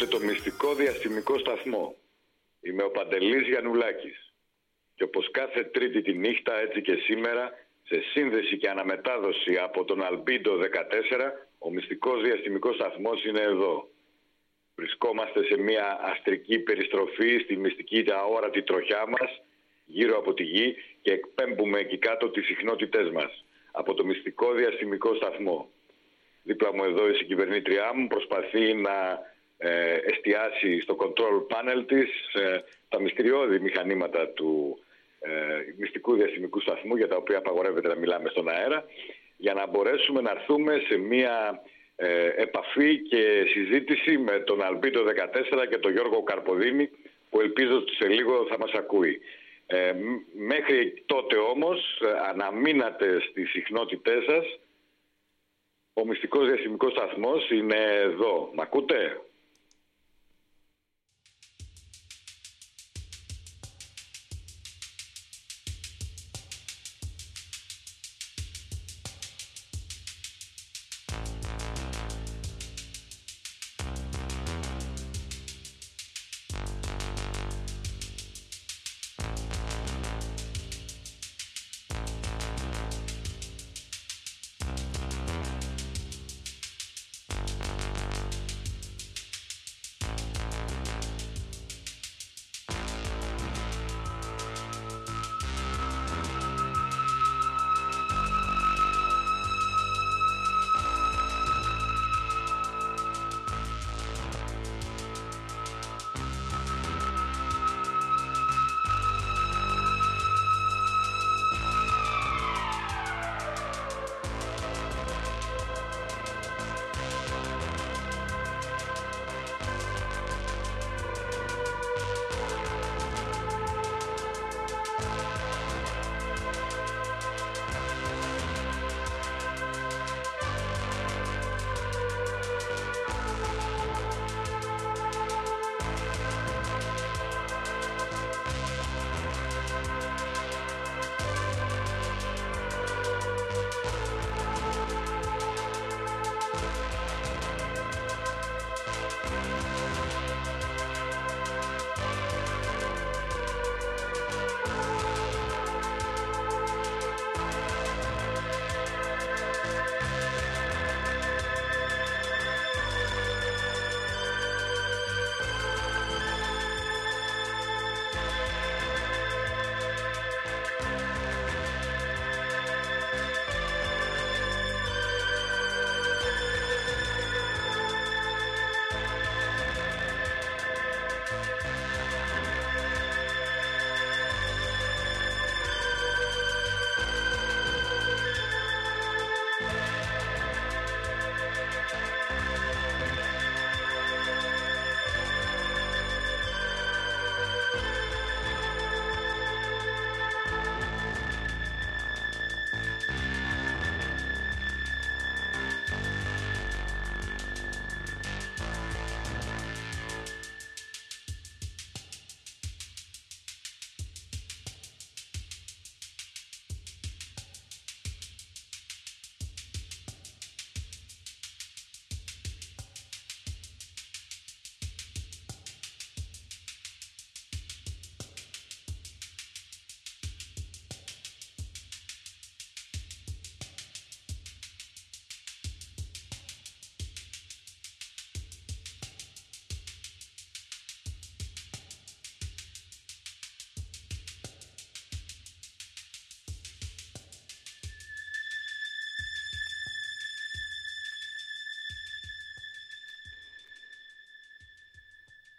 Ακούτε το μυστικό διαστημικό σταθμό. Είμαι ο Παντελής Γιαννουλάκης. Και όπως κάθε τρίτη τη νύχτα, έτσι και σήμερα, σε σύνδεση και αναμετάδοση από τον Αλμπίντο 14, ο μυστικός διαστημικός σταθμός είναι εδώ. Βρισκόμαστε σε μια αστρική περιστροφή στη μυστική αόρατη τροχιά μας, γύρω από τη γη και εκπέμπουμε εκεί κάτω τις συχνότητές μας από το μυστικό διαστημικό σταθμό. Δίπλα μου εδώ η συγκυβερνήτριά μου προσπαθεί να ε, εστιάσει στο control panel της ε, τα μυστηριώδη μηχανήματα του ε, μυστικού διαστημικού σταθμού για τα οποία απαγορεύεται να μιλάμε στον αέρα για να μπορέσουμε να έρθουμε σε μια ε, επαφή και συζήτηση με τον Αλμπίτο 14 και τον Γιώργο Καρποδίνη που ελπίζω ότι σε λίγο θα μας ακούει. Ε, μέχρι τότε όμως αναμείνατε στις συχνότητές σας ο μυστικός διαστημικός σταθμός είναι εδώ. Μ' ακούτε;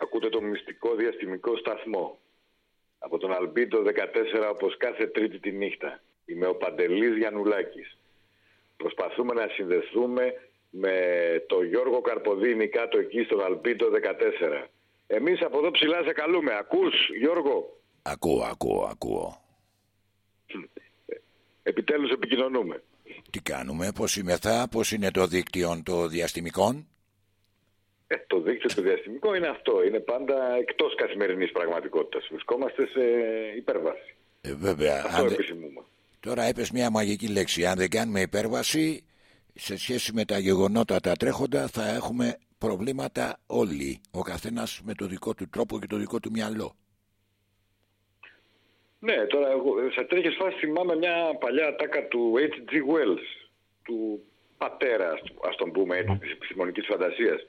Ακούτε το μυστικό διαστημικό σταθμό. Από τον Αλμπίτο 14 όπως κάθε τρίτη τη νύχτα. Είμαι ο Παντελής Γιαννουλάκης. Προσπαθούμε να συνδεθούμε με το Γιώργο Καρποδίνη κάτω εκεί στον Αλμπίτο 14. Εμείς από εδώ ψηλά σε καλούμε. Ακούς Γιώργο; Ακούω, ακούω, ακούω. Επιτέλους επικοινωνούμε. Τι κάνουμε, πώς είμαι θα, πώς είναι το δίκτυο των διαστημικών; Ε, το δίκτυο του διαστημικό είναι αυτό. Είναι πάντα εκτός καθημερινής πραγματικότητας. Βρισκόμαστε σε υπέρβαση. Ε, βέβαια. Αυτό αν επισημούμε. Τώρα είπε μια μαγική λέξη. Αν δεν κάνουμε υπέρβαση, σε σχέση με τα γεγονότα τα τρέχοντα, θα έχουμε προβλήματα όλοι, ο καθένας με το δικό του τρόπο και το δικό του μυαλό. Ναι, τώρα εγώ σε τέτοιες φάσεις θυμάμαι μια παλιά ατάκα του H.G. Wells, του πατέρα, ας τον πούμε έτσι, της επιστημονικής φαντασίας,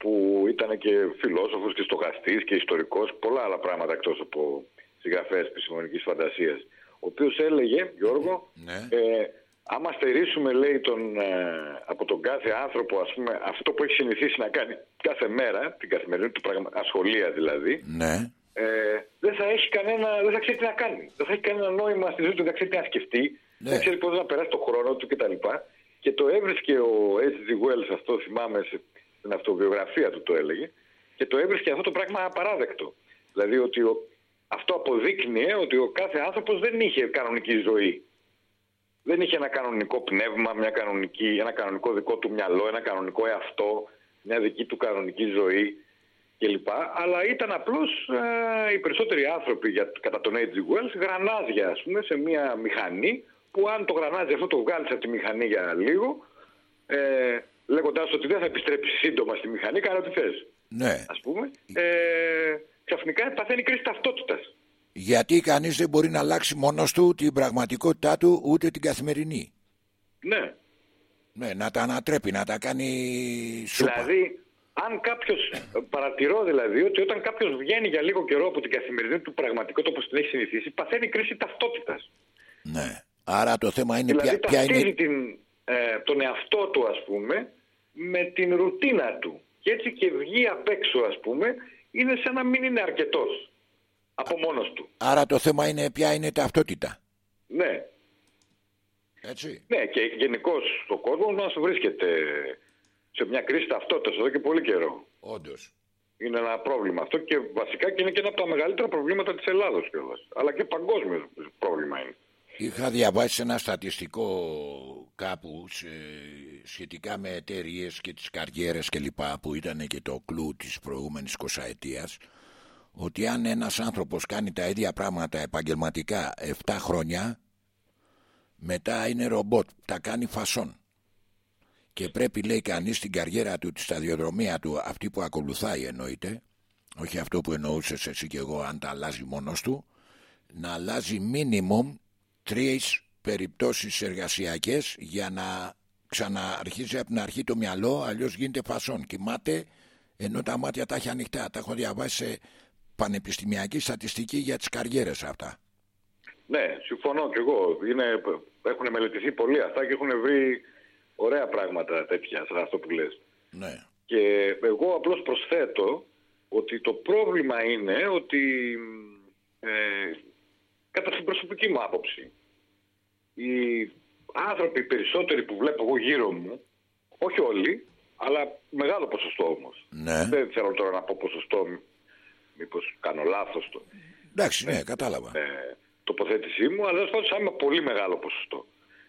που ήταν και φιλόσοφος και στοχαστής και ιστορικός, πολλά άλλα πράγματα εκτός από συγγραφέας επιστημονικής φαντασίας, ο οποίος έλεγε, Γιώργο, Ναι. ε, άμα στερήσουμε, λέει, τον, ε, από τον κάθε άνθρωπο, ας πούμε, αυτό που έχει συνηθίσει να κάνει κάθε μέρα, την καθημερινή του πραγμα... ασχολία δηλαδή, Ναι, ε, δεν θα έχει κανένα, δεν θα ξέρει τι να κάνει. Δεν θα έχει κανένα νόημα στη ζωή του, δεν ξέρει τι να σκεφτεί, Ναι. δεν ξέρει πώ να περάσει τον χρόνο του κτλ. Και το έβρισκε ο H.G. Wells, αυτό θυμάμαι σε- στην αυτοβιογραφία του το έλεγε, και το έβρισκε αυτό το πράγμα απαράδεκτο. Δηλαδή ότι ο, αυτό αποδείκνυε ότι ο κάθε άνθρωπος δεν είχε κανονική ζωή. Δεν είχε ένα κανονικό πνεύμα, μια κανονική, ένα κανονικό δικό του μυαλό, ένα κανονικό εαυτό, μια δική του κανονική ζωή κλπ. Αλλά ήταν απλώς ε, οι περισσότεροι άνθρωποι για, κατά τον H.G. Wells γρανάζια ας πούμε σε μια μηχανή που αν το γρανάζι αυτό το βγάλεις από τη μηχανή για λίγο ε, λέγοντας ότι δεν θα επιστρέψεις σύντομα στη μηχανή κάνε ό,τι θες ναι. ας πούμε ε, ξαφνικά παθαίνει κρίση ταυτότητας. Γιατί κανείς δεν μπορεί να αλλάξει μόνος του την πραγματικότητά του ούτε την καθημερινή. Ναι. Ναι, να τα ανατρέπει, να τα κάνει σούπα. Δηλαδή, αν κάποιος. Παρατηρώ δηλαδή ότι όταν κάποιος βγαίνει για λίγο καιρό από την καθημερινή του πραγματικότητα όπως την έχει συνηθίσει, παθαίνει κρίση ταυτότητας. Ναι. Άρα το θέμα είναι Δηλαδή, ποια, ποια ταυτίζει είναι... την, ε, τον εαυτό του, ας πούμε, με την ρουτίνα του. Και έτσι και βγει απ' έξω, ας πούμε, είναι σαν να μην είναι αρκετός. Από μόνος του. Άρα το θέμα είναι ποια είναι ταυτότητα. Ναι. Έτσι. Ναι, και γενικώ ο κόσμο μας βρίσκεται σε μια κρίση ταυτότητας εδώ και πολύ καιρό. Όντως. Είναι ένα πρόβλημα αυτό και βασικά και είναι και ένα από τα μεγαλύτερα προβλήματα της Ελλάδος κιόλας. Αλλά και παγκόσμιος πρόβλημα είναι. Είχα διαβάσει ένα στατιστικό κάπου σε- σχετικά με εταιρείες και τις καριέρες και λοιπά που ήταν και το κλου της προηγούμενης 20 ετίας ότι αν ένας άνθρωπος κάνει τα ίδια πράγματα επαγγελματικά 7 χρόνια μετά είναι ρομπότ, τα κάνει φασόν. Και πρέπει λέει κανείς στην καριέρα του, τη σταδιοδρομία του αυτή που ακολουθάει εννοείται όχι αυτό που εννοούσες εσύ και εγώ αν τα αλλάζει μόνος του να αλλάζει minimum τρεις περιπτώσεις εργασιακές για να ξαναρχίζει από την αρχή το μυαλό αλλιώς γίνεται φασόν κοιμάται ενώ τα μάτια τα έχει ανοιχτά τα έχω διαβάσει σε πανεπιστημιακή στατιστική για τις καριέρες αυτά Ναι, συμφωνώ κι εγώ. Είναι, έχουν μελετηθεί πολύ αυτά και έχουν βρει ωραία πράγματα τέτοια σε αυτό που λες. ναι. Και εγώ απλώς προσθέτω ότι το πρόβλημα είναι ότι ε, κατά την προσωπική μου άποψη οι άνθρωποι περισσότεροι που βλέπω εγώ γύρω μου όχι όλοι, αλλά μεγάλο ποσοστό όμως. ναι. Δεν θέλω τώρα να πω ποσοστό, μ- μήπως κάνω λάθος το, εντάξει ναι κατάλαβα ε, τοποθέτησή μου, αλλά τέλος πάντων σαν ένα πολύ μεγάλο ποσοστό.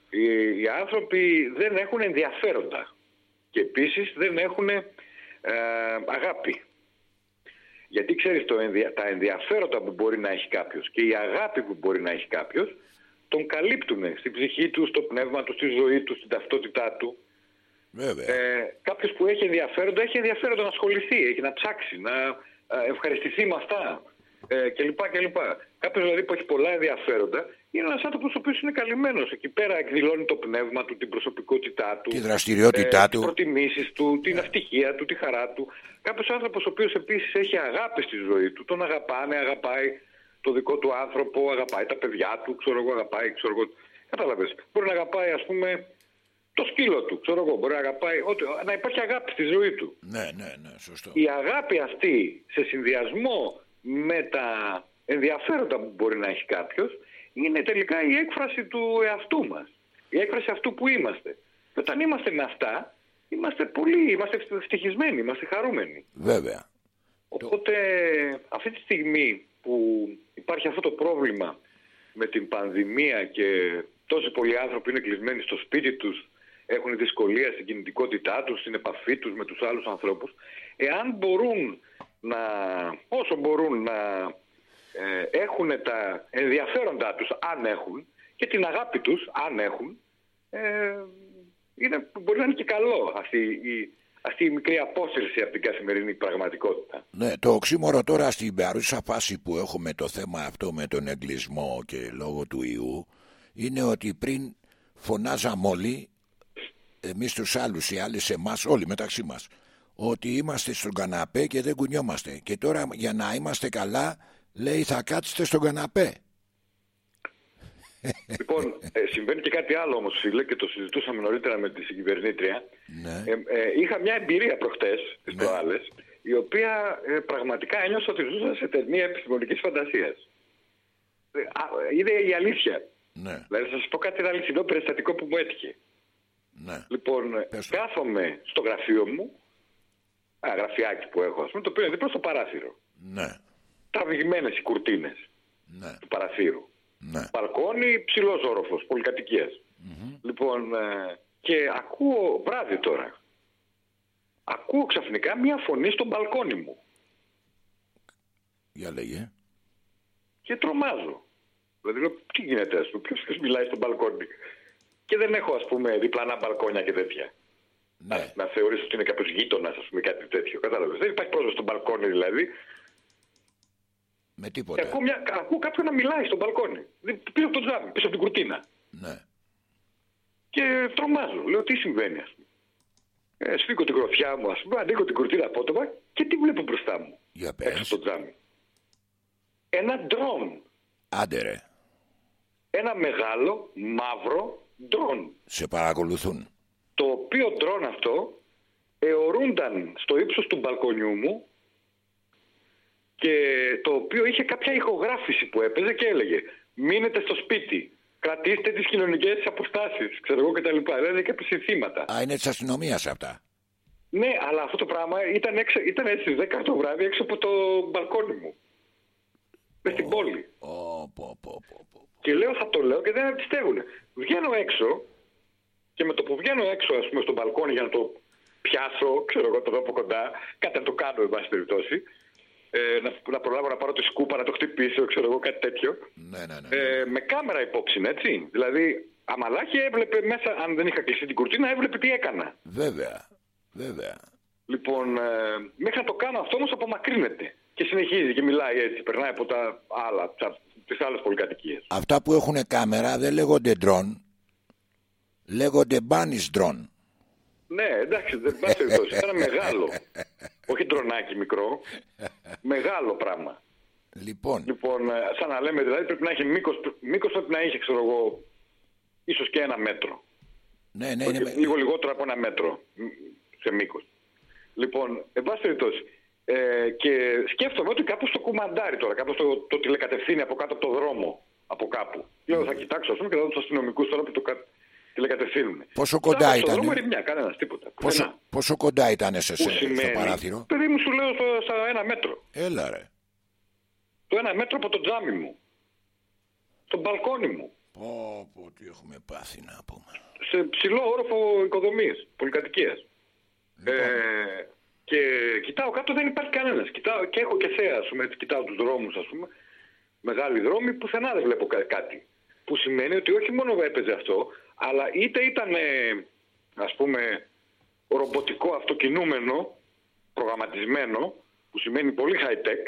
Οι, οι άνθρωποι δεν έχουν ενδιαφέροντα και επίσης δεν έχουν ε, αγάπη. Γιατί ξέρεις το ενδια- τα ενδιαφέροντα που μπορεί να έχει κάποιος και η αγάπη που μπορεί να έχει κάποιος τον καλύπτουν στην ψυχή του, στο πνεύμα του, στη ζωή του, στην ταυτότητά του. βέβαια Ε, Κάποιος που έχει ενδιαφέροντα, έχει ενδιαφέροντα να ασχοληθεί, έχει να ψάξει, να ε, ευχαριστηθεί με αυτά ε, κλπ. κλπ. Κάποιος δηλαδή που έχει πολλά ενδιαφέροντα είναι ένας άνθρωπος ο οποίος είναι καλυμμένος. Εκεί πέρα εκδηλώνει το πνεύμα του, την προσωπικότητά του, τη δραστηριότητά ε, του τις προτιμήσεις του, την ευτυχία του, τη χαρά του. Κάποιος άνθρωπος ο οποίος επίσης έχει αγάπη στη ζωή του, τον αγαπάνε, αγαπάει το δικό του άνθρωπο, αγαπάει τα παιδιά του, ξέρω εγώ, αγαπάει, ξέρω εγώ. Κατάλαβες. Μπορεί να αγαπάει, ας πούμε, το σκύλο του, ξέρω εγώ. Μπορεί να αγαπάει, ότι, να υπάρχει αγάπη στη ζωή του. ναι ναι ναι σωστό Η αγάπη αυτή σε συνδυασμό με τα ενδιαφέροντα που μπορεί να έχει κάποιος είναι τελικά η έκφραση του εαυτού μας. Η έκφραση αυτού που είμαστε. Και όταν είμαστε με αυτά, είμαστε πολύ, είμαστε ευτυχισμένοι, είμαστε χαρούμενοι. βέβαια Οπότε αυτή τη στιγμή που υπάρχει αυτό το πρόβλημα με την πανδημία και τόσοι πολλοί άνθρωποι είναι κλεισμένοι στο σπίτι τους, έχουν δυσκολία στην κινητικότητά τους, στην επαφή τους με τους άλλους ανθρώπους, εάν μπορούν να, όσο μπορούν να ε, έχουν τα ενδιαφέροντά τους, αν έχουν, και την αγάπη τους, αν έχουν, ε, είναι, μπορεί να είναι και καλό αυτή η, αυτή η μικρή απόσυρση από την καθημερινή πραγματικότητα. Ναι, το οξύμορο τώρα στην παρούσα φάση που έχουμε το θέμα αυτό με τον εγκλισμό και λόγω του ιού είναι ότι πριν φωνάζαμε όλοι εμείς τους άλλους οι άλλοι σε εμάς όλοι μεταξύ μας ότι είμαστε στον καναπέ και δεν κουνιόμαστε και τώρα για να είμαστε καλά λέει θα κάτσετε στον καναπέ Λοιπόν, ε, συμβαίνει και κάτι άλλο όμως φίλε και το συζητούσαμε νωρίτερα με τη συγκυβερνήτρια. Ναι. Ε, ε, είχα μια εμπειρία προχτές, τις Ναι. προάλλες, η οποία ε, πραγματικά ένιωσα ότι ζούσα σε ταινία επιστημονικής φαντασίας. Ε, α, είναι η αλήθεια. ναι, Δηλαδή θα σας πω κάτι αληθινό περιστατικό που μου έτυχε. ναι, Λοιπόν, ε, Πες το. κάθομαι στο γραφείο μου, ένα γραφιάκι που έχω, ας πούμε, το οποίο είναι δίπλα στο παράθυρο. ναι, Τραβηγμένες οι κουρτίνες ναι, του παραθύρου. Ναι, Μπαλκόνι, ψηλός όροφος, πολυκατοικίας. Λοιπόν, ε, και ακούω βράδυ τώρα. Ακούω ξαφνικά μια φωνή στο μπαλκόνι μου για λέγε και τρομάζω. Δηλαδή λέω, τι γίνεται, ας πούμε, ποιος, ποιος μιλάει στο μπαλκόνι; Και δεν έχω, ας πούμε, διπλανά μπαλκόνια και τέτοια. ναι, Να, να θεωρήσω ότι είναι κάποιος γείτονας, ας πούμε, κάτι τέτοιο. Κατάλαβες. Δεν υπάρχει πρόσβαση στο μπαλκόνι δηλαδή. Με Και τίποτα ακούω, μια, ακούω κάποιον να μιλάει στο μπαλκόνι. Δι- Πίσω από το τζάμι, πίσω από την κουρτίνα. ναι, Και τρομάζω. Λέω τι συμβαίνει, ας πούμε. Ε, σφίγγω την γροθιά μου, ας πούμε, ανοίγω την κουρτίνα απότομα και τι βλέπω μπροστά μου. για Έξω πες στο τζάμι. Ένα ντρόν. άντε ρε Ένα μεγάλο μαύρο ντρόν. σε παρακολουθούν Το οποίο ντρόν αυτό αιωρούνταν στο ύψος του μπαλκονιού μου και το οποίο είχε κάποια ηχογράφηση που έπαιζε και έλεγε μείνετε στο σπίτι, κρατήστε τις κοινωνικές αποστάσεις, ξέρω εγώ κτλ. Δηλαδή κάποια συνθήματα. α είναι της αστυνομίας αυτά Ναι, αλλά αυτό το πράγμα ήταν, έξω, ήταν έτσι 10 το βράδυ έξω από το μπαλκόνι μου. Μες στην πόλη. Ω, πω, πω, πω, πω. Και λέω θα το λέω και δεν με πιστεύουν. Βγαίνω έξω και με το που βγαίνω έξω ας πούμε στο μπαλκόνι για να το πιάσω, ξέρω εγώ το δω από κοντά, κάτι να το κάνω εν πάση περιπτώσει, ε, να, να προλάβω να πάρω τη σκούπα, να το χτυπήσω, ξέρω εγώ κάτι τέτοιο. ναι ναι ναι Ε, με κάμερα υπόψη, έτσι. Δηλαδή, αμαλάχη έβλεπε μέσα, αν δεν είχα κλειστεί την κουρτίνα, έβλεπε τι έκανα. βέβαια βέβαια Λοιπόν, ε, μέχρι να το κάνω αυτό όμως απομακρύνεται. Και συνεχίζει και μιλάει έτσι, περνάει από τα άλλα, τα, τις άλλες πολυκατοικίες. αυτά που έχουν κάμερα δεν λέγονται drone λέγονται bunnies drone Ναι, εντάξει, δεν πάση περιπτώσει. Ήταν μεγάλο. Όχι τρονάκι μικρό. Μεγάλο πράγμα. λοιπόν Λοιπόν, ε, σαν να λέμε, δηλαδή πρέπει να έχει μήκος, μήκος πρέπει να είχε, ξέρω εγώ, ίσως και ένα μέτρο. ναι ναι Όχι, είναι, Λίγο λιγότερο από ένα μέτρο μ, σε μήκος. Λοιπόν, εν πάση περιπτώσει. Ε, και σκέφτομαι ότι κάπου στο κουμαντάρι τώρα, κάπου το, το τηλεκατευθύνει από κάτω από το δρόμο, από κάπου. Λέω, θα κοιτάξω, ας πούμε, και θα δω τους αστυνομικούς τώρα που το κα... τηλεκατευθύνουν. Πόσο κοντά Κοιτάω Στο ήτανε; δρόμο ρημιά, κανένας, τίποτα. πόσο, πουθενά. πόσο κοντά ήταν σε, Που σε, στο σημαίνει, παράθυρο; Παιδί μου σου λέω στο, στα ένα μέτρο. έλα ρε Το ένα μέτρο από το τζάμι μου. Στο μπαλκόνι μου. πω πω τι έχουμε πάθει να πούμε Σε ψηλό όροφο οικοδομής, πολυκατοικίας. Λοιπόν. Ε, και κοιτάω κάτω δεν υπάρχει κανένας. Κοιτάω και έχω και θέα, ας πούμε, έτσι, κοιτάω τους δρόμους, ας πούμε. Μεγάλοι δρόμοι, πουθενά δεν βλέπω κα- κάτι. Που σημαίνει ότι όχι μόνο έπαιζε αυτό, αλλά είτε ήταν, ε, ας πούμε, ρομποτικό αυτοκινούμενο, προγραμματισμένο, που σημαίνει πολύ high tech,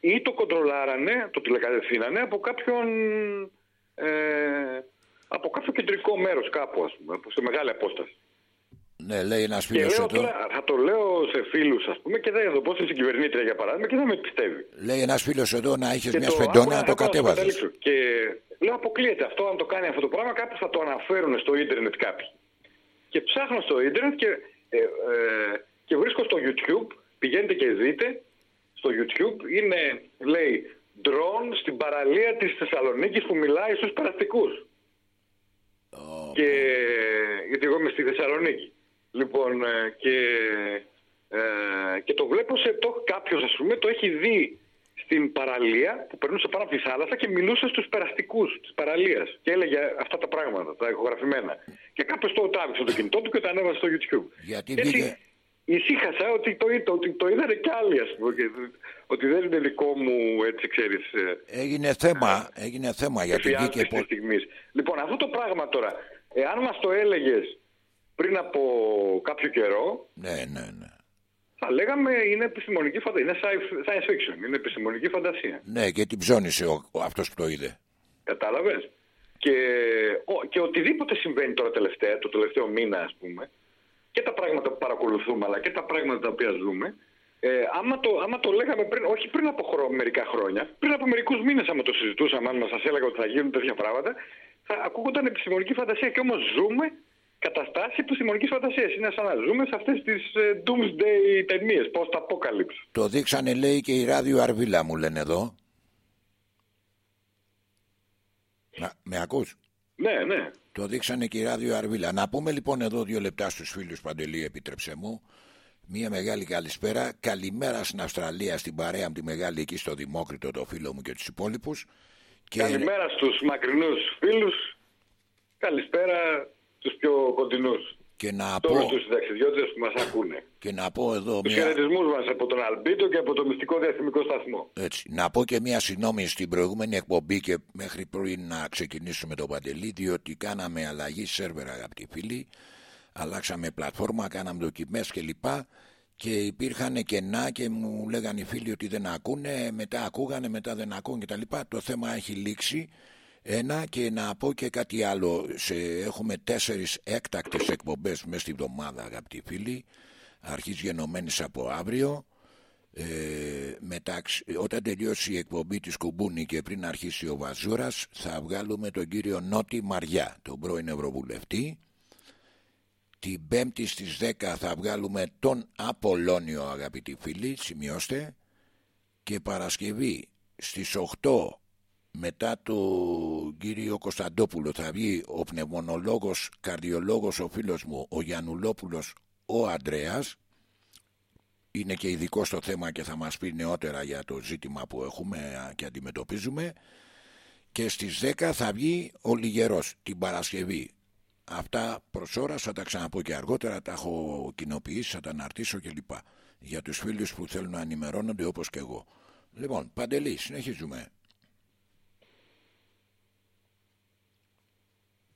ή το κοντρολάρανε, το τηλεκατευθύνανε από κάποιον ε, από κάποιο κεντρικό μέρος κάπου ας πούμε, σε μεγάλη απόσταση. ναι λέει ένας Και φίλος λέω εδώ τώρα, θα το λέω σε φίλους ας πούμε και δεν θα το πω στην κυβερνήτρια για παράδειγμα και δεν με πιστεύει. λέει ένας φίλος εδώ να είχες Και μια το- σφεντόνα άκου να το άκου κατέβαζες καταλήξω. Και λέω αποκλείεται αυτό, αν το κάνει αυτό το πράγμα κάπου θα το αναφέρουν στο ίντερνετ κάποιοι. Και ψάχνω στο ίντερνετ και, ε, ε, και βρίσκω στο YouTube, πηγαίνετε και δείτε, στο YouTube είναι, λέει, drone στην παραλία της Θεσσαλονίκης που μιλάει στους περαστικούς. Ω, Και, γιατί εγώ είμαι στη Θεσσαλονίκη. Λοιπόν, ε, και, ε, και το βλέπω σε το κάποιος ας πούμε το έχει δει στην παραλία που περνούσε πάνω από τη θάλασσα και μιλούσε στους περαστικούς της παραλίας και έλεγε αυτά τα πράγματα, τα ηχογραφημένα. Και κάποιος το τράβηξε το κινητό του και το ανέβασε στο YouTube. Γιατί Και έτσι βγήκε- ησύχασα ότι το, το, ότι το είδανε κι άλλοι ας πούμε, και, ότι δεν είναι δικό μου έτσι ξέρεις ε, έγινε θέμα έγινε θέμα γιατί εφιάλτης βγήκε της πο- στιγμής. Λοιπόν, αυτό το πράγμα τώρα, εάν μας το έλεγες πριν από κάποιο καιρό. Ναι, ναι, ναι. Θα λέγαμε είναι επιστημονική φαντασία. Είναι science fiction. Είναι επιστημονική φαντασία. Ναι, και την ψώνισε ο, ο αυτός που το είδε. Κατάλαβες; Και, και οτιδήποτε συμβαίνει τώρα τελευταία, το τελευταίο μήνα, ας πούμε, και τα πράγματα που παρακολουθούμε, αλλά και τα πράγματα τα οποία ζούμε, ε, άμα, το, άμα το λέγαμε πριν, όχι πριν από χρό, μερικά χρόνια, πριν από μερικούς μήνες, άμα το συζητούσαμε, αν μας έλεγα ότι θα γίνουν τέτοια πράγματα, θα ακούγονταν επιστημονική φαντασία. Και όμως ζούμε καταστάσει επιστημονική φαντασία. Είναι σαν να ζούμε σε αυτές τις ε, Doomsday ταινίες, πώ τα αποκαλύψει. Το δείξανε, λέει, και η ράδιο Αρβίλα, μου λένε εδώ. Να, με ακούς; Ναι, ναι. Το δείξανε και η ράδιο Αρβίλα. Να πούμε λοιπόν εδώ δύο λεπτά στους φίλους Παντελή, επίτρεψε μου. Μία μεγάλη καλησπέρα. Καλημέρα στην Αυστραλία, στην παρέα μου τη μεγάλη εκεί στο Δημόκριτο, το φίλο μου και τους υπόλοιπους. Και... Καλημέρα στους μακρινούς φίλους. Καλησπέρα τους πιο κοντινούς. Και να Τώρα πω... τους συνταξιδιώτες που μας ακούνε. Και να πω εδώ Τους μια... χαιρετισμούς μας από τον Αλμπίτο και από το μυστικό διαστημικό σταθμό. Έτσι. Να πω και μια συγγνώμη στην προηγούμενη εκπομπή και μέχρι πριν να ξεκινήσουμε το Παντελή διότι κάναμε αλλαγή σερβερ αγαπητοί φίλοι. Αλλάξαμε πλατφόρμα, κάναμε δοκιμές κλπ. Και υπήρχαν κενά και μου λέγανε οι φίλοι ότι δεν ακούνε, μετά ακούγανε, μετά δεν ακούν κτλ. Το θέμα έχει λήξει. Ένα και να πω και κάτι άλλο. Σε, έχουμε τέσσερις έκτακτες εκπομπές μέσα στη βδομάδα αγαπητοί φίλοι. Αρχής γενομένης από αύριο. Ε, μεταξύ, όταν τελειώσει η εκπομπή της Κουμπούνη και πριν αρχίσει ο Βαζούρας θα βγάλουμε τον κύριο Νότι Μαριά, τον πρώην Ευρωβουλευτή. Την Πέμπτη στις 10 θα βγάλουμε τον Απολώνιο αγαπητοί φίλοι, σημειώστε. Και Παρασκευή στις 8 μετά το κύριο Κωνσταντόπουλο θα βγει ο πνευμονολόγος, καρδιολόγος ο φίλος μου, ο Γιαννουλόπουλος, ο Αντρέας είναι και ειδικό στο θέμα και θα μας πει νεότερα για το ζήτημα που έχουμε και αντιμετωπίζουμε. Και στις 10 θα βγει ο Λιγερός την Παρασκευή. Αυτά προς ώρα θα τα ξαναπώ και αργότερα τα έχω κοινοποιήσει, θα τα αναρτήσω κλπ. Για τους φίλους που θέλουν να ενημερώνονται όπως και εγώ. Λοιπόν Παντελή συνεχίζουμε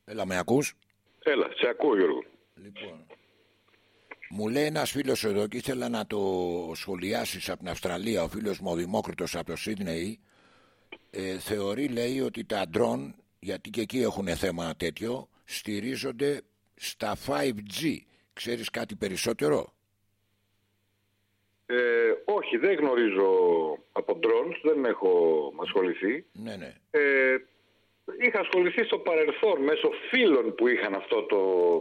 Έλα, με ακούς; Έλα, σε ακούω Γιώργο. Λοιπόν, μου λέει ένας φίλος εδώ και ήθελα να το σχολιάσεις από την Αυστραλία, ο φίλος μου ο Δημόκριτος από το Σίδνεϊ, ε, θεωρεί λέει ότι τα ντρόν, γιατί και εκεί έχουν θέμα τέτοιο, στηρίζονται στα 5G. Ξέρεις κάτι περισσότερο; Ε, όχι, δεν γνωρίζω από drones, δεν έχω ασχοληθεί. Ναι, ναι. Ε, είχα ασχοληθεί στο παρελθόν μέσω φίλων που είχαν αυτό το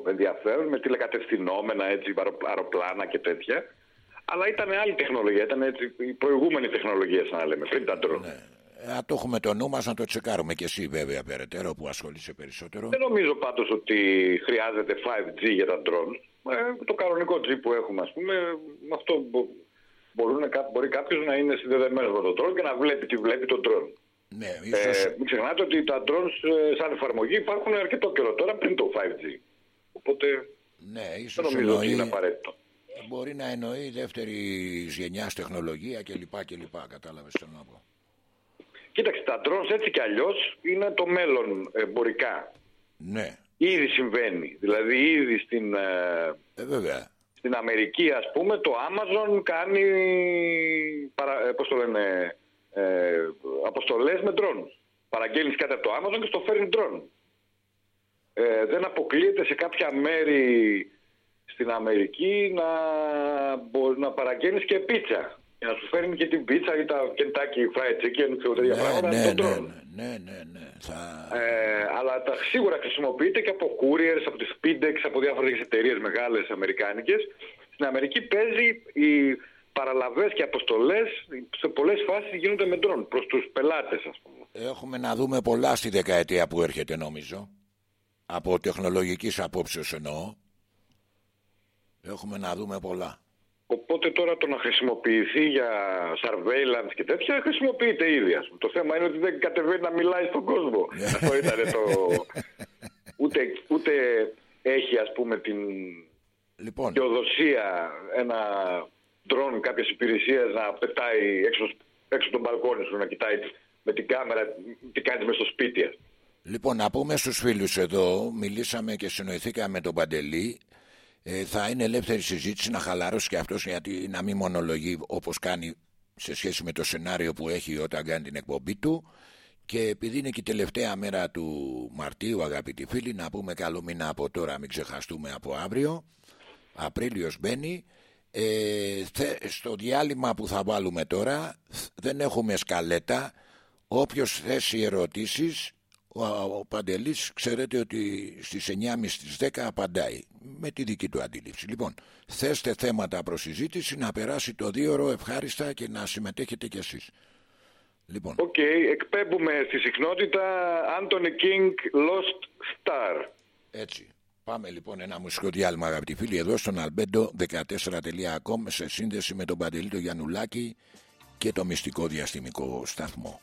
ενδιαφέρον με τηλεκατευθυνόμενα έτσι, αεροπλάνα και τέτοια. Αλλά ήταν άλλη τεχνολογία, ήταν έτσι, η προηγούμενη τεχνολογία, σαν να λέμε, πριν τα ντρόν. Ναι. Ε, το έχουμε το νου μας να το τσεκάρουμε και εσύ βέβαια περαιτέρω που ασχολείσαι περισσότερο. Δεν νομίζω πάντως ότι χρειάζεται 5G για τα ντρόν. Ε, το κανονικό G που έχουμε ας πούμε, με αυτό μπορούν, μπορεί κάποιος να είναι συνδεδεμένος με τον drone και να βλέπει τι βλέπει τον drone. Ναι, ε, ίσως... ε, μην ξεχνάτε ότι τα drones ε, σαν εφαρμογή υπάρχουν αρκετό καιρό τώρα πριν το 5G. Οπότε ναι, ίσως δεν νομίζω εννοεί... ότι είναι απαραίτητο. Μπορεί να εννοεί δεύτερη γενιάς τεχνολογία κλπ. κλπ. Κατάλαβες τι να πω. Κοίταξε, τα drones έτσι κι αλλιώς είναι το μέλλον εμπορικά. Ναι. Ήδη συμβαίνει. Δηλαδή, ήδη στην, ε, βέβαια. στην Αμερική, ας πούμε, το Amazon κάνει. Παρα, ε, πώς το λένε, ε, αποστολές με ντρόν. Παραγγέλνεις κάτι από το Amazon και στο φέρνει ντρόν. Ε, δεν αποκλείεται σε κάποια μέρη στην Αμερική να, μπορεί να παραγγέλνεις και πίτσα. Και να σου φέρνει και την πίτσα ή τα Kentucky Fried Chicken και τέτοια ναι, πράγματα. Ναι, ναι, ναι, ναι, ναι, ναι. Θα... Ε, αλλά τα σίγουρα χρησιμοποιείται και από couriers, από τις Speedex, από διάφορες εταιρείες μεγάλες αμερικάνικες. Στην Αμερική παίζει η παραλαβές και αποστολές σε πολλές φάσεις γίνονται με ντρόν προς τους πελάτες ας πούμε. Έχουμε να δούμε πολλά στη δεκαετία που έρχεται νομίζω. Από τεχνολογικής απόψεως εννοώ. Έχουμε να δούμε πολλά. Οπότε τώρα το να χρησιμοποιηθεί για surveillance και τέτοια χρησιμοποιείται ήδη. Ας πούμε. Το θέμα είναι ότι δεν κατεβαίνει να μιλάει στον κόσμο. Ναι. Αυτό ήταν το... Ούτε, ούτε έχει ας πούμε την λοιπόν. διοδοσία ένα ντρόν κάποιες υπηρεσίες να πετάει έξω, έξω τον μπαλκόνι σου, να κοιτάει με την κάμερα τι κάνει μέσα στο σπίτι. Λοιπόν, να πούμε στους φίλους εδώ, μιλήσαμε και συνοηθήκαμε με τον Παντελή. ε, θα είναι ελεύθερη συζήτηση να χαλαρώσει και αυτός γιατί να μην μονολογεί όπως κάνει σε σχέση με το σενάριο που έχει όταν κάνει την εκπομπή του και επειδή είναι και η τελευταία μέρα του Μαρτίου αγαπητοί φίλοι να πούμε καλό μήνα από τώρα μην ξεχαστούμε από αύριο Απρίλιος μπαίνει ε, στο διάλειμμα που θα βάλουμε τώρα δεν έχουμε σκαλέτα όποιος θέσει ερωτήσεις ο, ο Παντελής ξέρετε ότι στις 9.30 στις 10 απαντάει με τη δική του αντίληψη. Λοιπόν, θέστε θέματα προς συζήτηση να περάσει το δίωρο ευχάριστα και να συμμετέχετε κι εσείς. Λοιπόν. OK, okay, εκπέμπουμε στη συχνότητα Anthony King Lost Star. Έτσι. Πάμε λοιπόν ένα μουσικό διάλειμμα αγαπητοί φίλοι εδώ στον albedo14.com σε σύνδεση με τον Παντελή το Γιαννουλάκη και το μυστικό διαστημικό σταθμό.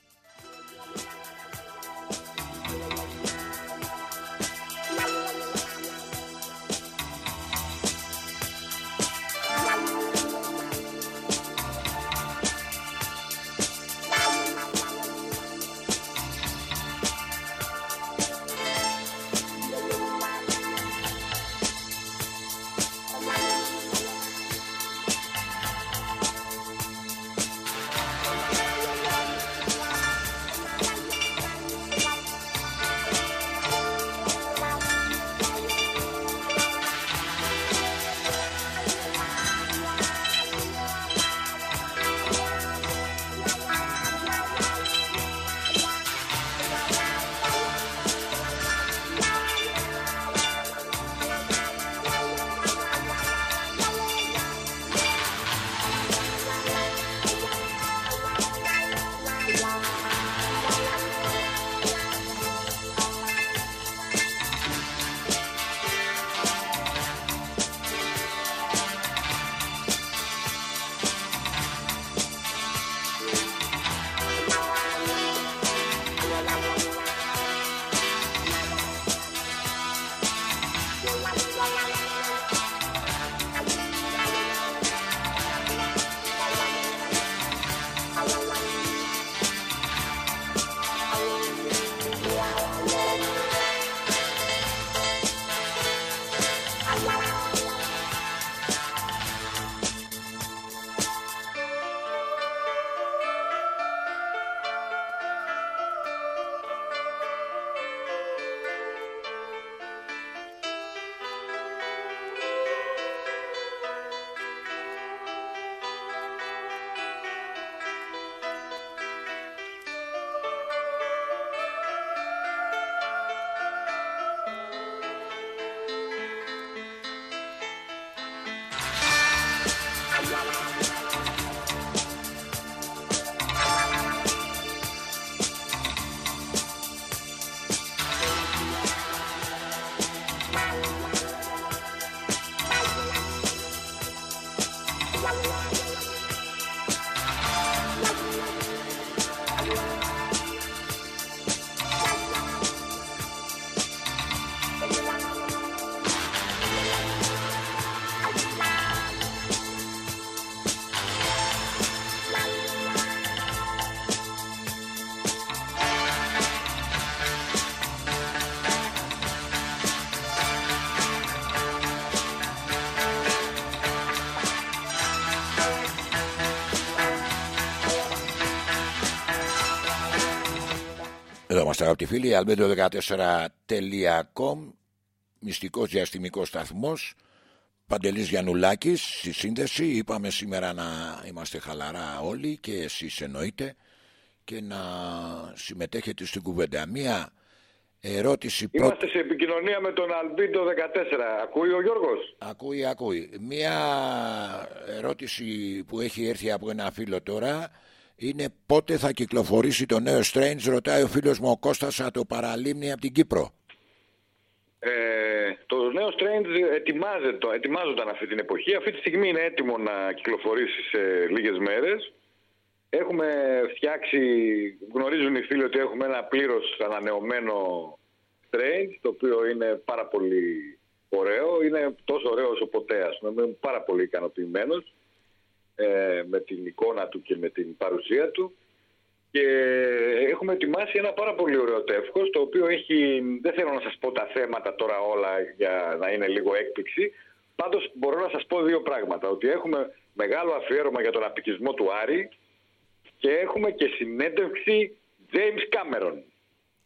Αγαπητοί φίλοι, albedo14.com Μυστικός διαστημικός σταθμός Παντελής Γιαννουλάκης στη σύνδεση. Είπαμε σήμερα να είμαστε χαλαρά όλοι και εσείς εννοείτε και να συμμετέχετε στην κουβέντα. Μία ερώτηση Είμαστε σε επικοινωνία με τον Αλμπίντο 14 Ακούει ο Γιώργος; Ακούει, ακούει. Μία ερώτηση που έχει έρθει από ένα φίλο τώρα είναι πότε θα κυκλοφορήσει το νέο Strange, ρωτάει ο φίλος μου ο Κώστας από το Παραλίμνη από την Κύπρο. Ε, το νέο Strange ετοιμάζεται, ετοιμάζονταν αυτή την εποχή. Αυτή τη στιγμή είναι έτοιμο να κυκλοφορήσει σε λίγες μέρες. Έχουμε φτιάξει, γνωρίζουν οι φίλοι ότι έχουμε ένα πλήρως ανανεωμένο Strange, το οποίο είναι πάρα πολύ ωραίο. Είναι τόσο ωραίο όσο ποτέ, ας πούμε. Είμαι πάρα πολύ ικανοποιημένος. Ε, με την εικόνα του και με την παρουσία του και έχουμε ετοιμάσει ένα πάρα πολύ ωραίο τεύχος το οποίο έχει, δεν θέλω να σας πω τα θέματα τώρα όλα για να είναι λίγο έκπληξη Πάντως μπορώ να σας πω δύο πράγματα. Ότι έχουμε μεγάλο αφιέρωμα για τον απικισμό του Άρη και έχουμε και συνέντευξη James Cameron.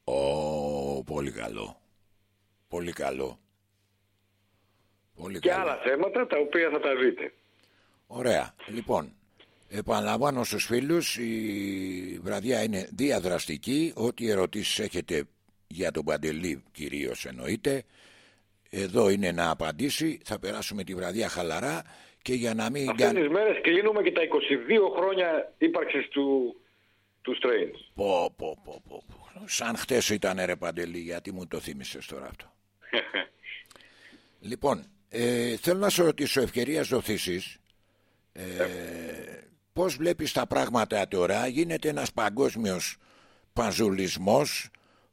Ω, πολύ καλό. Πολύ καλό. Πολύ και άλλα θέματα τα οποία θα τα δείτε. Ωραία. Λοιπόν, επαναλαμβάνω στους φίλους, η βραδιά είναι διαδραστική. Ό,τι ερωτήσεις έχετε για τον Παντελή κυρίως εννοείται. Εδώ είναι να απαντήσει. Θα περάσουμε τη βραδιά χαλαρά και για να μην... Αυτές τις μέρες κλείνουμε και τα 22 χρόνια ύπαρξης του, του Strange. Πω, πω, πω, πω. Σαν χτες ήταν ρε Παντελή, γιατί μου το θύμισες τώρα αυτό. λοιπόν, ε, θέλω να σε ρωτήσω ευκαιρία ζωθήσεις ε, πώς βλέπεις τα πράγματα τώρα; Γίνεται ένας παγκόσμιος παζουλισμός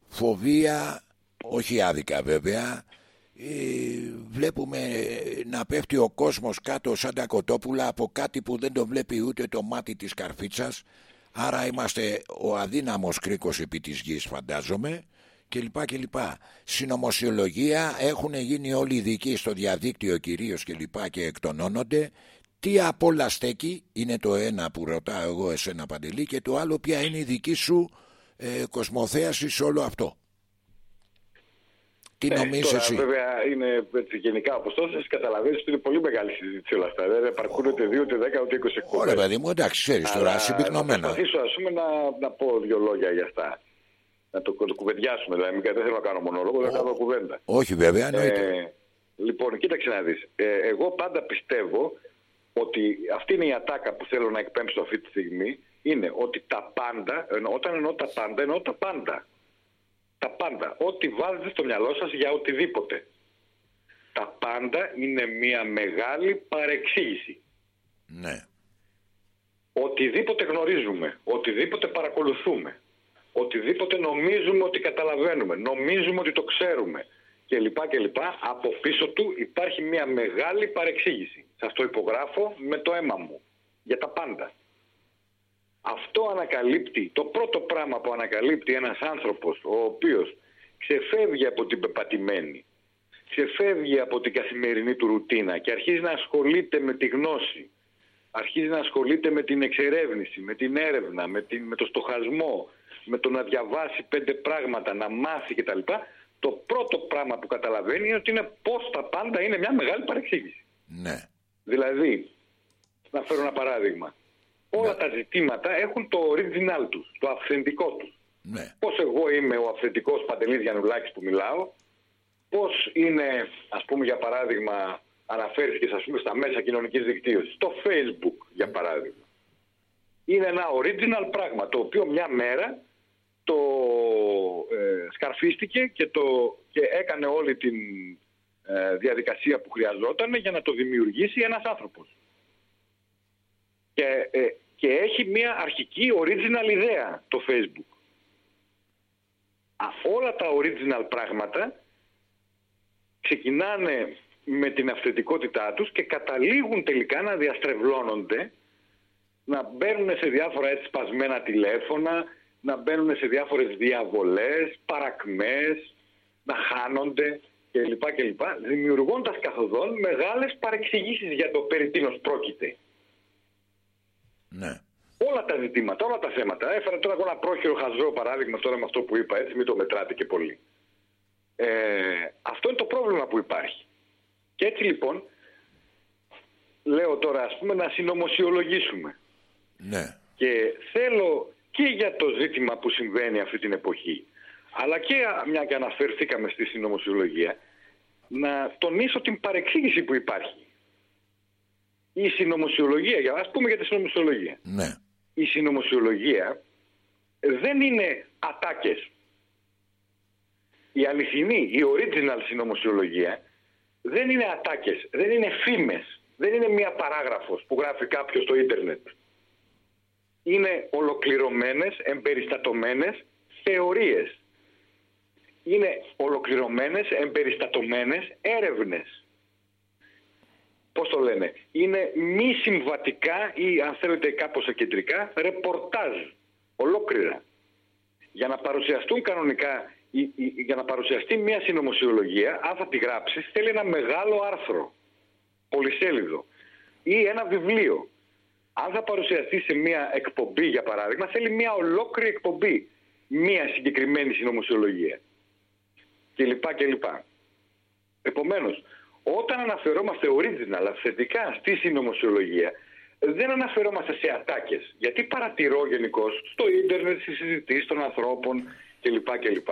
φοβία όχι άδικα βέβαια ε, βλέπουμε να πέφτει ο κόσμος κάτω σαν τα κοτόπουλα από κάτι που δεν το βλέπει ούτε το μάτι της καρφίτσας άρα είμαστε ο αδύναμος κρίκος επί της γης φαντάζομαι κλπ. κλπ. Συνομοσιολογία έχουν γίνει όλοι ειδικοί στο διαδίκτυο κυρίως κλπ. και εκτονώνονται. Τι απ' όλα στέκει είναι το ένα που ρωτάω εγώ εσένα Παντελή και το άλλο ποια είναι η δική σου ε, κοσμοθέαση σε όλο αυτό. Τι ε, νομίζεις εσύ; Βέβαια είναι έτσι, γενικά όπως τόσο καταλαβαίνεις ότι είναι πολύ μεγάλη συζήτηση όλα αυτά. Δεν επαρκούν ούτε 2, ούτε 10, ούτε 20 εκπομπές. Ωραία παιδί μου εντάξει ξέρεις τώρα συμπυκνωμένα. Θα προσπαθήσω ας πούμε να, να πω δύο λόγια για αυτά να το, το κουβεντιάσουμε. Δηλαδή, μην δεν θέλω να κάνω μονόλογο, δεν κάνω κουβέντα. Όχι, βέβαια, εννοείται. Ε, λοιπόν, κοίταξε να δεις. Ε, εγώ πάντα πιστεύω ότι αυτή είναι η ατάκα που θέλω να εκπέμψω αυτή τη στιγμή. Είναι ότι τα πάντα, όταν εννοώ τα πάντα, εννοώ τα πάντα. Τα πάντα. Ό,τι βάζετε στο μυαλό σας για οτιδήποτε. Τα πάντα είναι μια μεγάλη παρεξήγηση. Ναι. Οτιδήποτε γνωρίζουμε, οτιδήποτε παρακολουθούμε, οτιδήποτε νομίζουμε ότι καταλαβαίνουμε, νομίζουμε ότι το ξέρουμε κλπ. λοιπά Από πίσω του υπάρχει μια μεγάλη παρεξήγηση. Σε αυτό υπογράφω με το αίμα μου. Για τα πάντα. Αυτό ανακαλύπτει, το πρώτο πράγμα που ανακαλύπτει ένας άνθρωπος ο οποίος ξεφεύγει από την πεπατημένη, ξεφεύγει από την καθημερινή του ρουτίνα και αρχίζει να ασχολείται με τη γνώση, αρχίζει να ασχολείται με την εξερεύνηση, με την έρευνα, με, την, με το στοχασμό, με το να διαβάσει πέντε πράγματα, να μάθει κτλ. Το πρώτο πράγμα που καταλαβαίνει είναι ότι είναι πώς τα πάντα είναι μια μεγάλη παρεξήγηση. Ναι. Δηλαδή, να φέρω ένα παράδειγμα. Όλα ναι. τα ζητήματα έχουν το original τους, το αυθεντικό τους. Ναι. Πώς εγώ είμαι ο αυθεντικός Παντελής Γιαννουλάκης που μιλάω, πώς είναι, ας πούμε, για παράδειγμα, αναφέρθηκες ας πούμε, στα μέσα κοινωνικής δικτύωσης, στο Facebook για παράδειγμα. Είναι ένα original πράγμα το οποίο μια μέρα το ε, σκαρφίστηκε και, το, και έκανε όλη την ε, διαδικασία που χρειαζόταν για να το δημιουργήσει ένας άνθρωπος. Και, ε, και έχει μια αρχική original ιδέα το Facebook. Α, όλα τα original πράγματα ξεκινάνε με την αυθεντικότητά τους και καταλήγουν τελικά να διαστρεβλώνονται, να μπαίνουν σε διάφορα έτσι σπασμένα τηλέφωνα, να μπαίνουν σε διάφορες διαβολές, παρακμές, να χάνονται κλπ. κλπ δημιουργώντας καθοδόν μεγάλες παρεξηγήσεις για το περί τίνος πρόκειται. Ναι. Όλα τα ζητήματα, όλα τα θέματα. Έφερα τώρα εγώ ένα πρόχειρο χαζό παράδειγμα τώρα με αυτό που είπα, έτσι μην το μετράτε και πολύ. Ε, αυτό είναι το πρόβλημα που υπάρχει. Και έτσι λοιπόν, λέω τώρα ας πούμε να συνωμοσιολογήσουμε. Ναι. Και θέλω και για το ζήτημα που συμβαίνει αυτή την εποχή, αλλά και μια και αναφερθήκαμε στη συνωμοσιολογία, να τονίσω την παρεξήγηση που υπάρχει. Η συνωμοσιολογία, για να πούμε για τη συνωμοσιολογία. Ναι. Η συνωμοσιολογία δεν είναι ατάκες. Η αληθινή, η original συνωμοσιολογία δεν είναι ατάκες, δεν είναι φήμες, δεν είναι μία παράγραφος που γράφει κάποιος στο ίντερνετ είναι ολοκληρωμένες, εμπεριστατωμένες θεωρίες. Είναι ολοκληρωμένες, εμπεριστατωμένες έρευνες. Πώς το λένε; Είναι μη συμβατικά ή αν θέλετε κάπως ακεντρικά ρεπορτάζ. Ολόκληρα. Για να παρουσιαστούν κανονικά, για να παρουσιαστεί μια συνωμοσιολογία, αν θα τη γράψεις, θέλει ένα μεγάλο άρθρο. πολυσέλιδο ή ένα βιβλίο, αν θα παρουσιαστεί σε μια εκπομπή για παράδειγμα, θέλει μια ολόκληρη εκπομπή, μια συγκεκριμένη συνωμοσιολογία κλπ. κλπ. Επομένως, όταν αναφερόμαστε original, αυθεντικά στη συνωμοσιολογία, δεν αναφερόμαστε σε ατάκες. Γιατί παρατηρώ γενικώς στο ίντερνετ, στις συζητήσεις των ανθρώπων κλπ. κλπ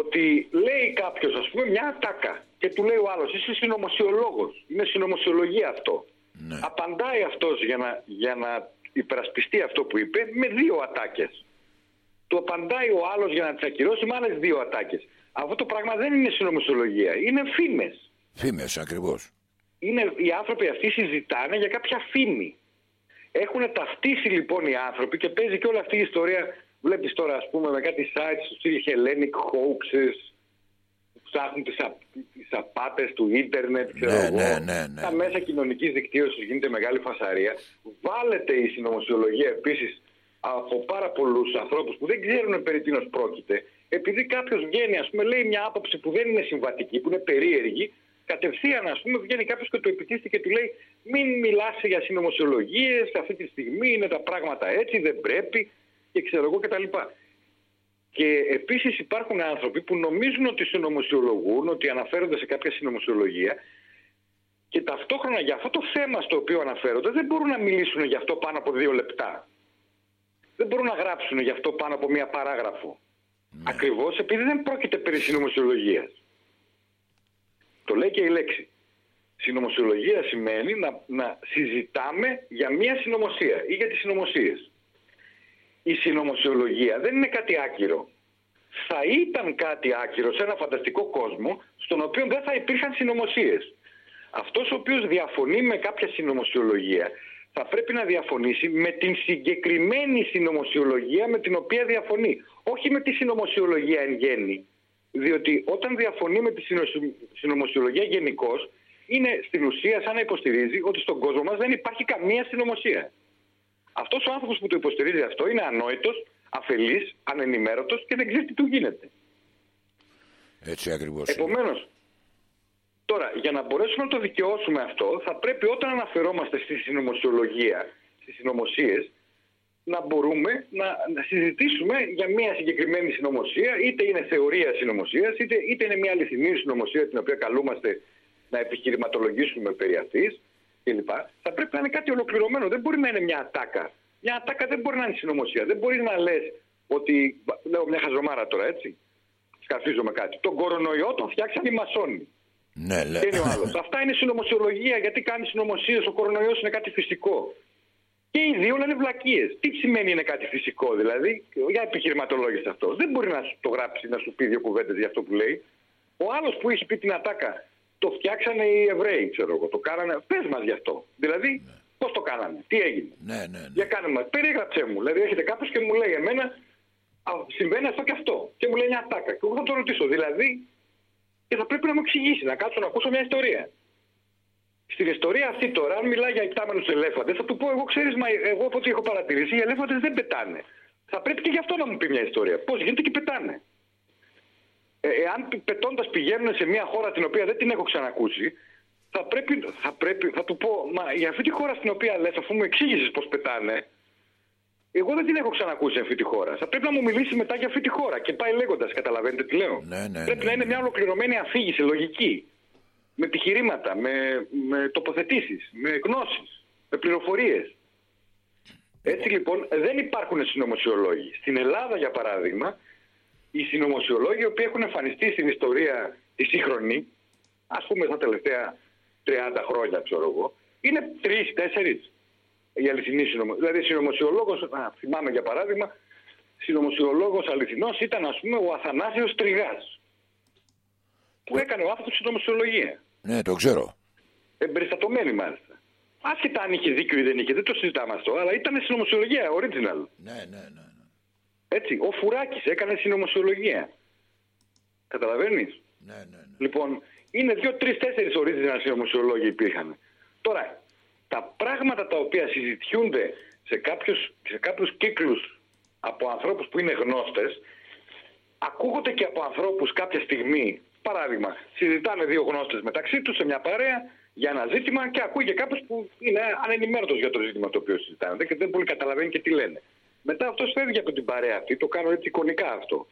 ότι λέει κάποιος, ας πούμε, μια ατάκα και του λέει ο άλλος, είσαι συνωμοσιολόγος. Είναι συνωμοσιολογία αυτό. Ναι. Απαντάει αυτός για να, για να υπερασπιστεί αυτό που είπε με δύο ατάκες. Του απαντάει ο άλλος για να τις ακυρώσει με άλλες δύο ατάκες. Αυτό το πράγμα δεν είναι συνωμοσιολογία, είναι φήμες. Φήμες, ακριβώς. Οι άνθρωποι αυτοί συζητάνε για κάποια φήμη. Έχουν ταυτίσει λοιπόν οι άνθρωποι και παίζει και όλη αυτή η ιστορία Βλέπεις τώρα, ας πούμε, με κάτι sites τους στυλ Hellenic hoaxes, που ψάχνουν τις τις απάτες του ίντερνετ, ξέρω ναι, ναι, ναι, ναι, Τα μέσα κοινωνικής δικτύωσης γίνεται μεγάλη φασαρία. Βάλετε η συνωμοσιολογία επίσης από πάρα πολλούς ανθρώπους που δεν ξέρουν περί τίνος πρόκειται. Επειδή κάποιος βγαίνει, ας πούμε, λέει μια άποψη που δεν είναι συμβατική, που είναι περίεργη, κατευθείαν, ας πούμε, βγαίνει κάποιος και το επιτίθεται και του λέει: Μην μιλάς για συνωμοσιολογίες, αυτή τη στιγμή είναι τα πράγματα έτσι, δεν πρέπει και ξέρω εγώ κτλ. Και επίσης υπάρχουν άνθρωποι που νομίζουν ότι συνωμοσιολογούν, ότι αναφέρονται σε κάποια συνωμοσιολογία και ταυτόχρονα για αυτό το θέμα στο οποίο αναφέρονται δεν μπορούν να μιλήσουν γι' αυτό πάνω από δύο λεπτά. Δεν μπορούν να γράψουν γι' αυτό πάνω από μία παράγραφο. Ναι. Ακριβώς επειδή δεν πρόκειται περί συνωμοσιολογίας. Το λέει και η λέξη. Συνωμοσιολογία σημαίνει να, να συζητάμε για μία συνωμοσία ή για τις συνωμοσίες η συνωμοσιολογία δεν είναι κάτι άκυρο. Θα ήταν κάτι άκυρο σε ένα φανταστικό κόσμο στον οποίο δεν θα υπήρχαν συνωμοσίες. Αυτός ο οποίος διαφωνεί με κάποια συνωμοσιολογία θα πρέπει να διαφωνήσει με την συγκεκριμένη συνωμοσιολογία με την οποία διαφωνεί. Όχι με τη συνωμοσιολογία εν γέννη. Διότι όταν διαφωνεί με τη συνωμοσιολογία γενικώς, είναι στην ουσία σαν να υποστηρίζει ότι στον κόσμο μας δεν υπάρχει καμία συνωμοσία. Αυτός ο άνθρωπος που το υποστηρίζει αυτό είναι ανόητος, αφελής, ανενημέρωτος και δεν ξέρει τι του γίνεται. Έτσι ακριβώς. Επομένως, τώρα για να μπορέσουμε να το δικαιώσουμε αυτό, θα πρέπει όταν αναφερόμαστε στη συνωμοσιολογία, στις συνωμοσίες, να μπορούμε να, να συζητήσουμε για μια συγκεκριμένη συνωμοσία, είτε είναι θεωρία συνωμοσίας, είτε, είτε είναι μια αληθινή συνωμοσία την οποία καλούμαστε να επιχειρηματολογήσουμε περί αυτής κλπ. Θα πρέπει να είναι κάτι ολοκληρωμένο. Δεν μπορεί να είναι μια ατάκα. Μια ατάκα δεν μπορεί να είναι συνωμοσία. Δεν μπορείς να λες ότι. Λέω μια χαζομάρα τώρα, έτσι. Σκαφίζομαι κάτι. Τον κορονοϊό τον φτιάξαν οι μασόνοι. Ναι, λέ. Και είναι ο άλλος; Αυτά είναι συνωμοσιολογία γιατί κάνει συνωμοσίες. Ο κορονοϊός είναι κάτι φυσικό. Και οι δύο είναι βλακίες. Τι σημαίνει είναι κάτι φυσικό, δηλαδή, για επιχειρηματολόγηση αυτό. Δεν μπορεί να σου το γράψει, να σου πει δύο κουβέντες για αυτό που λέει. Ο άλλος που έχει πει την ατάκα το φτιάξανε οι Εβραίοι, ξέρω εγώ. Το κάνανε. Πες μας γι' αυτό. Δηλαδή, ναι. πώς το κάνανε, τι έγινε. Ναι, ναι, ναι. Για κάνε μας. Περίγραψέ μου. Δηλαδή, έρχεται κάποιος και μου λέει εμένα, συμβαίνει αυτό και αυτό. Και μου λέει μια τάκα. Και εγώ θα το ρωτήσω. Δηλαδή, και θα πρέπει να μου εξηγήσει, να κάτσω να ακούσω μια ιστορία. Στην ιστορία αυτή τώρα, αν μιλάει για εκτάμενους ελέφαντες, θα του πω: Εγώ ξέρεις, μα εγώ από ό,τι έχω παρατηρήσει, οι ελέφαντες δεν πετάνε. Θα πρέπει και γι' αυτό να μου πει μια ιστορία. Πώς γίνεται και πετάνε ε, εάν πετώντας πηγαίνουν σε μια χώρα την οποία δεν την έχω ξανακούσει, θα πρέπει, θα πρέπει, θα του πω, μα για αυτή τη χώρα στην οποία λες, αφού μου εξήγησες πώς πετάνε, εγώ δεν την έχω ξανακούσει αυτή τη χώρα. Θα πρέπει να μου μιλήσει μετά για αυτή τη χώρα. Και πάει λέγοντας, καταλαβαίνετε τι λέω. Ναι, ναι, πρέπει ναι, να είναι μια ολοκληρωμένη αφήγηση, λογική. Με επιχειρήματα, με, με τοποθετήσεις, με γνώσεις, με πληροφορίες. Έτσι λοιπόν δεν υπάρχουν συνωμοσιολόγοι. Στην Ελλάδα, για παράδειγμα, οι συνωμοσιολόγοι οι οποίοι έχουν εμφανιστεί στην ιστορία τη σύγχρονη, ας πούμε στα τελευταία 30 χρόνια, ξέρω εγώ, είναι τρει-τέσσερι. Οι αληθινοί συνωμοσιολόγοι. Δηλαδή, συνωμοσιολόγος, θυμάμαι για παράδειγμα, συνωμοσιολόγος αληθινός ήταν, ας πούμε, ο Αθανάσιος Τριγάς. Που έκανε ο άνθρωπος συνωμοσιολογία. Ναι, το ξέρω. Εμπεριστατωμένη μάλιστα. Άσχετα αν είχε δίκιο ή δεν είχε, δεν το συζητάμε αυτό, αλλά ήταν συνωμοσιολογία, original. Ναι, ναι, ναι. Έτσι, ο Φουράκης έκανε συνωμοσιολογία. Καταλαβαίνεις; Ναι, ναι, ναι. Λοιπόν, είναι δύο, τρεις, τέσσερις original συνωμοσιολόγοι υπήρχαν. Τώρα, τα πράγματα τα οποία συζητιούνται σε κάποιους, σε κάποιους κύκλους από ανθρώπους που είναι γνώστες ακούγονται και από ανθρώπους κάποια στιγμή παράδειγμα συζητάνε δύο γνώστες μεταξύ τους σε μια παρέα για ένα ζήτημα και ακούει και κάποιος που είναι ανενημέρωτος για το ζήτημα το οποίο συζητάνε και δεν πολύ καταλαβαίνει και τι λένε. Μετά αυτός φεύγει από την παρέα αυτή, το κάνω έτσι εικονικά αυτό,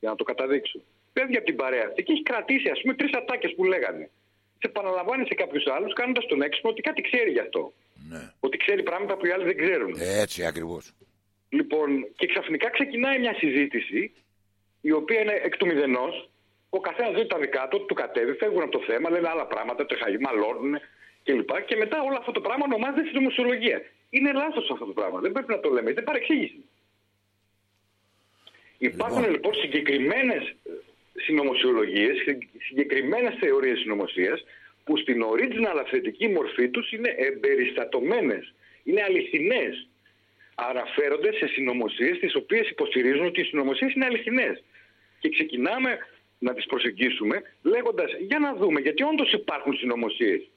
για να το καταδείξω. Φεύγει από την παρέα αυτή και έχει κρατήσει, ας πούμε, τρεις ατάκες που λέγανε. Σε επαναλαμβάνει σε κάποιους άλλους, κάνοντας τον έξυπνο ότι κάτι ξέρει γι' αυτό. Ναι. Ότι ξέρει πράγματα που οι άλλοι δεν ξέρουν. Έτσι ακριβώς. Λοιπόν, και ξαφνικά ξεκινάει μια συζήτηση η οποία είναι εκ του μηδενός. Ο καθένας ζει τα δικά του, του κατέβει, φεύγουν από το θέμα, λένε άλλα πράγματα, τρεχαγεί, μαλώνουν κλπ. Και, και μετά όλο αυτό το πράγμα ονομάζεται συνωμοσιολογία. Είναι λάθος αυτό το πράγμα. Δεν πρέπει να το λέμε. Είναι παρεξήγηση. Υπάρχουν λοιπόν, λοιπόν συγκεκριμένες συνωμοσιολογίες, συγκεκριμένες θεωρίες συνωμοσίας που στην original αυθεντική μορφή τους είναι εμπεριστατωμένες, είναι αληθινές αναφέρονται σε συνωμοσίες τις οποίες υποστηρίζουν ότι οι συνωμοσίες είναι αληθινές. Και ξεκινάμε να τις προσεγγίσουμε λέγοντας για να δούμε γιατί όντως υπάρχουν συνωμοσίες.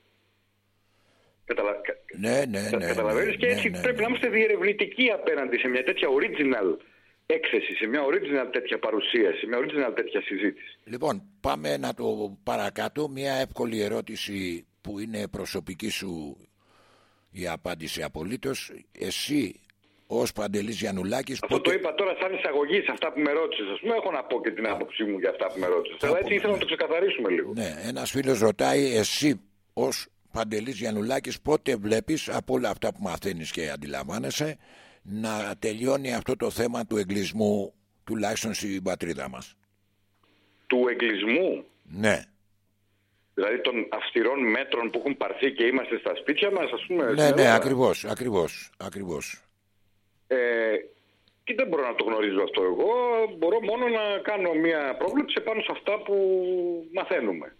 Καταλα... Ναι, ναι, ναι, Καταλαβαίνεις; ναι, και έτσι ναι, ναι, πρέπει να είμαστε διερευνητικοί απέναντι σε μια τέτοια original έκθεση, σε μια original τέτοια παρουσίαση, σε μια original τέτοια συζήτηση. Λοιπόν, πάμε να το παρακάτω. Μια εύκολη ερώτηση που είναι προσωπική σου η απάντηση απολύτως. Εσύ ως Παντελής Γιανουλάκη. Αυτό πότε... το είπα τώρα σαν εισαγωγή σε αυτά που με ρώτησες. Α πούμε, έχω να πω και την άποψή μου για αυτά που με ρώτησες. Αλλά έτσι ήθελα να το ξεκαθαρίσουμε λίγο. Ναι, ένας φίλος ρωτάει, εσύ ως Παντελής Γιανουλάκη, πότε βλέπεις από όλα αυτά που μαθαίνεις και αντιλαμβάνεσαι να τελειώνει αυτό το θέμα του εγκλισμού τουλάχιστον στην πατρίδα μας. Του εγκλισμού; Ναι. Δηλαδή των αυστηρών μέτρων που έχουν πάρθει και είμαστε στα σπίτια μας, ας πούμε. Ναι, ναι, ακριβώς, ακριβώς, ακριβώς. Ε, και δεν μπορώ να το γνωρίζω αυτό εγώ. Μπορώ μόνο να κάνω μια πρόβλεψη πάνω σε αυτά που μαθαίνουμε.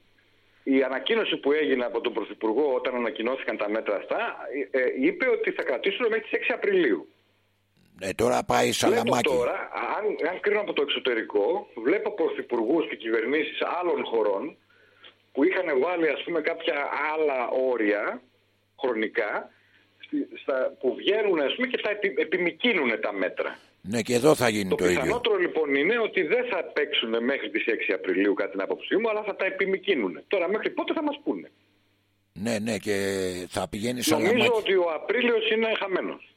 Η ανακοίνωση που έγινε από τον Πρωθυπουργό όταν ανακοινώθηκαν τα μέτρα αυτά ε, ε είπε ότι θα κρατήσουν μέχρι τις 6 Απριλίου. Ε, τώρα πάει σαλαμάκι. τώρα, αν, αν κρίνω από το εξωτερικό, βλέπω πρωθυπουργούς και κυβερνήσεις άλλων χωρών που είχαν βάλει ας πούμε κάποια άλλα όρια χρονικά στα, που βγαίνουν ας πούμε, και τα επι, επιμικίνουν τα μέτρα. Ναι, και εδώ θα γίνει το, το ίδιο. Το πιθανότερο λοιπόν είναι ότι δεν θα παίξουν μέχρι τις 6 Απριλίου κατά την άποψή μου, αλλά θα τα επιμικίνουν. Τώρα μέχρι πότε θα μας πούνε; Ναι, ναι, και θα πηγαίνει σαν Νομίζω ότι ο Απρίλιος είναι χαμένος.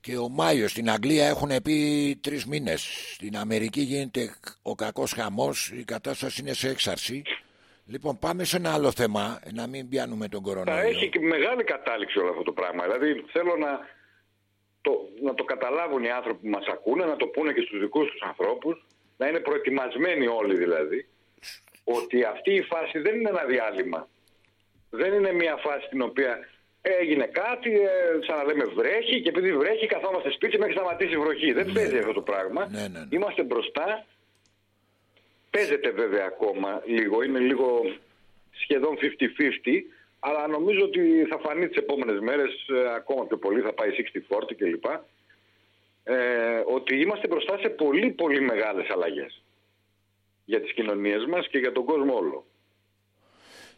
Και ο Μάιος στην Αγγλία έχουν πει τρεις μήνες. Στην Αμερική γίνεται ο κακός χαμός, η κατάσταση είναι σε έξαρση. Λοιπόν, πάμε σε ένα άλλο θέμα, να μην πιάνουμε τον κορονοϊό. Θα έχει και μεγάλη κατάληξη όλο αυτό το πράγμα. Δηλαδή, θέλω να το, να το καταλάβουν οι άνθρωποι που μας ακούνε, να το πούνε και στους δικούς τους ανθρώπους, να είναι προετοιμασμένοι όλοι δηλαδή, ότι αυτή η φάση δεν είναι ένα διάλειμμα. Δεν είναι μια φάση στην οποία έγινε κάτι, ε, σαν να λέμε βρέχει και επειδή βρέχει καθόμαστε σπίτι μέχρι σταματήσει η βροχή. Δεν ναι. παίζει αυτό το πράγμα. Ναι, ναι, ναι. Είμαστε μπροστά Παίζεται βέβαια ακόμα λίγο, είναι λίγο σχεδόν 50-50, αλλά νομίζω ότι θα φανεί τις επόμενες μέρες, ε, ακόμα πιο πολύ, θα πάει 60-40 κλπ. Ε, ότι είμαστε μπροστά σε πολύ πολύ μεγάλες αλλαγές για τις κοινωνίες μας και για τον κόσμο όλο.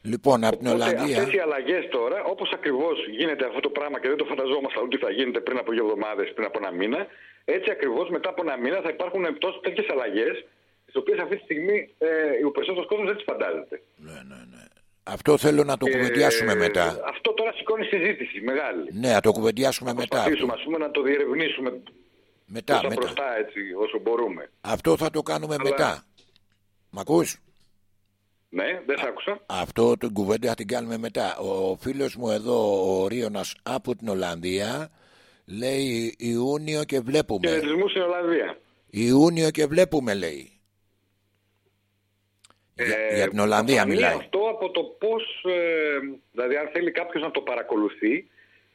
Λοιπόν, από την Ολλανδία. Αυτές οι αλλαγές τώρα, όπως ακριβώς γίνεται αυτό το πράγμα και δεν το φανταζόμασταν ότι θα γίνεται πριν από δύο εβδομάδες, πριν από ένα μήνα, έτσι ακριβώς μετά από ένα μήνα θα υπάρχουν τέτοιες αλλαγές τις οποίες αυτή τη στιγμή ε, ο περισσότερος κόσμος δεν τις φαντάζεται. Ναι, ναι, ναι. Αυτό θέλω να το ε, κουβεντιάσουμε μετά. Αυτό τώρα σηκώνει συζήτηση μεγάλη. Ναι, να το κουβεντιάσουμε μετά. Να προσπαθήσουμε πούμε, να το διερευνήσουμε μετά, μετά. μπροστά έτσι όσο μπορούμε. Αυτό θα το κάνουμε μετά. Μ' ακούς; Ναι, δεν σ' άκουσα. Αυτό το κουβέντα θα την κάνουμε μετά. Ο φίλος μου εδώ, ο Ρίωνας από την Ολλανδία, λέει Ιούνιο και βλέπουμε. Χαιρετισμούς στην Ολλανδία. Ιούνιο και βλέπουμε λέει. Για, ε, για την Ολλανδία μιλάει. Αυτό από το πώς, ε, δηλαδή αν θέλει κάποιος να το παρακολουθεί,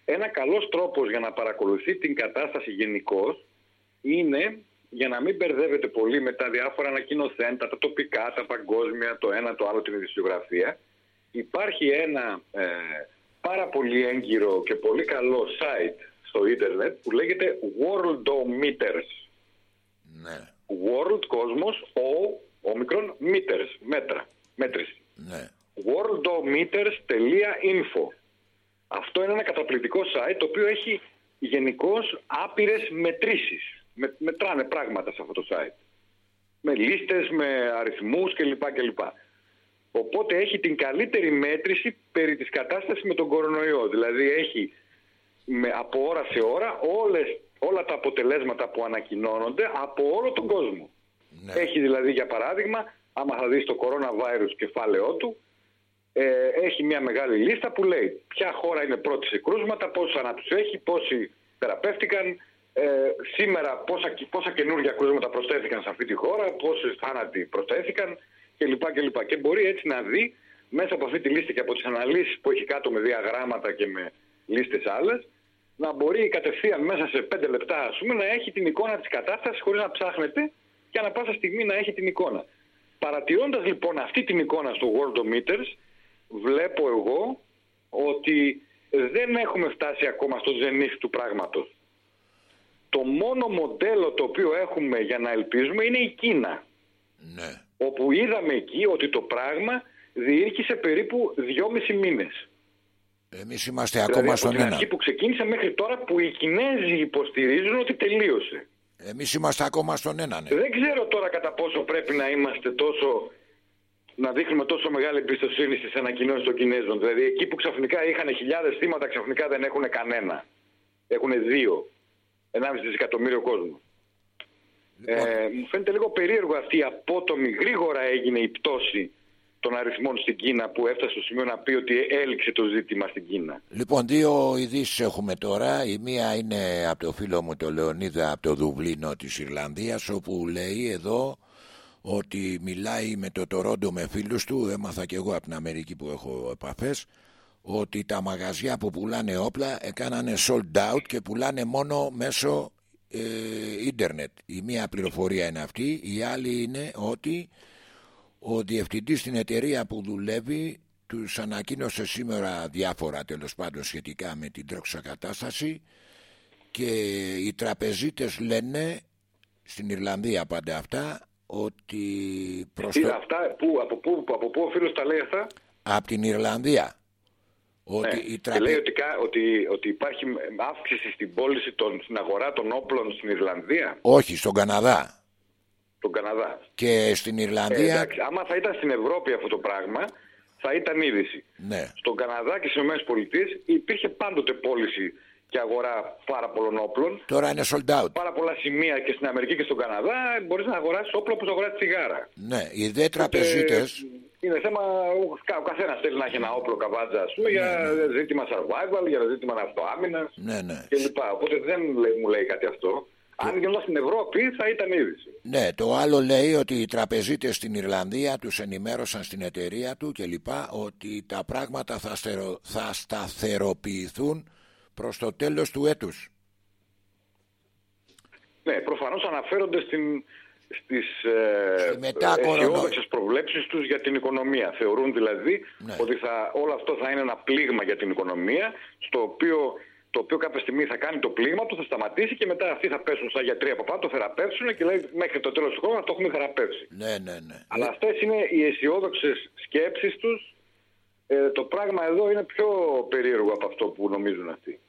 ένα καλός τρόπος για να παρακολουθεί την κατάσταση γενικώς είναι για να μην μπερδεύεται πολύ με τα διάφορα ανακοινοθέντα, τα τοπικά, τα παγκόσμια, το ένα, το άλλο, την ειδησιογραφία. Υπάρχει ένα ε, πάρα πολύ έγκυρο και πολύ καλό site στο ίντερνετ που λέγεται Worldometers. Ναι. World, κόσμος, ο Omicron meters, μέτρα, μέτρηση. Ναι. worldometers.info Αυτό είναι ένα καταπληκτικό site το οποίο έχει γενικώς άπειρες μετρήσεις. Με, μετράνε πράγματα σε αυτό το site. Με λίστες, με αριθμούς κλπ. κλπ. Οπότε έχει την καλύτερη μέτρηση περί της κατάστασης με τον κορονοϊό. Δηλαδή έχει με, από ώρα σε ώρα όλες, όλα τα αποτελέσματα που ανακοινώνονται από όλο τον κόσμο. Ναι. Έχει δηλαδή για παράδειγμα, άμα θα δεις το coronavirus κεφάλαιό του, ε, έχει μια μεγάλη λίστα που λέει ποια χώρα είναι πρώτη σε κρούσματα, πόσους θανάτους έχει, πόσοι θεραπεύτηκαν, ε, σήμερα πόσα, πόσα καινούργια κρούσματα προσθέθηκαν σε αυτή τη χώρα, πόσοι θάνατοι προσθέθηκαν κλπ. κλπ. Και μπορεί έτσι να δει μέσα από αυτή τη λίστα και από τις αναλύσεις που έχει κάτω με διαγράμματα και με λίστες άλλες, να μπορεί κατευθείαν μέσα σε πέντε λεπτά ας πούμε, να έχει την εικόνα της κατάστασης χωρίς να ψάχνετε και ανα πάσα στιγμή να έχει την εικόνα. Παρατηρώντας λοιπόν αυτή την εικόνα στο Worldometers, βλέπω εγώ ότι δεν έχουμε φτάσει ακόμα στο ζενίχ του πράγματος. Το μόνο μοντέλο το οποίο έχουμε για να ελπίζουμε είναι η Κίνα. Ναι. Όπου είδαμε εκεί ότι το πράγμα διήρκησε περίπου δυόμισι μήνες. Εμείς είμαστε δηλαδή, ακόμα στον ένα. Από την αρχή που ξεκίνησε μέχρι τώρα που οι Κινέζοι υποστηρίζουν ότι τελείωσε. Εμείς είμαστε ακόμα στον ένα, ναι. Δεν ξέρω τώρα κατά πόσο πρέπει να είμαστε τόσο να δείχνουμε τόσο μεγάλη εμπιστοσύνη στις ανακοινώσεις των Κινέζων. Δηλαδή εκεί που ξαφνικά είχαν χιλιάδες θύματα, ξαφνικά δεν έχουν κανένα. Έχουν δύο. 1,5 δισεκατομμύριο κόσμο. Λοιπόν. Ε, μου φαίνεται λίγο περίεργο αυτή η απότομη, γρήγορα έγινε η πτώση των αριθμών στην Κίνα που έφτασε στο σημείο να πει ότι έληξε το ζήτημα στην Κίνα. Λοιπόν, δύο ειδήσεις έχουμε τώρα. Η μία είναι από το φίλο μου το Λεωνίδα από το Δουβλίνο της Ιρλανδίας όπου λέει εδώ ότι μιλάει με το Τορόντο με φίλους του, έμαθα και εγώ από την Αμερική που έχω επαφές, ότι τα μαγαζιά που πουλάνε όπλα έκανανε sold out και πουλάνε μόνο μέσω ε, ίντερνετ. Η μία πληροφορία είναι αυτή, η άλλη είναι ότι ο διευθυντής στην εταιρεία που δουλεύει τους ανακοίνωσε σήμερα διάφορα τέλος πάντων σχετικά με την τρέχουσα κατάσταση και οι τραπεζίτες λένε στην Ιρλανδία πάντα αυτά ότι προς Τι, αυτά, πού, από, πού, από πού ο φίλος τα λέει αυτά; Από την Ιρλανδία. Ότι ναι. η τραπε... Και λέει ότι, ότι, ότι υπάρχει αύξηση στην πώληση των, στην αγορά των όπλων στην Ιρλανδία. Όχι, στον Καναδά. Στον Καναδά. Και στην Ιρλανδία. Ε, εντάξει, άμα θα ήταν στην Ευρώπη αυτό το πράγμα, θα ήταν είδηση. Ναι. Στον Καναδά και στις ΗΠΑ υπήρχε πάντοτε πώληση και αγορά πάρα πολλών όπλων. Τώρα είναι sold out. Πάρα πολλά σημεία και στην Αμερική και στον Καναδά μπορείς να αγοράσεις όπλο όπως αγοράσει τσιγάρα. Ναι, οι δε τραπεζίτε. Είναι θέμα, ο καθένας θέλει να έχει ένα όπλο καβάτζα ας πούμε, ναι, για ναι. ζήτημα survival, για ζήτημα αυτοάμυνα ναι, ναι. κλπ. Οπότε δεν μου λέει κάτι αυτό. Αν γινόταν στην Ευρώπη θα ήταν είδηση. Ναι, το άλλο λέει ότι οι τραπεζίτες στην Ιρλανδία τους ενημέρωσαν στην εταιρεία του κλπ. ότι τα πράγματα θα, στερο... θα σταθεροποιηθούν προς το τέλος του έτους. Ναι, προφανώς αναφέρονται στην, στις ε, αισιόδοξες προβλέψεις τους για την οικονομία. Θεωρούν δηλαδή ναι. ότι θα, όλο αυτό θα είναι ένα πλήγμα για την οικονομία, στο οποίο, το οποίο κάποια στιγμή θα κάνει το πλήγμα του, θα σταματήσει και μετά αυτοί θα πέσουν στα γιατροί από πάνω, το θεραπεύσουν και λέει μέχρι το τέλος του χρόνου να το έχουμε θεραπεύσει. Ναι, ναι, ναι. Αλλά αυτές είναι οι αισιόδοξες σκέψεις τους. Ε, το πράγμα εδώ είναι πιο περίεργο από αυτό που νομίζουν αυτοί.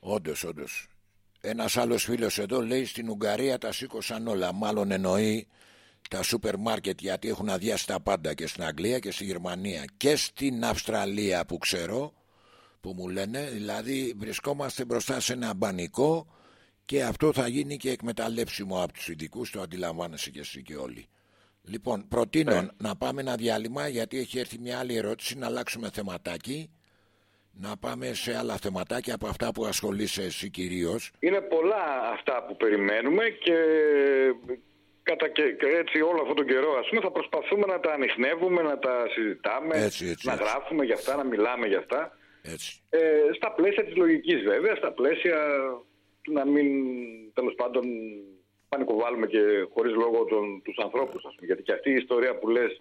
Όντως, όντως. Ένας άλλος φίλος εδώ λέει στην Ουγγαρία τα σήκωσαν όλα. Μάλλον εννοεί τα σούπερ μάρκετ γιατί έχουν αδειάσει τα πάντα και στην Αγγλία και στη Γερμανία και στην Αυστραλία που ξέρω που μου λένε. Δηλαδή βρισκόμαστε μπροστά σε ένα μπανικό και αυτό θα γίνει και εκμεταλλεύσιμο από τους ειδικούς, το αντιλαμβάνεσαι και εσύ και όλοι. Λοιπόν, προτείνω ναι. να πάμε ένα διάλειμμα γιατί έχει έρθει μια άλλη ερώτηση να αλλάξουμε θεματάκι να πάμε σε άλλα θεματάκια από αυτά που ασχολείσαι εσύ κυρίως. Είναι πολλά αυτά που περιμένουμε και κατά και, έτσι όλο αυτόν τον καιρό ας πούμε θα προσπαθούμε να τα ανοιχνεύουμε, να τα συζητάμε, να γράφουμε για αυτά, να μιλάμε για αυτά. Έτσι. Ε, στα πλαίσια της λογικής βέβαια, στα πλαίσια του να μην τέλος πάντων πανικοβάλλουμε και χωρίς λόγο τον, τους ανθρώπους ας πούμε. Γιατί και αυτή η ιστορία που λες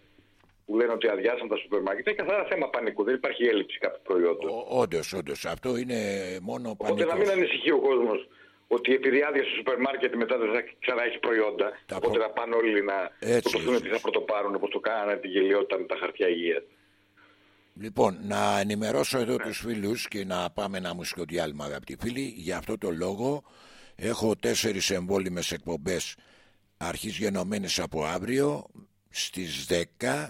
που λένε ότι αδειάσαν τα σούπερ μάρκετ. Είναι καθαρά θέμα πανικού. Δεν υπάρχει έλλειψη κάποιου προϊόντων. Όντως, όντως. Αυτό είναι μόνο πανικός. Οπότε να μην ανησυχεί ο κόσμος ότι επειδή άδειασε το σούπερ μάρκετ μετά δεν θα ξανά έχει προϊόντα. Τα οπότε προ... θα πάνε όλοι να σκοτωθούν τι θα πρωτοπάρουν όπως το κάνανε τη γελιότητα με τα χαρτιά υγείας. Λοιπόν, να ενημερώσω εδώ ναι. τους φίλους και να πάμε ένα μουσικό διάλειμμα αγαπητοί φίλοι. Για αυτό το λόγο έχω τέσσερις εμβόλυμες εκπομπές αρχής γενομένες από αύριο στις 10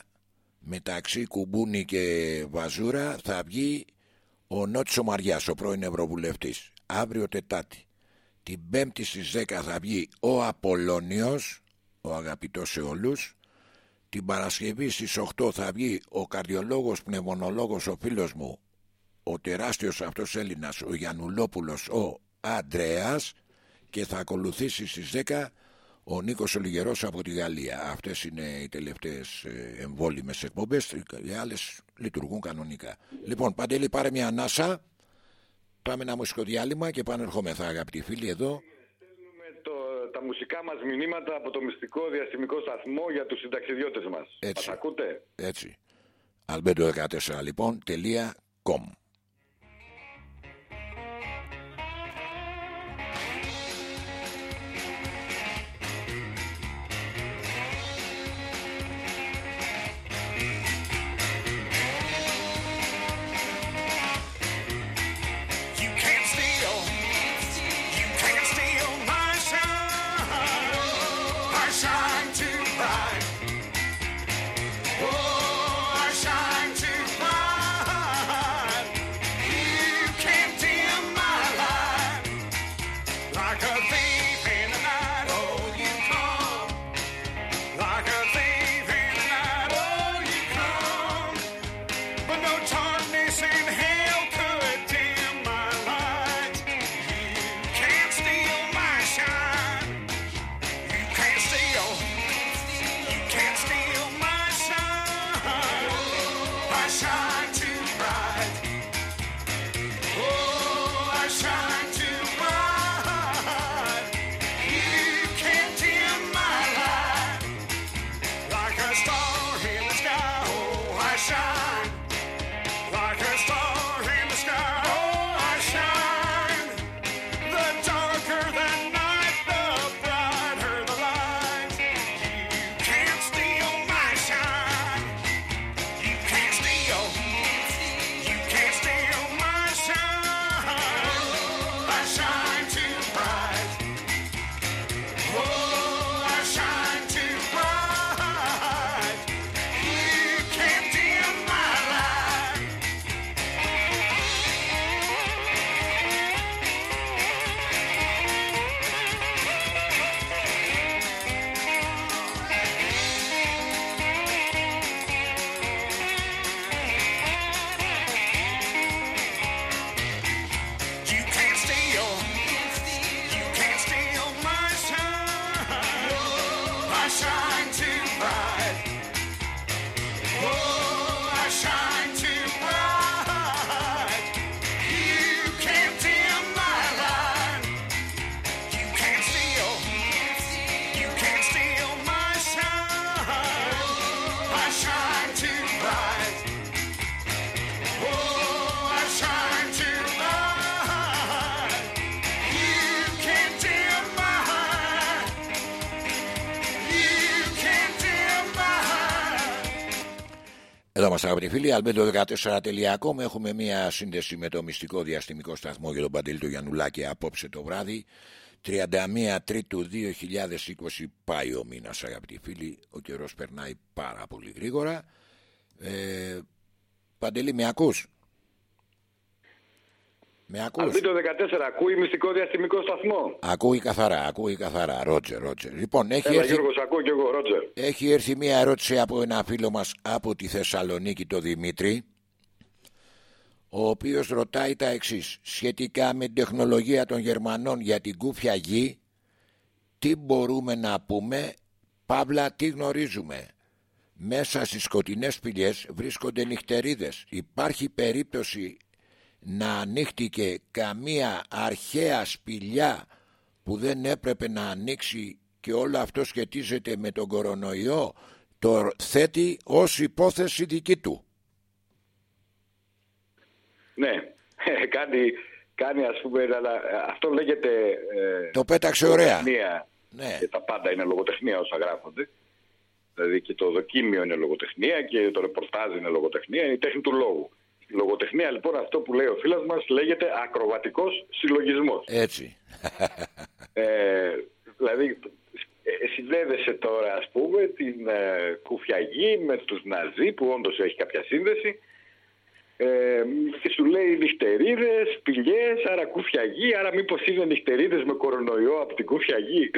μεταξύ Κουμπούνη και Βαζούρα θα βγει ο Νότης Ομαριάς, ο πρώην Ευρωβουλευτής. Αύριο Τετάτη. Την Πέμπτη στις 10 θα βγει ο Απολώνιος, ο αγαπητός σε όλους. Την Παρασκευή στις 8 θα βγει ο καρδιολόγος πνευμονολόγος, ο φίλος μου, ο τεράστιος αυτός Έλληνας, ο Γιαννουλόπουλος, ο Αντρέας και θα ακολουθήσει στις 10 ο Νίκος Ολιγερός από τη Γαλλία. Αυτές είναι οι τελευταίες ε, εμβόλυμες εκπομπές, οι άλλες λειτουργούν κανονικά. Λοιπόν, Παντελή πάρε μια ανάσα, πάμε ένα μουσικό διάλειμμα και ερχόμεθα αγαπητοί φίλοι εδώ. Στέλνουμε το, τα μουσικά μας μηνύματα από το μυστικό διαστημικό σταθμό για τους συνταξιδιώτες μας. Έτσι. Μας ακούτε; Έτσι. Αλμπέντο14 λοιπόν, τελεία, com. Αγαπητοί φίλοι, αλμπέντο14.com Έχουμε μια σύνδεση με το μυστικό διαστημικό σταθμό για τον Παντελή του Γιαννουλάκη απόψε το βράδυ. 31 Τρίτου 2020 πάει ο μήνας αγαπητοί φίλοι. Ο καιρός περνάει πάρα πολύ γρήγορα. Ε, Παντελή με ακούς; Με ακούς; το 14 ακούει μυστικό διαστημικό σταθμό; Ακούει καθαρά, ακούει καθαρά. Ρότζερ, Ρότζερ. Λοιπόν, έχει Έλα, έρθει... Γιώργος, ακούω και εγώ, Ρότζερ. Έχει έρθει μια ερώτηση από ένα φίλο μας από τη Θεσσαλονίκη, το Δημήτρη, ο οποίος ρωτάει τα εξής. Σχετικά με την τεχνολογία των Γερμανών για την κούφια γη, τι μπορούμε να πούμε, παύλα τι γνωρίζουμε; Μέσα στις σκοτεινές πηγές βρίσκονται νυχτερίδες. Υπάρχει περίπτωση να ανοίχτηκε καμία αρχαία σπηλιά που δεν έπρεπε να ανοίξει και όλο αυτό σχετίζεται με τον κορονοϊό το θέτει ως υπόθεση δική του. Ναι, κάνει, κάνει ας πούμε, αλλά αυτό λέγεται... Ε, το πέταξε ωραία. Ναι. Και τα πάντα είναι λογοτεχνία όσα γράφονται. Δηλαδή και το δοκίμιο είναι λογοτεχνία και το ρεπορτάζ είναι λογοτεχνία, είναι η τέχνη του λόγου λογοτεχνία λοιπόν αυτό που λέει ο φίλος μας λέγεται ακροβατικός συλλογισμός. Έτσι. Ε, δηλαδή ε, συνδέδεσαι τώρα ας πούμε την ε, κουφιαγή με τους Ναζί που όντως έχει κάποια σύνδεση ε, και σου λέει νυχτερίδες, πηγές, άρα κουφιαγή, άρα μήπως είναι νυχτερίδες με κορονοϊό από την κουφιαγή.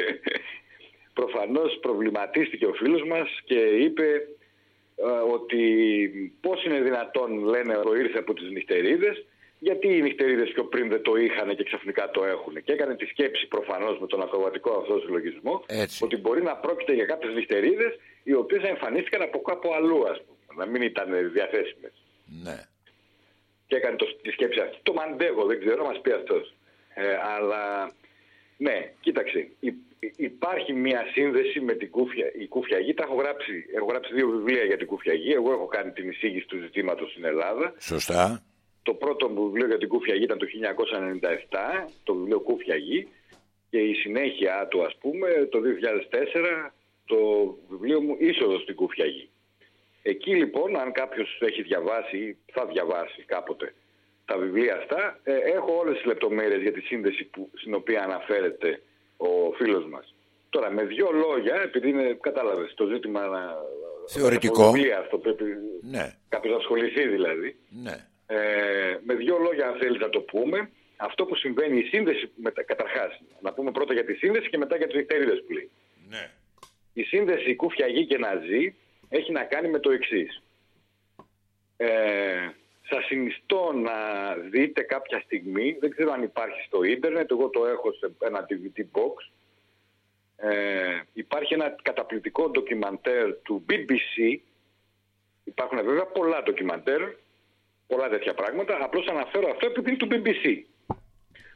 Προφανώς προβληματίστηκε ο φίλος μας και είπε ε, ότι πώς είναι δυνατόν λένε ήρθε από τις νυχτερίδες γιατί οι νυχτερίδες πιο πριν δεν το είχαν και ξαφνικά το έχουν. Και έκανε τη σκέψη προφανώς με τον ακροβατικό αυτό συλλογισμό ότι μπορεί να πρόκειται για κάποιες νυχτερίδες οι οποίες εμφανίστηκαν από κάπου αλλού ας πούμε, να μην ήταν διαθέσιμες. Ναι. Και έκανε το, τη σκέψη αυτή. Το μαντεύω, δεν ξέρω, μας πει αυτός. Ε, αλλά ναι, κοίταξε, υπάρχει μια σύνδεση με την κούφια, η Κούφια Τα έχω γράψει, έχω γράψει δύο βιβλία για την Κούφια Εγώ έχω κάνει την εισήγηση του ζητήματος στην Ελλάδα. Σωστά. Το πρώτο μου βιβλίο για την Κούφια ήταν το 1997, το βιβλίο Κούφια Και η συνέχεια του, ας πούμε, το 2004, το βιβλίο μου Είσοδος στην Κούφια Εκεί λοιπόν, αν κάποιος έχει διαβάσει ή θα διαβάσει κάποτε τα βιβλία αυτά, ε, έχω όλες τις λεπτομέρειες για τη σύνδεση που, στην οποία αναφέρεται ο φίλος μας. Τώρα με δύο λόγια, επειδή είναι, κατάλαβες, το ζήτημα να... Θεωρητικό. Βιβλία αυτό πρέπει ναι. κάποιος να ασχοληθεί δηλαδή. Ναι. Ε, με δύο λόγια αν θέλεις να το πούμε, αυτό που συμβαίνει, η σύνδεση, καταρχάς, να πούμε πρώτα για τη σύνδεση και μετά για τις νυχτερίδες που λέει. Ναι. Η σύνδεση κούφια γη και ναζί έχει να κάνει με το εξής. Ε, σας συνιστώ να δείτε κάποια στιγμή, δεν ξέρω αν υπάρχει στο ίντερνετ, εγώ το έχω σε ένα DVD box, ε, υπάρχει ένα καταπληκτικό ντοκιμαντέρ του BBC, υπάρχουν βέβαια πολλά ντοκιμαντέρ, πολλά τέτοια πράγματα, απλώς αναφέρω αυτό επειδή είναι του BBC,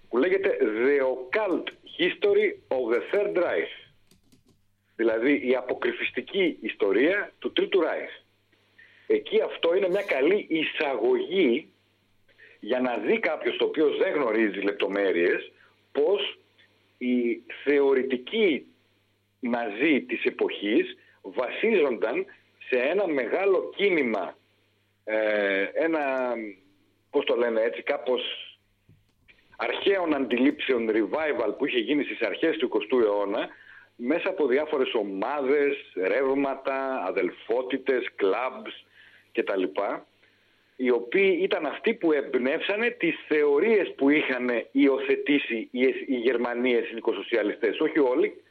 που λέγεται The Occult History of the Third Reich, δηλαδή η αποκρυφιστική ιστορία του Τρίτου Reich. Εκεί αυτό είναι μια καλή εισαγωγή για να δει κάποιος το οποίο δεν γνωρίζει λεπτομέρειες πως οι θεωρητικοί ναζί της εποχής βασίζονταν σε ένα μεγάλο κίνημα, ε, ένα, πώς το λένε έτσι, κάπως αρχαίων αντιλήψεων revival που είχε γίνει στις αρχές του 20ου αιώνα μέσα από διάφορες ομάδες, ρεύματα, αδελφότητες, κλαμπς, κτλ. Οι οποίοι ήταν αυτοί που εμπνεύσανε τις θεωρίες που είχαν υιοθετήσει οι Γερμανοί εθνικοσοσιαλιστές. Όχι όλοι,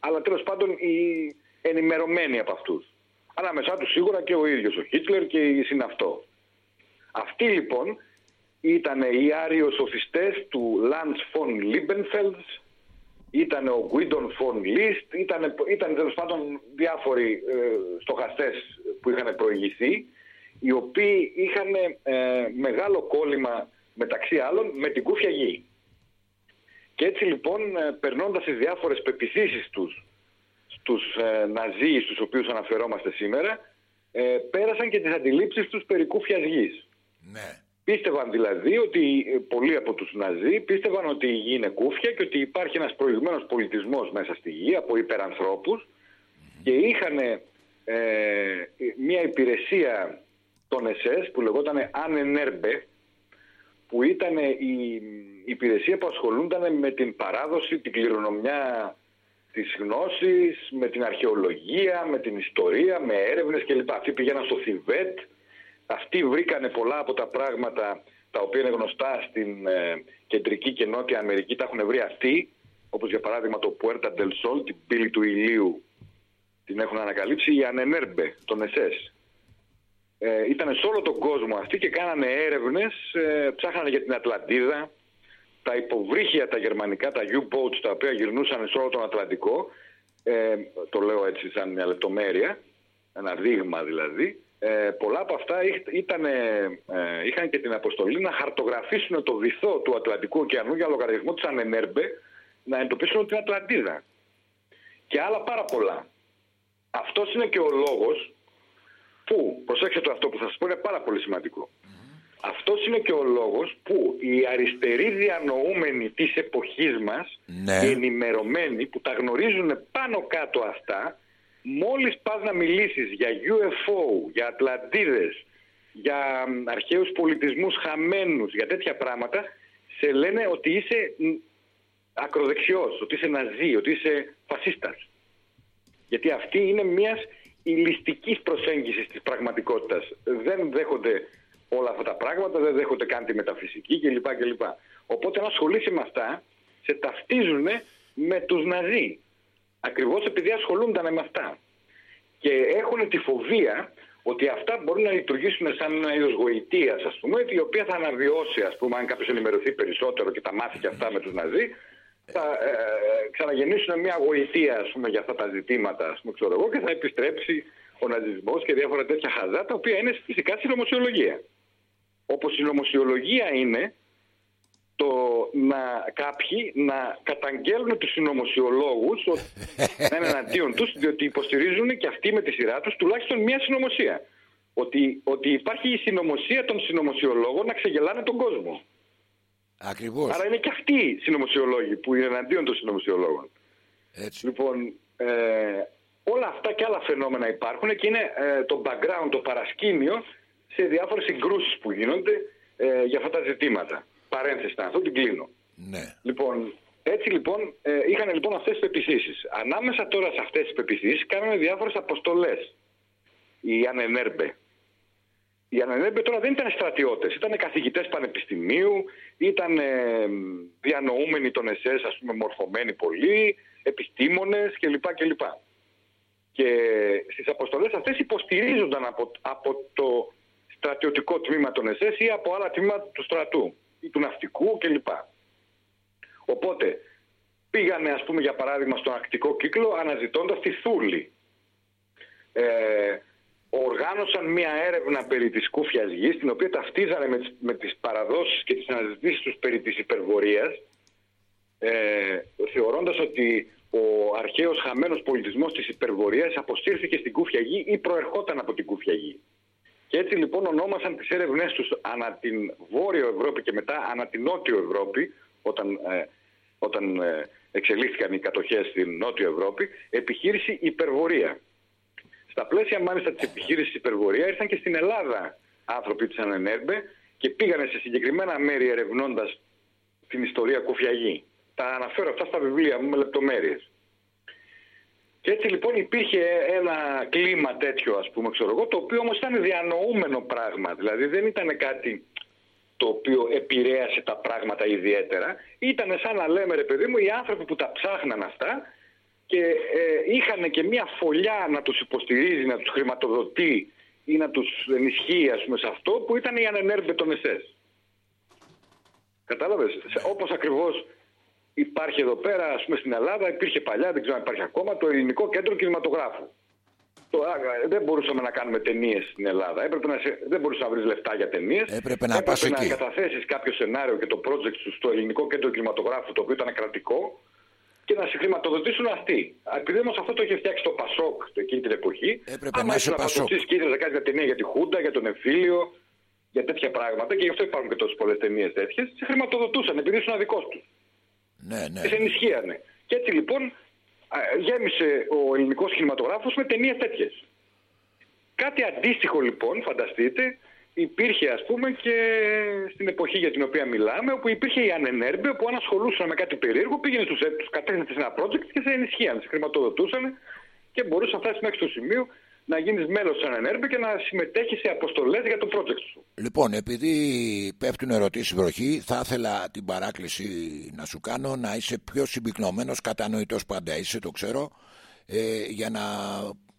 αλλά τέλος πάντων οι ενημερωμένοι από αυτούς. Ανάμεσά τους σίγουρα και ο ίδιος ο Χίτλερ και οι συν αυτώ. Αυτοί λοιπόν ήταν οι αριοσοφιστές του Λαντς Φον Λίμπενφελς, ήταν ο Γκουίντο Φον Λίστ, ήταν, ήταν τέλος πάντων διάφοροι ε, στοχαστές που είχαν προηγηθεί οι οποίοι είχαν ε, μεγάλο κόλλημα μεταξύ άλλων με την κούφια γη. Και έτσι λοιπόν ε, περνώντας τις διάφορες πεπιθήσεις τους στους ε, Ναζί στους οποίους αναφερόμαστε σήμερα ε, πέρασαν και τις αντιλήψεις τους περί κούφιας γης. Ναι. Πίστευαν δηλαδή ότι ε, πολλοί από τους Ναζί πίστευαν ότι η γη είναι κούφια και ότι υπάρχει ένας προηγμένος πολιτισμός μέσα στη γη από και είχαν ε, μια υπηρεσία των ΕΣΕΣ που λεγόταν Ανενέρμπε που ήταν η υπηρεσία που ασχολούνταν με την παράδοση, την κληρονομιά της γνώσης, με την αρχαιολογία, με την ιστορία, με έρευνες κλπ. Αυτοί πήγαιναν στο Θιβέτ, αυτοί βρήκανε πολλά από τα πράγματα τα οποία είναι γνωστά στην ε, κεντρική και νότια Αμερική, τα έχουν βρει αυτοί, όπως για παράδειγμα το Puerta del Sol, την πύλη του ηλίου, την έχουν ανακαλύψει οι Ανενέρμπε, τον ΕΣΕΣ ε, ήταν σε όλο τον κόσμο αυτοί και κάνανε έρευνες, ε, ψάχνανε για την Ατλαντίδα, τα υποβρύχια τα γερμανικά, τα U-boats τα οποία γυρνούσαν σε όλο τον Ατλαντικό, ε, το λέω έτσι σαν μια λεπτομέρεια, ένα δείγμα δηλαδή, ε, πολλά από αυτά ήταν, ε, είχαν και την αποστολή να χαρτογραφήσουν το βυθό του Ατλαντικού ωκεανού για λογαριασμό της Ανενέρμπε να εντοπίσουν την Ατλαντίδα. Και άλλα πάρα πολλά. Αυτός είναι και ο λόγος που, προσέξτε το αυτό που θα σας πω είναι πάρα πολύ σημαντικό. Αυτός είναι και ο λόγος που οι αριστεροί διανοούμενοι της εποχής μας, ναι. οι ενημερωμένοι που τα γνωρίζουν πάνω κάτω αυτά, μόλις πας να μιλήσεις για UFO, για Ατλαντίδες, για αρχαίους πολιτισμούς χαμένους, για τέτοια πράγματα, σε λένε ότι είσαι ακροδεξιός, ότι είσαι ναζί, ότι είσαι φασίστας. Γιατί αυτή είναι μιας ηλιστικής προσέγγισης της πραγματικότητας. Δεν δέχονται όλα αυτά τα πράγματα, δεν δέχονται καν τη μεταφυσική κλπ. κλπ. Οπότε, αν ασχολείσαι με αυτά, σε ταυτίζουν με τους Ναζί. Ακριβώς επειδή ασχολούνταν με αυτά. Και έχουν τη φοβία ότι αυτά μπορούν να λειτουργήσουν σαν ένα είδος γοητείας, ας πούμε, η οποία θα αναβιώσει, ας πούμε, αν κάποιος ενημερωθεί περισσότερο και τα μάθει και αυτά με τους Ναζί, θα ε, ξαναγεννήσουν μια γοητεία ας πούμε, για αυτά τα ζητήματα, ας πούμε, ξέρω εγώ, και θα επιστρέψει ο ναζισμός και διάφορα τέτοια χαζά, τα οποία είναι φυσικά συνωμοσιολογία. Όπως η συνωμοσιολογία είναι το να κάποιοι να καταγγέλνουν τους συνωμοσιολόγους να είναι εναντίον τους διότι υποστηρίζουν και αυτοί με τη σειρά τους τουλάχιστον μία συνωμοσία. Ότι, ότι υπάρχει η συνωμοσία των συνωμοσιολόγων να ξεγελάνε τον κόσμο. Ακριβώς. Άρα είναι και αυτοί οι συνωμοσιολόγοι που είναι εναντίον των συνωμοσιολόγων. Έτσι. Λοιπόν, ε, όλα αυτά και άλλα φαινόμενα υπάρχουν και είναι ε, το background, το παρασκήνιο σε διάφορες συγκρούσεις που γίνονται ε, για αυτά τα ζητήματα. Παρένθεση αυτό, την κλείνω. Ναι. Λοιπόν, έτσι λοιπόν ε, είχαν λοιπόν αυτές τις πεπιθήσεις. Ανάμεσα τώρα σε αυτές τις πεπιθήσεις κάνανε διάφορες αποστολές. Οι Ανενέρμπε. Οι Ανενέρμπε τώρα δεν ήταν στρατιώτες, ήταν καθηγητές πανεπιστημίου, ήταν ε, διανοούμενοι των ΕΣΕΣ, ας πούμε, μορφωμένοι πολύ, επιστήμονες κλπ. κλπ. Και στις αποστολές αυτές υποστηρίζονταν από, από το στρατιωτικό τμήμα των ΕΣΕΣ ή από άλλα τμήματα του στρατού ή του ναυτικού κλπ. Οπότε πήγανε ας πούμε για παράδειγμα στον ακτικό κύκλο αναζητώντας τη Θούλη. Ε, οργάνωσαν μια έρευνα περί της κούφιας γης την οποία ταυτίζανε με τις, με τις παραδόσεις και τις αναζητήσεις τους περί της υπερβορίας ε, θεωρώντας ότι ο αρχαίος χαμένος πολιτισμός της υπερβορίας αποστήρθηκε στην κούφια γη ή προερχόταν από την κούφια γη. Και έτσι λοιπόν ονόμασαν τις έρευνές τους ανά την Βόρειο Ευρώπη και μετά ανά την Νότιο Ευρώπη, όταν, ε, όταν ε, εξελίχθηκαν οι κατοχές στην Νότιο Ευρώπη, επιχείρηση υπερβορία. Στα πλαίσια μάλιστα της επιχείρησης υπερβορία ήρθαν και στην Ελλάδα άνθρωποι της Ανενέρμπε και πήγανε σε συγκεκριμένα μέρη ερευνώντας την ιστορία Κουφιαγή. Τα αναφέρω αυτά στα βιβλία μου με λεπτομέρειες. Και έτσι λοιπόν υπήρχε ένα κλίμα τέτοιο ας πούμε ξέρω εγώ, το οποίο όμως ήταν διανοούμενο πράγμα. Δηλαδή δεν ήταν κάτι το οποίο επηρέασε τα πράγματα ιδιαίτερα. Ήταν σαν να λέμε ρε παιδί μου οι άνθρωποι που τα ψάχναν αυτά και ε, είχαν και μια φωλιά να τους υποστηρίζει, να τους χρηματοδοτεί ή να τους ενισχύει ας πούμε σε αυτό που ήταν η ανενέρβε των ΕΣΕΣ. Κατάλαβες, όπως ακριβώς υπάρχει εδώ πέρα, ας πούμε στην Ελλάδα, υπήρχε παλιά, δεν ξέρω αν υπάρχει ακόμα, το Ελληνικό Κέντρο Κινηματογράφου. Το, δεν μπορούσαμε να κάνουμε ταινίες στην Ελλάδα. Έπρεπε να σε, δεν μπορούσες να βρεις λεφτά για ταινίες. Έπρεπε να πας εκεί. να καταθέσεις κάποιο σενάριο και το project σου στο Ελληνικό Κέντρο Κινηματογράφου, το οποίο ήταν κρατικό, και να σε χρηματοδοτήσουν αυτοί. Επειδή όμως αυτό το είχε φτιάξει το Πασόκ εκείνη την εποχή, έπρεπε να είσαι Πασόκ. Και ήθελε να κάνει μια ταινία για τη Χούντα, για τον Εμφύλιο, για τέτοια πράγματα, και γι' αυτό υπάρχουν και τόσες πολλές ταινίες τέτοιες, σε χρηματοδοτούσαν επειδή ήσουν δικός τους. Ναι, ναι. Και σε ενισχύανε. Και έτσι λοιπόν γέμισε ο ελληνικός κινηματογράφος με ταινίες τέτοιες. Κάτι αντίστοιχο λοιπόν, φανταστείτε, υπήρχε ας πούμε και στην εποχή για την οποία μιλάμε, όπου υπήρχε η Ανενέρμπε, που αν ασχολούσαν με κάτι περίεργο, πήγαινε στους, τους κατέθετε σε ένα project και σε ενισχύαν, σε χρηματοδοτούσαν και μπορούσε να φτάσει μέχρι στο σημείο να γίνεις μέλος της Ανενέρμπε και να συμμετέχει σε αποστολές για το project σου. Λοιπόν, επειδή πέφτουν ερωτήσεις βροχή, θα ήθελα την παράκληση να σου κάνω να είσαι πιο συμπυκνωμένος, κατανοητός πάντα είσαι, το ξέρω, ε, για να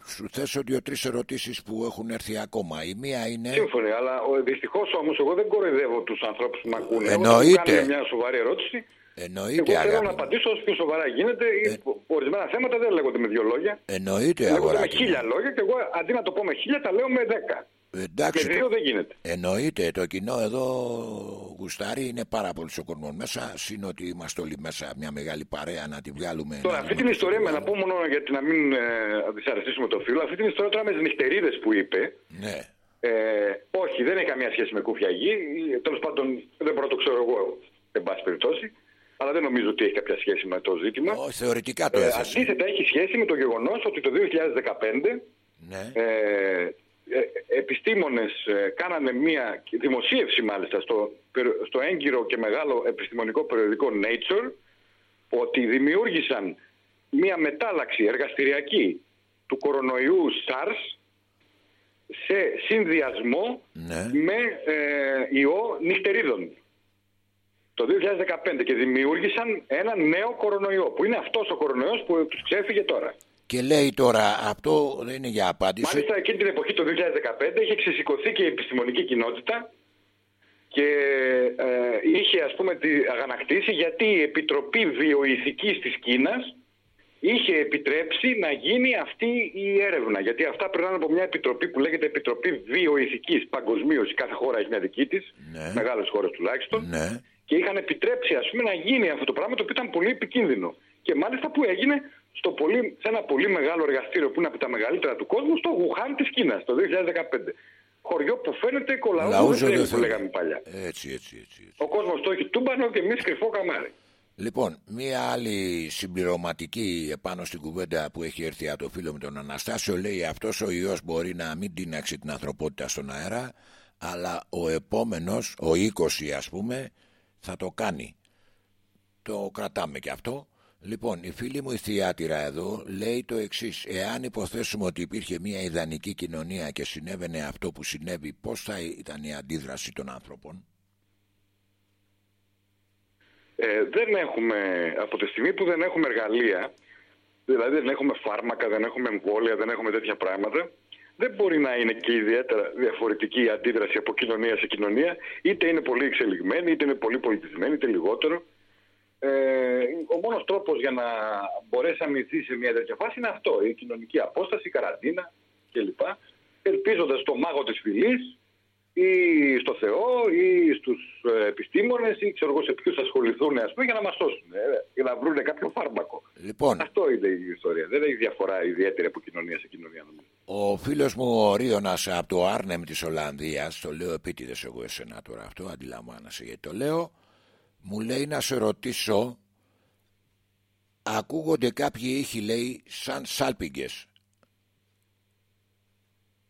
σου θέσω δύο-τρεις ερωτήσεις που έχουν έρθει ακόμα. Η μία είναι. Σύμφωνοι, αλλά δυστυχώς όμως εγώ δεν κοροϊδεύω τους ανθρώπους που με ακούνε. Εννοείται. Εγώ μια σοβαρή ερώτηση Εννοείται, Εγώ θέλω να απαντήσω όσο πιο σοβαρά γίνεται. Ε... Ορισμένα θέματα δεν λέγονται με δύο λόγια. Εννοείται, Λέγονται με χίλια λόγια και εγώ αντί να το πω με χίλια τα λέω με δέκα. Εντάξει, και δύο δεν γίνεται. Εννοείται. Το κοινό εδώ γουστάρι είναι πάρα πολύ ο κόσμο μέσα. Συν ότι είμαστε όλοι μέσα μια μεγάλη παρέα να τη βγάλουμε. Τώρα, αυτή την ιστορία, με να πω μόνο γιατί να μην ε, δυσαρεστήσουμε το φίλο, αυτή την ιστορία τώρα με τις νυχτερίδες που είπε. Ναι. Ε, όχι, δεν έχει καμία σχέση με κουφιαγή. Τέλος πάντων, δεν μπορώ να το ξέρω εγώ, εν πάση περιπτώσει αλλά δεν νομίζω ότι έχει κάποια σχέση με το ζήτημα. Oh, θεωρητικά το έθεσε. Ε, αντίθετα, έχει σχέση με το γεγονός ότι το 2015 ναι. ε, ε, επιστήμονες ε, κάνανε μία δημοσίευση μάλιστα στο, στο έγκυρο και μεγάλο επιστημονικό περιοδικό Nature ότι δημιούργησαν μία μετάλλαξη εργαστηριακή του κορονοϊού SARS σε συνδυασμό Ναι. με ε, ιό νυχτερίδων το 2015 και δημιούργησαν ένα νέο κορονοϊό που είναι αυτός ο κορονοϊός που τους ξέφυγε τώρα. Και λέει τώρα, αυτό δεν είναι για απάντηση. Μάλιστα εκείνη την εποχή το 2015 είχε ξεσηκωθεί και η επιστημονική κοινότητα και ε, είχε ας πούμε τη αγανακτήσει γιατί η Επιτροπή Βιοειθικής της Κίνας είχε επιτρέψει να γίνει αυτή η έρευνα. Γιατί αυτά περνάνε από μια επιτροπή που λέγεται Επιτροπή Βιοειθικής παγκοσμίως. Κάθε χώρα έχει μια δική της, Ναι. μεγάλες χώρες τουλάχιστον. Ναι. Και είχαν επιτρέψει ας πούμε να γίνει αυτό το πράγμα το οποίο ήταν πολύ επικίνδυνο. Και μάλιστα που έγινε στο πολύ, σε ένα πολύ μεγάλο εργαστήριο που είναι από τα μεγαλύτερα του κόσμου στο Γουχάν της Κίνας το 2015. Χωριό που φαίνεται κολαούζο Λαούζο δεν δεν που θέλει. λέγαμε παλιά. Έτσι, έτσι, έτσι. έτσι. Ο κόσμος το έχει τούμπανο και εμείς κρυφό καμάρι. Λοιπόν, μία άλλη συμπληρωματική επάνω στην κουβέντα που έχει έρθει από το φίλο με τον Αναστάσιο λέει αυτός ο ιός μπορεί να μην τίναξει την ανθρωπότητα στον αέρα αλλά ο επόμενος, ο 20 ας πούμε, θα το κάνει. Το κρατάμε και αυτό. Λοιπόν, η φίλη μου η θεάτηρα εδώ λέει το εξής. Εάν υποθέσουμε ότι υπήρχε μια ιδανική κοινωνία και συνέβαινε αυτό που συνέβη, πώς θα ήταν η αντίδραση των άνθρωπων; Ε, δεν έχουμε, από τη στιγμή που δεν έχουμε εργαλεία, δηλαδή δεν έχουμε φάρμακα, δεν έχουμε εμβόλια, δεν έχουμε τέτοια πράγματα, δεν μπορεί να είναι και ιδιαίτερα διαφορετική η αντίδραση από κοινωνία σε κοινωνία, είτε είναι πολύ εξελιγμένη, είτε είναι πολύ πολιτισμένη, είτε λιγότερο. Ε, ο μόνος τρόπος για να μπορέσει να μυθεί σε μια τέτοια φάση είναι αυτό, η κοινωνική απόσταση, η καραντίνα κλπ. Ελπίζοντας στο μάγο της φυλής ή στο Θεό ή στους ε, επιστήμονες ή ξέρω εγώ σε ποιους ασχοληθούν ας πούμε, για να μας σώσουν, ε, για να βρουν κάποιο φάρμακο. Λοιπόν, Αυτό είναι η ιστορία. Δεν έχει διαφορά ιδιαίτερη από κοινωνία σε κοινωνία νομίζω. Ο φίλος μου ο Ρίωνας από το Άρνεμ της Ολλανδίας, το λέω επίτηδες εγώ εσένα τώρα αυτό, αντιλαμβάνεσαι γιατί το λέω, μου λέει να σε ρωτήσω, ακούγονται κάποιοι ήχοι λέει σαν σάλπιγγες.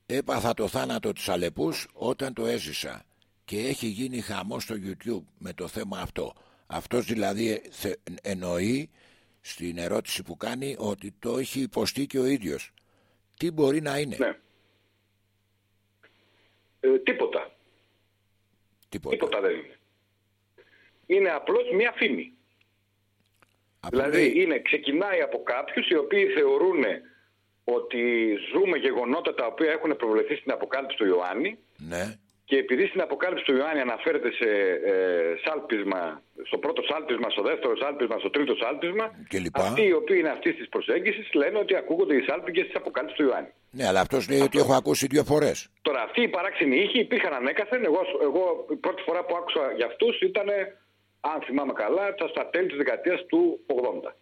Έπαθα το θάνατο της Αλεπούς όταν το έζησα και έχει γίνει χαμός στο YouTube με το θέμα αυτό. Αυτός δηλαδή ε, θε- εννοεί στην ερώτηση που κάνει ότι το έχει υποστεί και ο ίδιος. Τι μπορεί να είναι; Ναι. Ε, τίποτα. Τίποτα. Τίποτα δεν είναι. Είναι απλώς μια φήμη. Απλά Δηλαδή λέει, είναι, ξεκινάει από κάποιους οι οποίοι θεωρούν ότι ζούμε γεγονότα τα οποία έχουν προβλεφθεί στην Αποκάλυψη του Ιωάννη Ναι, και επειδή στην Αποκάλυψη του Ιωάννη αναφέρεται σε ε, σάλπισμα, στο πρώτο σάλπισμα, στο δεύτερο σάλπισμα, στο τρίτο σάλπισμα, Και λοιπά. αυτοί οι οποίοι είναι αυτής της προσέγγισης λένε ότι ακούγονται οι σάλπιγγες τη Αποκάλυψη του Ιωάννη. ναι, αλλά αυτός λέει ότι έχω ακούσει δύο φορές. Τώρα, αυτοί οι παράξενοι ήχοι υπήρχαν ανέκαθεν. Εγώ, εγώ η πρώτη φορά που άκουσα για αυτούς ήταν, αν θυμάμαι καλά, τα- στα τέλη της δεκαετίας του 80.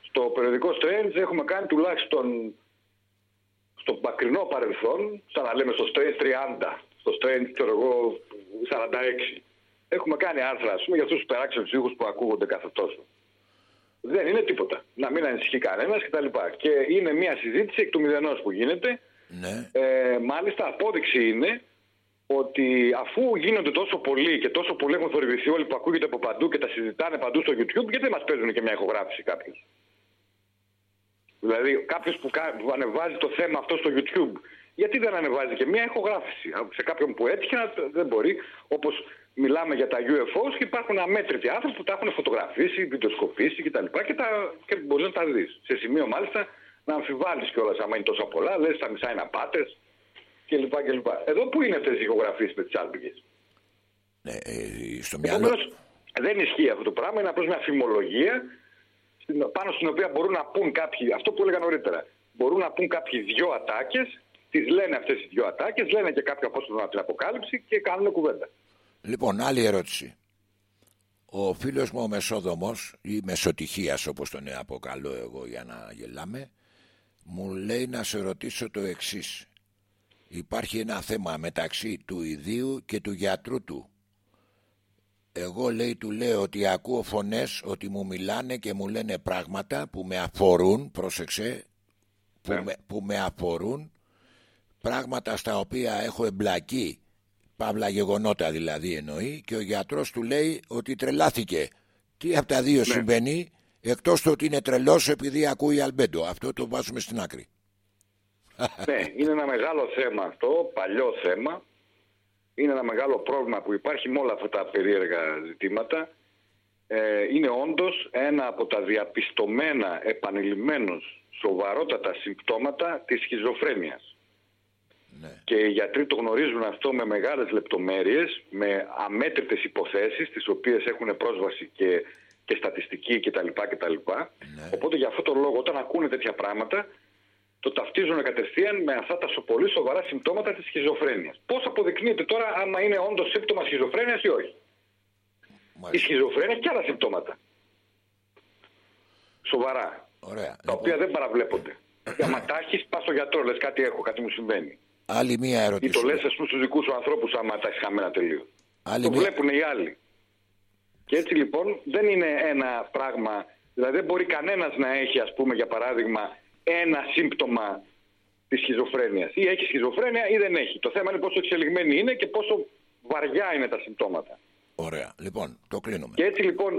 Στο περιοδικό Strange έχουμε κάνει τουλάχιστον στο μακρινό παρελθόν, σαν να λέμε στο Strange 30, στο Strange, ξέρω εγώ, 46. Έχουμε κάνει άρθρα, ας πούμε, για αυτούς τους περάξενους ήχους που ακούγονται κάθε τόσο. Δεν είναι τίποτα. Να μην ανησυχεί κανένας κτλ. Και είναι μια συζήτηση εκ του μηδενός που γίνεται Ναι, ε, μάλιστα απόδειξη είναι ότι αφού γίνονται τόσο πολλοί και τόσο πολλοί έχουν θορυβηθεί όλοι που ακούγεται από παντού και τα συζητάνε παντού στο YouTube, γιατί δεν μας παίζουν και μια ηχογράφηση κάποιος; Δηλαδή κάποιος που, κα- που ανεβάζει το θέμα αυτό στο YouTube, γιατί δεν ανεβάζει και μια ηχογράφηση; Σε κάποιον που έτυχε να, δεν μπορεί. Όπως μιλάμε για τα UFOs και υπάρχουν αμέτρητοι άνθρωποι που τα έχουν φωτογραφίσει, βιντεοσκοπήσει κτλ. Και, και, τα, και μπορείς να τα δεις. Σε σημείο μάλιστα να αμφιβάλλεις κιόλας άμα είναι τόσα πολλά, λες τα μισά είναι απάτε κλπ. κλπ. Εδώ που είναι αυτές οι ηχογραφίε με τις άλπιγε. ναι ε, στο μυαλό... Επομένως δεν ισχύει αυτό το πράγμα, είναι απλώς μια φημολογία στην- πάνω στην οποία μπορούν να πούν κάποιοι, αυτό που έλεγα νωρίτερα, μπορούν να πούν κάποιοι δυο ατάκες, τις λένε αυτές οι δυο ατάκες, λένε και κάποιο απόστολο από την Αποκάλυψη και κάνουν κουβέντα. Λοιπόν, άλλη ερώτηση. Ο φίλος μου ο Μεσόδομος ή Μεσοτυχίας όπως τον αποκαλώ εγώ για να γελάμε μου λέει να σε ρωτήσω το εξής. Υπάρχει ένα θέμα μεταξύ του ιδίου και του γιατρού του. Εγώ λέει του λέω ότι ακούω φωνές ότι μου μιλάνε και μου λένε πράγματα που με αφορούν, πρόσεξε, που, Ναι. με, που με αφορούν πράγματα στα οποία έχω εμπλακεί παύλα γεγονότα δηλαδή εννοεί και ο γιατρός του λέει ότι τρελάθηκε τι από τα δύο συμβαίνει εκτός του ότι είναι τρελός επειδή ακούει αλμπέντο αυτό το βάζουμε στην άκρη ναι, είναι ένα μεγάλο θέμα αυτό, παλιό θέμα. Είναι ένα μεγάλο πρόβλημα που υπάρχει με όλα αυτά τα περίεργα ζητήματα. Ε, είναι όντως ένα από τα διαπιστωμένα επανειλημμένως σοβαρότατα συμπτώματα της σχιζοφρένειας. Ναι. Και οι γιατροί το γνωρίζουν αυτό με μεγάλες λεπτομέρειες, με αμέτρητες υποθέσεις, τις οποίες έχουν πρόσβαση και, και στατιστική κτλ. κτλ. Ναι. Οπότε για αυτό το λόγο όταν ακούνε τέτοια πράγματα, το ταυτίζουν κατευθείαν με αυτά τα πολύ σοβαρά συμπτώματα της σχιζοφρένειας. Πώς αποδεικνύεται τώρα άμα είναι όντως σύμπτωμα σχιζοφρένειας ή όχι; Μάλιστα. Η σχιζοφρένεια και άλλα συμπτώματα. Σοβαρά. Ωραία. Τα οποία δεν παραβλέπονται. Άμα τα έχει, πας στο γιατρό, λες κάτι έχω, κάτι μου συμβαίνει. Άλλη μία ερώτηση. Ή το λες, ας πούμε, στους δικούς σου ανθρώπους, άμα τα έχεις χαμένα τελείως. το μία... βλέπουν οι άλλοι. Και έτσι λοιπόν δεν είναι ένα πράγμα. Δηλαδή δεν μπορεί κανένας να έχει, ας πούμε, για παράδειγμα, ένα σύμπτωμα της σχιζοφρένειας. Ή έχει σχιζοφρένεια ή δεν έχει. Το θέμα είναι πόσο εξελιγμένη είναι και πόσο βαριά είναι τα συμπτώματα. Ωραία. Λοιπόν, το κλείνουμε. Και έτσι λοιπόν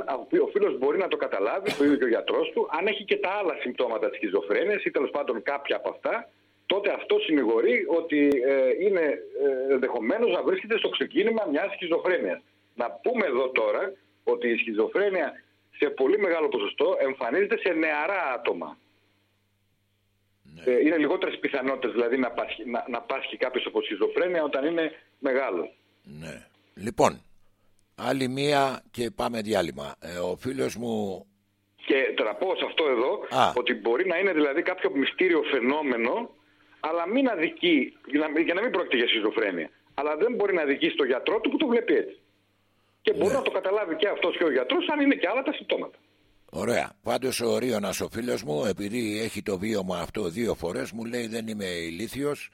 ο φίλος μπορεί να το καταλάβει, το ίδιο και ο γιατρός του, αν έχει και τα άλλα συμπτώματα της σχιζοφρένειας ή τέλος πάντων κάποια από αυτά, τότε αυτό συνηγορεί ότι ε, είναι ε, ενδεχομένως να βρίσκεται στο ξεκίνημα μιας σχιζοφρένειας. Να πούμε εδώ τώρα ότι η σχιζοφρένεια σε πολύ μεγάλο ποσοστό εμφανίζεται σε νεαρά άτομα. Ναι. Ε, είναι λιγότερες πιθανότητες δηλαδή να πάσχει, να, να πάσχει κάποιος από σχιζοφρένεια όταν είναι μεγάλο. Ναι. Λοιπόν, Άλλη μία και πάμε διάλειμμα. Ε, ο φίλος μου... Και τώρα πω σε αυτό εδώ ότι μπορεί να είναι δηλαδή κάποιο μυστήριο φαινόμενο αλλά μην αδικεί, για να, μην πρόκειται για σχιζοφρένεια. Αλλά δεν μπορεί να αδικεί στο γιατρό του που το βλέπει έτσι. Και μπορεί ναι. να το καταλάβει και αυτός και ο γιατρός αν είναι και άλλα τα συμπτώματα. Ωραία. Πάντως ο Ρίωνας ο φίλος μου επειδή έχει το βίωμα αυτό δύο φορές μου λέει δεν είμαι ηλίθιος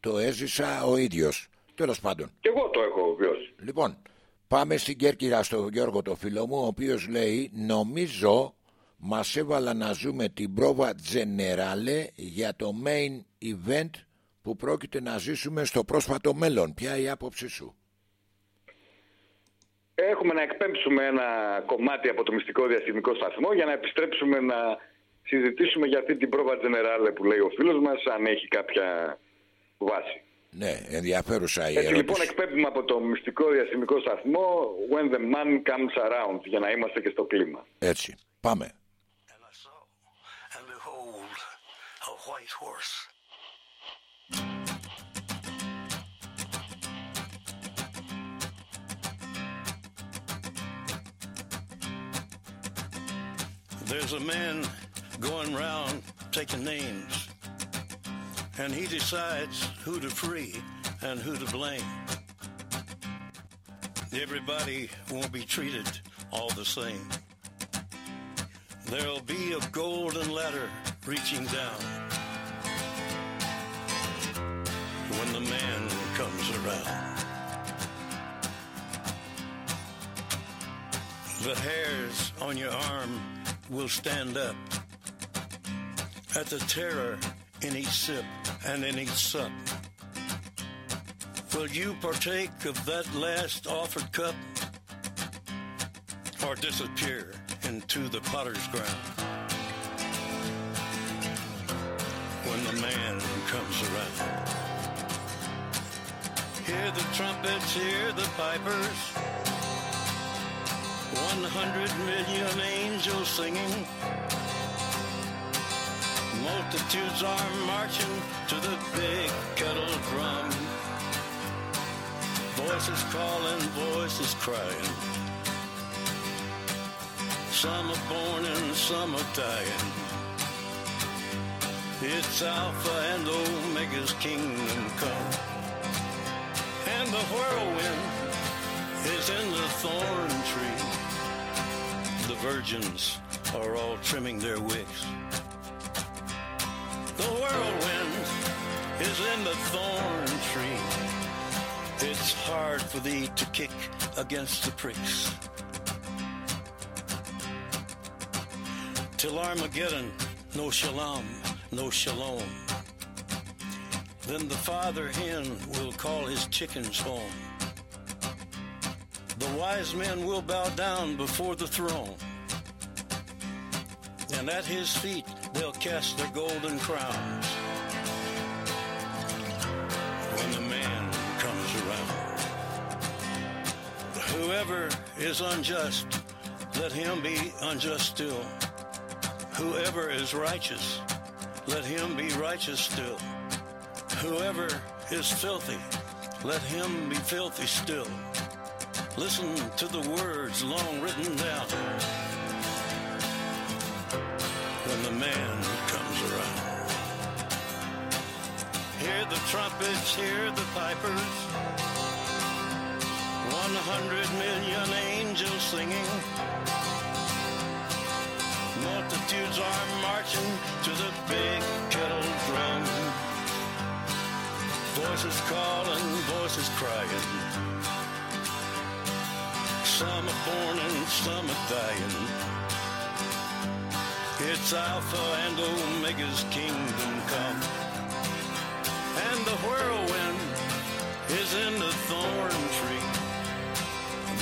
το έζησα ο ίδιος. Τέλος πάντων. Και εγώ το έχω βιώσει. Λοιπόν, Πάμε στην Κέρκυρα στο Γιώργο το φίλο μου ο οποίος λέει νομίζω μας έβαλα να ζούμε την πρόβα Τζενεράλε για το main event που πρόκειται να ζήσουμε στο πρόσφατο μέλλον. Ποια η άποψή σου; Έχουμε να εκπέμψουμε ένα κομμάτι από το μυστικό διαστημικό σταθμό για να επιστρέψουμε να συζητήσουμε για αυτή την πρόβα Τζενεράλε που λέει ο φίλος μας αν έχει κάποια βάση. Ναι, ενδιαφέρουσα η Έτσι ερώτηση. λοιπόν εκπέμπουμε από το μυστικό διαστημικό σταθμό When the man comes around για να είμαστε και στο κλίμα. Έτσι, πάμε. There's a man going around taking names and he decides who to free and who to blame. Everybody won't be treated all the same. There'll be a golden ladder reaching down when the man comes around. The hairs on your arm will stand up at the terror in each sip and in each sup. Will you partake of that last offered cup or disappear into the potter's ground when the man comes around? Hear the trumpets, hear the pipers, 100 million angels singing Multitudes are marching to the big kettle drum. Voices calling, voices crying. Some are born and some are dying. It's Alpha and Omega's kingdom come. And the whirlwind is in the thorn tree. The virgins are all trimming their wicks. The whirlwind is in the thorn tree. It's hard for thee to kick against the pricks. Till Armageddon, no shalom, no shalom. Then the father hen will call his chickens home. The wise men will bow down before the throne, and at his feet they'll cast their golden crowns when the man comes around. Whoever is unjust, let him be unjust still. Whoever is righteous, let him be righteous still. Whoever is filthy, let him be filthy still. Listen to the words long written down when the man comes around. Hear the trumpets, hear the pipers. One hundred million angels singing. Multitudes are marching to the big kettle drum. Voices calling, voices crying. Some are born and some are dying. It's Alpha and Omega's kingdom come. And the whirlwind is in the thorn tree.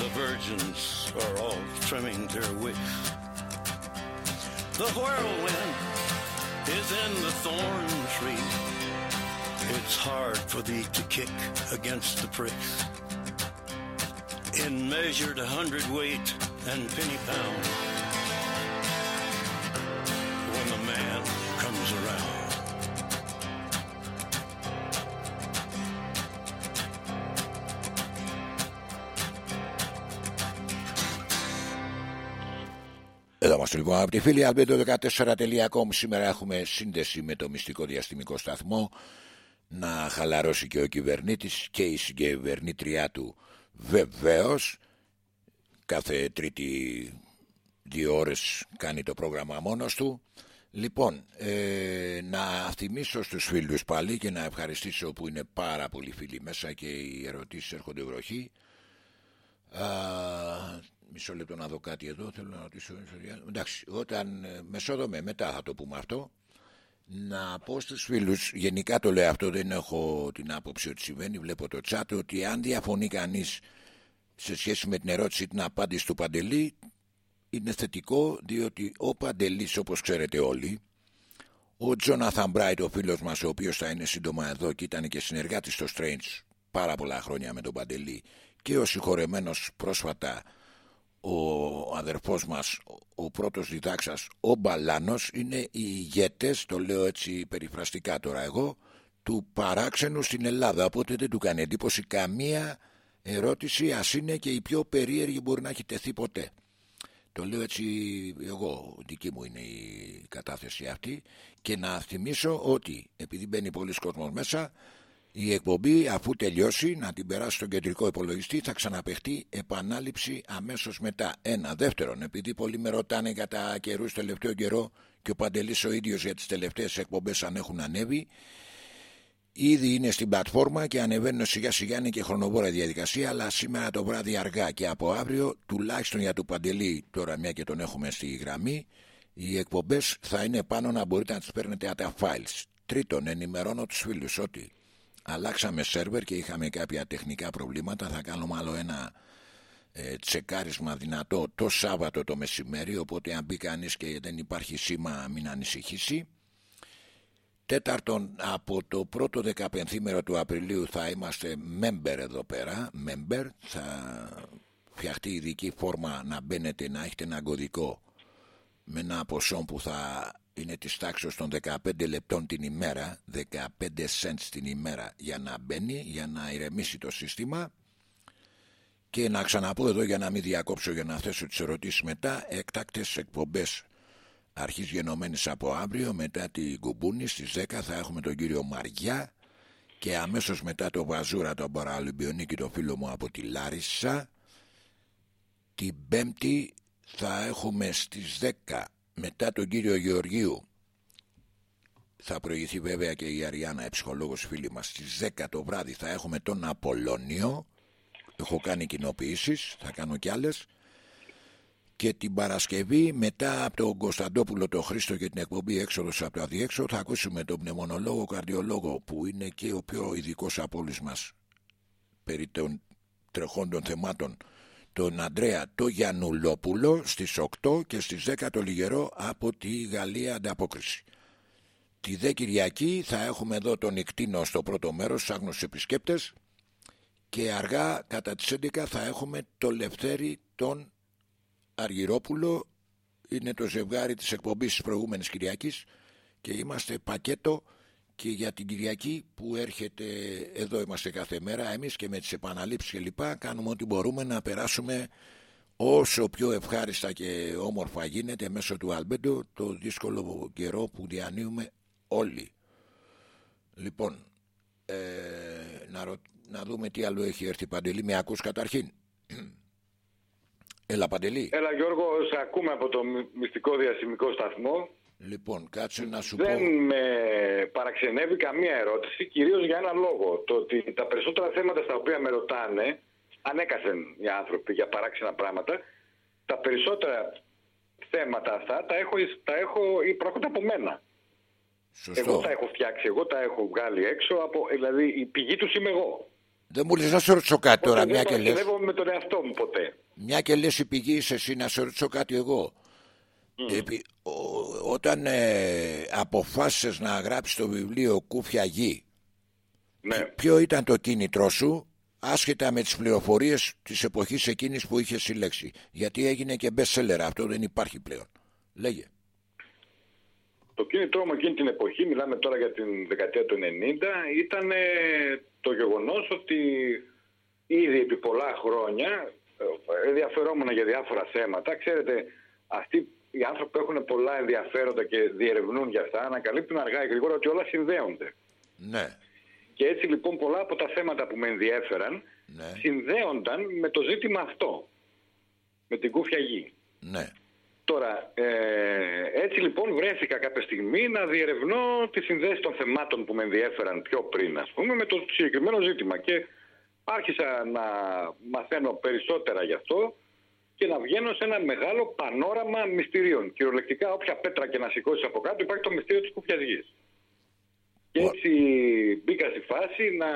The virgins are all trimming their wicks. The whirlwind is in the thorn tree. It's hard for thee to kick against the pricks. In measured hundredweight and penny pound. When the man comes around. Εδώ είμαστε λοιπόν από τη φίλη albedo14.com Σήμερα έχουμε σύνδεση με το μυστικό διαστημικό σταθμό Να χαλαρώσει και ο κυβερνήτης και η συγκυβερνήτριά του Βεβαίως Κάθε τρίτη δύο ώρες κάνει το πρόγραμμα μόνος του Λοιπόν, ε, να θυμίσω στους φίλους πάλι και να ευχαριστήσω που είναι πάρα πολλοί φίλοι μέσα και οι ερωτήσεις έρχονται βροχή. Α, μισό λεπτό να δω κάτι εδώ, θέλω να ρωτήσω. Εντάξει, όταν ε, μεσόδομε, μετά θα το πούμε αυτό. Να πω στους φίλους, γενικά το λέω αυτό, δεν έχω την άποψη ότι συμβαίνει, βλέπω το chat, ότι αν διαφωνεί κανείς σε σχέση με την ερώτηση την απάντηση του Παντελή, είναι θετικό διότι ο Παντελής όπως ξέρετε όλοι ο Τζόναθαν Μπράιτ ο φίλος μας ο οποίος θα είναι σύντομα εδώ και ήταν και συνεργάτης στο Strange πάρα πολλά χρόνια με τον Παντελή και ο συγχωρεμένος πρόσφατα ο αδερφός μας ο πρώτος διδάξας ο Μπαλάνος είναι οι ηγέτες το λέω έτσι περιφραστικά τώρα εγώ του παράξενου στην Ελλάδα. Οπότε δεν του κάνει εντύπωση καμία ερώτηση ας είναι και η πιο περίεργη μπορεί να έχει τεθεί ποτέ. Το λέω έτσι εγώ, δική μου είναι η κατάθεση αυτή. Και να θυμίσω ότι επειδή μπαίνει πολλοί κόσμος μέσα η εκπομπή αφού τελειώσει να την περάσει στον κεντρικό υπολογιστή θα ξαναπεχτεί επανάληψη αμέσως μετά. Ένα. Δεύτερον, επειδή πολλοί με ρωτάνε κατά καιρούς τελευταίο καιρό και ο Παντελής ο ίδιος για τις τελευταίες εκπομπές αν έχουν ανέβει Ήδη είναι στην πλατφόρμα και ανεβαίνουν σιγά σιγά είναι και χρονοβόρα διαδικασία αλλά σήμερα το βράδυ αργά και από αύριο τουλάχιστον για το Παντελή τώρα μια και τον έχουμε στη γραμμή οι εκπομπές θα είναι πάνω να μπορείτε να τις παίρνετε από τα files. Τρίτον ενημερώνω τους φίλους ότι αλλάξαμε σερβερ και είχαμε κάποια τεχνικά προβλήματα θα κάνουμε άλλο ένα ε, τσεκάρισμα δυνατό το Σάββατο το μεσημέρι οπότε αν μπει κανείς και δεν υπάρχει σήμα μην ανησυχήσει Τέταρτον, από το πρώτο δεκαπενθήμερο του Απριλίου θα είμαστε member εδώ πέρα. Member, θα φτιαχτεί ειδική φόρμα να μπαίνετε, να έχετε ένα κωδικό με ένα ποσό που θα είναι της τάξης των 15 λεπτών την ημέρα, 15 cents την ημέρα για να μπαίνει, για να ηρεμήσει το σύστημα. Και να ξαναπώ εδώ για να μην διακόψω για να θέσω τις ερωτήσεις μετά, εκτάκτες εκπομπές αρχής γενομένης από αύριο μετά την Κουμπούνη στις 10 θα έχουμε τον κύριο Μαριά και αμέσως μετά το Βαζούρα τον Παραλυμπιονίκη το φίλο μου από τη Λάρισα την Πέμπτη θα έχουμε στις 10 μετά τον κύριο Γεωργίου θα προηγηθεί βέβαια και η Αριάννα, ψυχολόγος φίλη μας στις 10 το βράδυ θα έχουμε τον Απολώνιο. Έχω κάνει κοινοποιήσεις, θα κάνω κι άλλες. Και την Παρασκευή μετά από τον Κωνσταντόπουλο το Χρήστο και την εκπομπή έξοδος από το αδιέξοδο θα ακούσουμε τον πνευμονολόγο καρδιολόγο που είναι και ο πιο ειδικός από όλους μας περί των τρεχόντων θεμάτων τον Αντρέα το Γιαννουλόπουλο στις 8 και στις 10 το Λιγερό από τη Γαλλία ανταπόκριση. Τη δε Κυριακή θα έχουμε εδώ τον Ικτίνο στο πρώτο μέρος στους άγνωστους επισκέπτες και αργά κατά τις 11 θα έχουμε το Λευτέρη τον Αργυρόπουλο είναι το ζευγάρι της εκπομπής της προηγούμενης Κυριακής και είμαστε πακέτο και για την Κυριακή που έρχεται εδώ είμαστε κάθε μέρα εμείς και με τις επαναλήψεις και λοιπά κάνουμε ό,τι μπορούμε να περάσουμε όσο πιο ευχάριστα και όμορφα γίνεται μέσω του Αλμπέντο το δύσκολο καιρό που διανύουμε όλοι. Λοιπόν, ε, να, να δούμε τι άλλο έχει έρθει Παντελή. Με ακούς καταρχήν. Έλα Παντελή. Έλα Γιώργο, σε ακούμε από το μυστικό διασημικό σταθμό. Λοιπόν, κάτσε να σου Δεν πω. με παραξενεύει καμία ερώτηση, κυρίως για ένα λόγο. Το ότι τα περισσότερα θέματα στα οποία με ρωτάνε, ανέκαθεν οι άνθρωποι για παράξενα πράγματα, τα περισσότερα θέματα αυτά τα έχω, τα έχω προέρχονται από μένα. Σωστό. Εγώ τα έχω φτιάξει, εγώ τα έχω βγάλει έξω, από, δηλαδή η πηγή τους είμαι εγώ. Δεν μου λες να σε ρωτήσω κάτι τώρα, Οπότε μια δεν και λες. παραξενεύομαι με τον εαυτό μου ποτέ. Μια και λες η πηγή είσαι εσύ να σε ρωτήσω κάτι εγώ. Επί- ο- όταν ε, αποφάσισες να γράψεις το βιβλίο Κούφια Γη, Ναι. ποιο ήταν το κίνητρό σου, άσχετα με τις πληροφορίες της εποχής εκείνης που είχες συλλέξει; Γιατί έγινε και best seller, αυτό δεν υπάρχει πλέον. Λέγε. Το κίνητρό μου εκείνη την εποχή, μιλάμε τώρα για την δεκαετία του 90, ήταν ε, το γεγονός ότι ήδη επί πολλά χρόνια ε, ενδιαφερόμουν για διάφορα θέματα. Ξέρετε, αυτοί οι άνθρωποι που έχουν πολλά ενδιαφέροντα και διερευνούν για αυτά, ανακαλύπτουν αργά ή γρήγορα ότι όλα συνδέονται. Ναι, Και έτσι λοιπόν πολλά από τα θέματα που με ενδιέφεραν ναι, συνδέονταν με το ζήτημα αυτό, με την κούφια γη. ναι. Τώρα, ε, έτσι λοιπόν βρέθηκα κάποια στιγμή να διερευνώ τη συνδέση των θεμάτων που με ενδιέφεραν πιο πριν, ας πούμε, με το συγκεκριμένο ζήτημα. Και άρχισα να μαθαίνω περισσότερα γι' αυτό και να βγαίνω σε ένα μεγάλο πανόραμα μυστηρίων. Κυριολεκτικά, όποια πέτρα και να σηκώσεις από κάτω, υπάρχει το μυστήριο της κουφιάς γης. Και Ω. έτσι μπήκα στη φάση να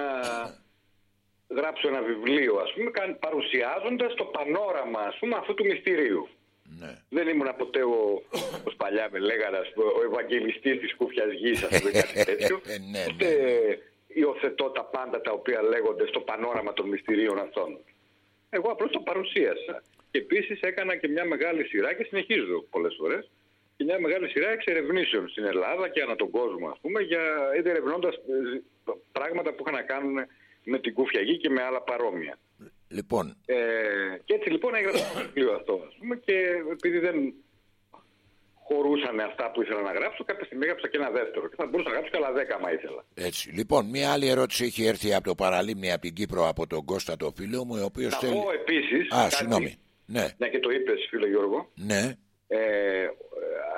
γράψω ένα βιβλίο, ας πούμε, καν- παρουσιάζοντας το πανόραμα, ας πούμε, αυτού του μυστηρίου. ναι. Δεν ήμουν ποτέ ο, όπως παλιά με λέγανε, ας πούμε, ο Ευαγγελιστής της κούφιας γης, ας πούμε, κάτι τέτοιο. Ναι, ναι. Ούτε υιοθετώ τα πάντα τα οποία λέγονται στο πανόραμα των μυστηρίων αυτών. Εγώ απλώς το παρουσίασα. Και επίσης έκανα και μια μεγάλη σειρά και συνεχίζω πολλές φορές και μια μεγάλη σειρά εξερευνήσεων στην Ελλάδα και ανά τον κόσμο, ας πούμε, για ερευνώντας ε, πράγματα που είχαν να κάνουν με την κούφια γη και με άλλα παρόμοια. Λοιπόν, Ε, και έτσι λοιπόν έγραψα το βιβλίο αυτό, ας πούμε, και επειδή δεν χωρούσαν αυτά που ήθελα να γράψω, κάποια στιγμή έγραψα και ένα δεύτερο. Και θα μπορούσα να γράψω και άλλα δέκα, άμα ήθελα. έτσι. Λοιπόν, μια άλλη ερώτηση έχει έρθει από το παραλίμνη από την Κύπρο από τον Κώστα το φίλο μου, ο οποίος Να θέλει... πω επίσης. Α, συγγνώμη. Ναι, Μια και το είπες, φίλο Γιώργο. ναι, Ε, ε,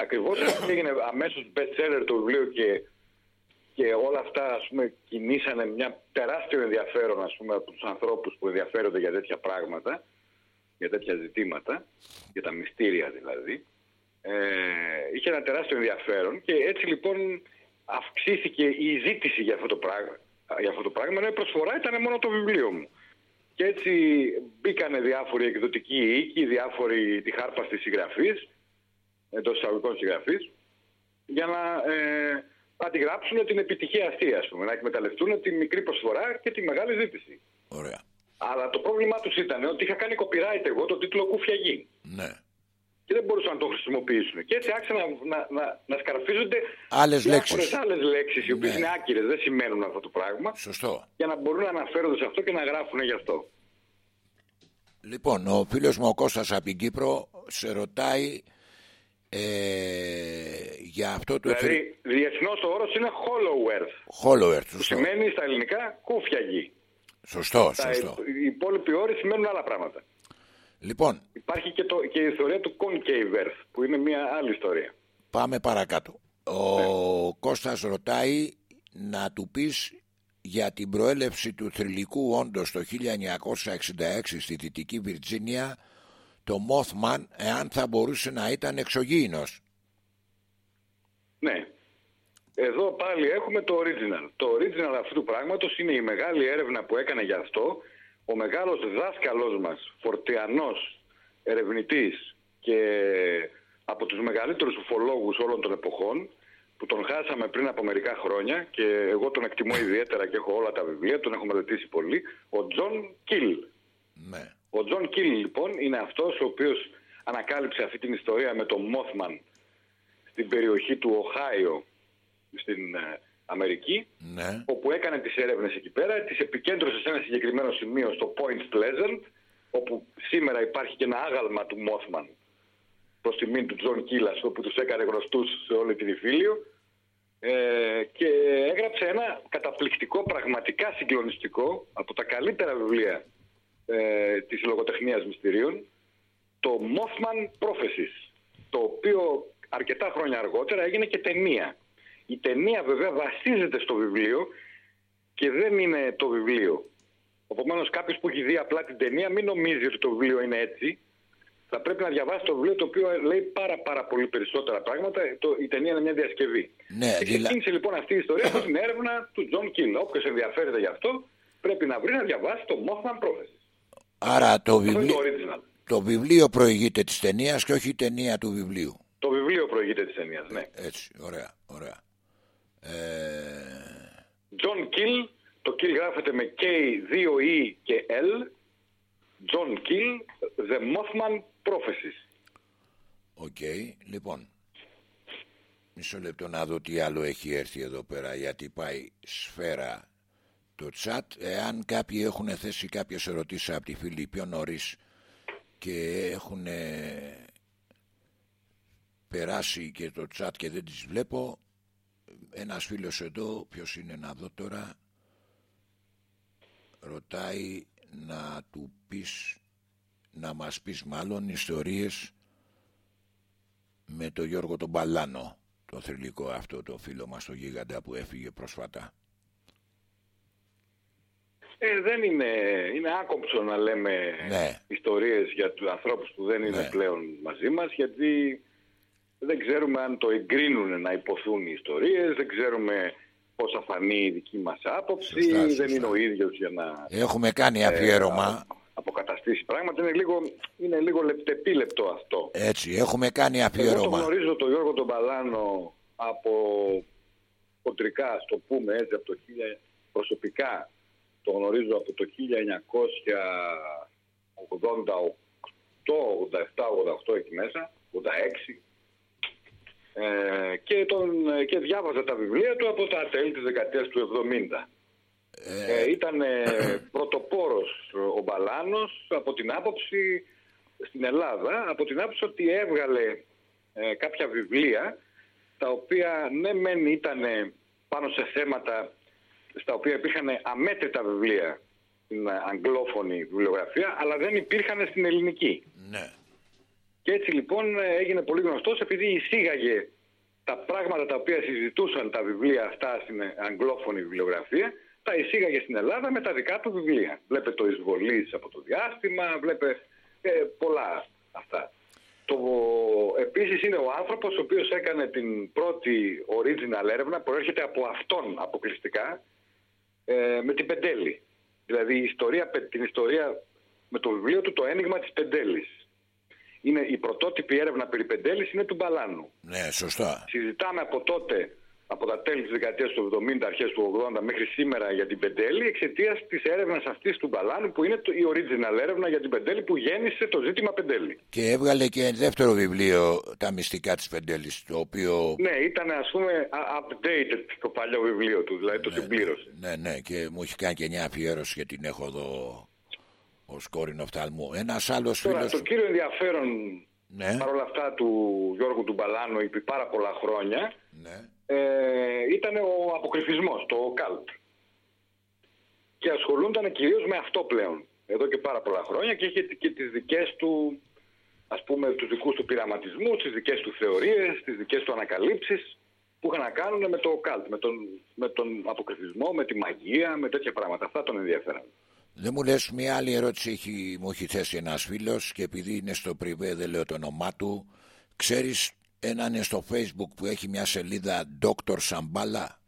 Ακριβώ έγινε αμέσως best seller το βιβλίο και, και όλα αυτά ας πούμε, κινήσανε μια τεράστιο ενδιαφέρον ας πούμε, από τους ανθρώπους που ενδιαφέρονται για τέτοια πράγματα, για τέτοια ζητήματα, για τα μυστήρια δηλαδή. Ε, είχε ένα τεράστιο ενδιαφέρον και έτσι λοιπόν αυξήθηκε η ζήτηση για αυτό το πράγμα. Για αυτό το πράγμα, ενώ η προσφορά ήταν μόνο το βιβλίο μου. Και έτσι μπήκανε διάφοροι εκδοτικοί οίκοι, διάφοροι τη χάρπαστη συγγραφής, εντός εισαγωγικών συγγραφής, για να ε, αντιγράψουν την επιτυχία αυτή, ας πούμε, να εκμεταλλευτούν τη μικρή προσφορά και τη μεγάλη ζήτηση. ωραία. Αλλά το πρόβλημά τους ήταν ότι είχα κάνει copyright εγώ τον τίτλο Κούφια Γη Ναι. Και δεν μπορούσαν να το χρησιμοποιήσουν. Και έτσι άρχισαν να, να, να, να σκαρφίζονται Άλλες διάφορες λέξεις. άλλες λέξεις, οι οποίες Ναι. είναι άκυρες, δεν σημαίνουν αυτό το πράγμα, Σωστό. για να μπορούν να αναφέρονται σε αυτό και να γράφουν γι' αυτό. Λοιπόν, ο φίλος μου ο Κώστας από την Κύπρο σε ρωτάει ε, για αυτό το εφηρε... Δηλαδή, διεθνώς ο όρος είναι hollow earth, Hollow Earth, που σωστό. σημαίνει στα ελληνικά κούφια γη. Σωστό, Τα, σωστό. οι υπόλοιποι όροι σημαίνουν άλλα πράγματα. Λοιπόν, Υπάρχει και, το, και η ιστορία του concave earth, που είναι μια άλλη ιστορία. πάμε παρακάτω. Ο Κώστας ρωτάει να του πεις για την προέλευση του θρηλυκού όντως το 1966 στη Δυτική Βιρτζίνια το Mothman εάν θα μπορούσε να ήταν εξωγήινος. Ναι. Εδώ πάλι έχουμε το original. Το original αυτού του πράγματος είναι η μεγάλη έρευνα που έκανε γι' αυτό ο μεγάλος δάσκαλός μας, φορτιανός ερευνητής και από τους μεγαλύτερους ουφολόγους όλων των εποχών, που τον χάσαμε πριν από μερικά χρόνια και εγώ τον εκτιμώ ιδιαίτερα και έχω όλα τα βιβλία, τον έχω μελετήσει πολύ, ο Τζον Κιλ. Ναι. Ο Τζον Κιλ λοιπόν είναι αυτός ο οποίος ανακάλυψε αυτή την ιστορία με τον Mothman στην περιοχή του Οχάιο στην ε, Αμερική Ναι. όπου έκανε τις έρευνες εκεί πέρα, τις επικέντρωσε σε ένα συγκεκριμένο σημείο στο Point Pleasant όπου σήμερα υπάρχει και ένα άγαλμα του Mothman προς τιμήν του Τζον Κιλ όπου τους έκανε γνωστούς σε όλη την υφήλιο ε, και έγραψε ένα καταπληκτικό, πραγματικά συγκλονιστικό από τα καλύτερα βιβλία ε, της λογοτεχνίας μυστηρίων το Mothman Prophecies το οποίο αρκετά χρόνια αργότερα έγινε και ταινία. Η ταινία βέβαια βασίζεται στο βιβλίο και δεν είναι το βιβλίο. Επομένως, κάποιος που έχει δει απλά την ταινία, μην νομίζει ότι το βιβλίο είναι έτσι. Θα πρέπει να διαβάσει το βιβλίο το οποίο λέει πάρα, πάρα πολύ περισσότερα πράγματα. Το, η ταινία είναι μια διασκευή. Ναι, και δηλα- ξεκίνησε λοιπόν αυτή η ιστορία από την έρευνα του Τζον Κιλ. Όποιος ενδιαφέρεται γι' αυτό, πρέπει να βρει να διαβάσει το Mothman Prophecies. Άρα το Αυτό είναι το βιβλίο, original. το βιβλίο προηγείται της ταινίας και όχι η ταινία του βιβλίου. Το βιβλίο προηγείται της ταινίας, ναι. Έτσι, ωραία, ωραία. Ε, John Kill, το Kill γράφεται με K, 2 E και L. John Kill, The Mothman Prophecies. OK, λοιπόν. Μισό λεπτό να δω τι άλλο έχει έρθει εδώ πέρα γιατί πάει σφαίρα το chat. Εάν κάποιοι έχουν θέσει κάποιες ερωτήσεις από τη φίλη πιο νωρίς και έχουν ε, περάσει και το chat και δεν τις βλέπω ένας φίλος εδώ, ποιος είναι να δω τώρα ρωτάει να του πεις να μας πεις μάλλον ιστορίες με το Γιώργο τον Μπαλάνο το θρηλυκό αυτό το φίλο μας το γίγαντα που έφυγε πρόσφατα Ε, δεν είναι, είναι άκομψο να λέμε Ναι. ιστορίες για τους ανθρώπους που δεν είναι Ναι. πλέον μαζί μας γιατί δεν ξέρουμε αν το εγκρίνουν να υποθούν οι ιστορίες, δεν ξέρουμε πώς θα φανεί η δική μας άποψη, Σωστά, δεν σωστά. είναι ο ίδιος για να έχουμε κάνει αφιέρωμα αποκαταστήσει πράγματα. Είναι λίγο, είναι λίγο λεπτεπίλεπτο αυτό. έτσι έχουμε κάνει Εγώ το αφιέρωμα γνωρίζω τον Γιώργο τον Παλάνο από χοντρικά, ας το πούμε έτσι, από το 1000, προσωπικά το γνωρίζω από το 1988, 87, 88 εκεί μέσα, 86 ε, και, τον, και διάβαζα τα βιβλία του από τα τέλη της δεκαετίας του 70. Ε, ήταν ε, πρωτοπόρος ο Μπαλάνος από την άποψη στην Ελλάδα, από την άποψη ότι έβγαλε ε, κάποια βιβλία τα οποία ναι μεν ήταν πάνω σε θέματα στα οποία υπήρχαν αμέτρητα βιβλία στην αγγλόφωνη βιβλιογραφία αλλά δεν υπήρχαν στην ελληνική. ναι. Και έτσι λοιπόν έγινε πολύ γνωστός επειδή εισήγαγε τα πράγματα τα οποία συζητούσαν τα βιβλία αυτά στην αγγλόφωνη βιβλιογραφία, τα εισήγαγε στην Ελλάδα με τα δικά του βιβλία. Βλέπε το εισβολής από το διάστημα, βλέπε ε, πολλά αυτά. Το, επίσης είναι ο άνθρωπος ο οποίος έκανε την πρώτη original έρευνα, προέρχεται από αυτόν αποκλειστικά, ε, με την Πεντέλη. Δηλαδή η ιστορία, την ιστορία με το βιβλίο του «Το ένιγμα της Πεντέλης». Είναι η πρωτότυπη έρευνα περί Πεντέλης είναι του Μπαλάνου. ναι σωστά Συζητάμε από τότε, από τα τέλη της δεκαετίας του 70, αρχές του 80 μέχρι σήμερα για την Πεντέλη εξαιτίας της έρευνας αυτής του Μπαλάνου που είναι το, η original έρευνα για την Πεντέλη που γέννησε το ζήτημα Πεντέλη. και έβγαλε και δεύτερο βιβλίο τα μυστικά της Πεντέλης το οποίο Ναι, ήταν ας πούμε α- updated το παλιό βιβλίο του, δηλαδή το συμπλήρωσε. ναι ναι και μου έχει κάνει και μια αφιέρωση και την έχω εδώ ως κόρηνο οφθαλμού ένας άλλος Τώρα, φίλος το κύριο ενδιαφέρον ναι, παρόλα αυτά του Γιώργου του Μπαλάνου επί πάρα πολλά χρόνια ναι. ε, ήταν ο αποκρυφισμός, το occult. Και ασχολούνταν κυρίως με αυτό πλέον, εδώ και πάρα πολλά χρόνια και είχε και τις δικές του, ας πούμε, τους δικούς του πειραματισμούς, τις δικές του θεωρίες, τις δικές του ανακαλύψεις που είχαν να κάνουν με το occult, με τον, με τον αποκρυφισμό, με τη μαγεία, με τέτοια πράγματα. Αυτά τον ενδιαφέραν. Δεν μου λες μια άλλη ερώτηση έχει, μου έχει θέσει ένας φίλος και επειδή είναι στο πριβέ δεν λέω το όνομά του ξέρεις έναν είναι στο facebook που έχει μια σελίδα Dr. Σαμπάλα;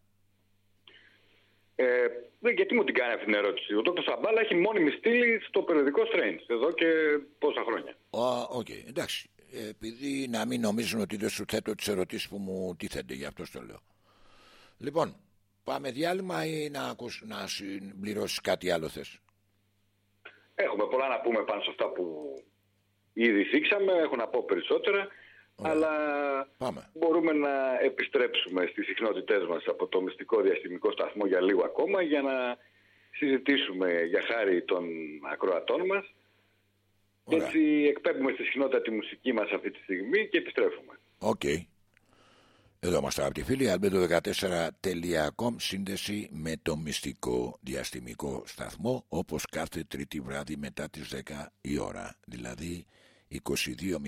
Ε, δεν- γιατί μου την κάνει αυτή την ερώτηση. Ο Dr. Σαμπάλα έχει μόνιμη στήλη στο περιοδικό Strange εδώ και πόσα χρόνια. Α, οκ, εντάξει. επειδή να μην νομίζουν ότι δεν σου θέτω τις ερωτήσεις που μου τίθενται, γι' αυτό το λέω. Λοιπόν, πάμε διάλειμμα ή να, ακούς, να συμπληρώσεις κάτι άλλο θες; Έχουμε πολλά να πούμε πάνω σε αυτά που ήδη θίξαμε, έχω να πω περισσότερα. Αλλά μπορούμε να επιστρέψουμε στις συχνότητές μας από το μυστικό διαστημικό σταθμό για λίγο ακόμα για να συζητήσουμε για χάρη των ακροατών μας. Και έτσι εκπέμπουμε στη συχνότητα τη μουσική μας αυτή τη στιγμή και επιστρέφουμε. OK. Okay. Εδώ είμαστε αγαπητοί φίλοι, albedo14.com σύνδεση με το μυστικό διαστημικό σταθμό όπως κάθε τρίτη βράδυ μετά τις 10 η ώρα, δηλαδή 22.00.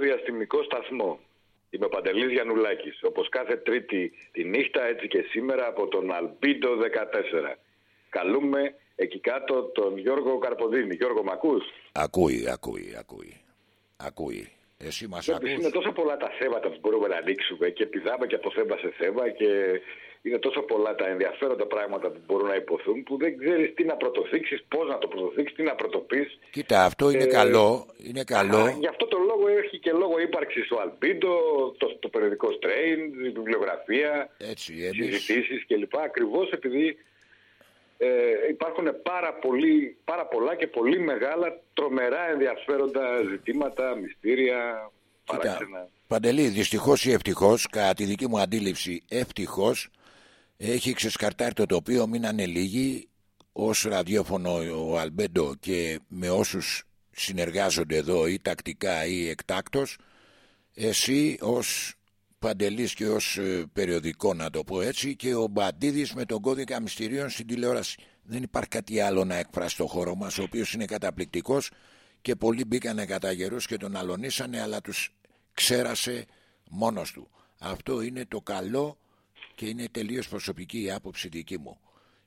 διαστημικό σταθμό. Είμαι ο Παντελής Γιαννουλάκης, όπως κάθε τρίτη τη νύχτα, έτσι και σήμερα από τον Αλπίντο 14. Καλούμε εκεί κάτω τον Γιώργο Καρποδίνη. Γιώργο, μ' ακούς; Ακούει, ακούει, ακούει. Ακούει. Εσύ μας Βλέπεις, ακούς; Είναι τόσο πολλά τα θέματα που μπορούμε να ανοίξουμε και πηδάμε και από θέμα σε θέμα και είναι τόσο πολλά τα ενδιαφέροντα πράγματα που μπορούν να υποθούν που δεν ξέρεις τι να πρωτοθίξεις, πώς να το πρωτοθίξεις, τι να πρωτοπείς. Κοίτα, αυτό είναι Ε, καλό. Είναι Α, καλό. Γι' αυτό το λόγο έχει και λόγο ύπαρξης ο Αλμπίντο, το, το περιοδικό Strain, η βιβλιογραφία, Έτσι, εμείς συζητήσεις κλπ. Ακριβώς επειδή ε, υπάρχουν πάρα, πολύ, πάρα πολλά και πολύ μεγάλα τρομερά ενδιαφέροντα ζητήματα, μυστήρια, Κοίτα, παράξενα. Παντελή, δυστυχώς ή ευτυχώς, κατά τη δική μου αντίληψη, ευτυχώς, έχει ξεσκαρτάρει το τοπίο, μείνανε λίγοι, ως ραδιόφωνο ο Αλμπέντο και με όσους συνεργάζονται εδώ ή τακτικά ή εκτάκτος, εσύ ως Παντελής και ως ε, περιοδικό να το πω έτσι και ο Μπαντίδης με τον κώδικα μυστηρίων στην τηλεόραση. Δεν υπάρχει κάτι άλλο να εκφράσει το χώρο μας, ο οποίος είναι καταπληκτικός και πολλοί μπήκανε κατά καιρούς και τον αλωνίσανε αλλά τους ξέρασε μόνος του. Αυτό είναι το καλό και είναι τελείως προσωπική η άποψη δική μου.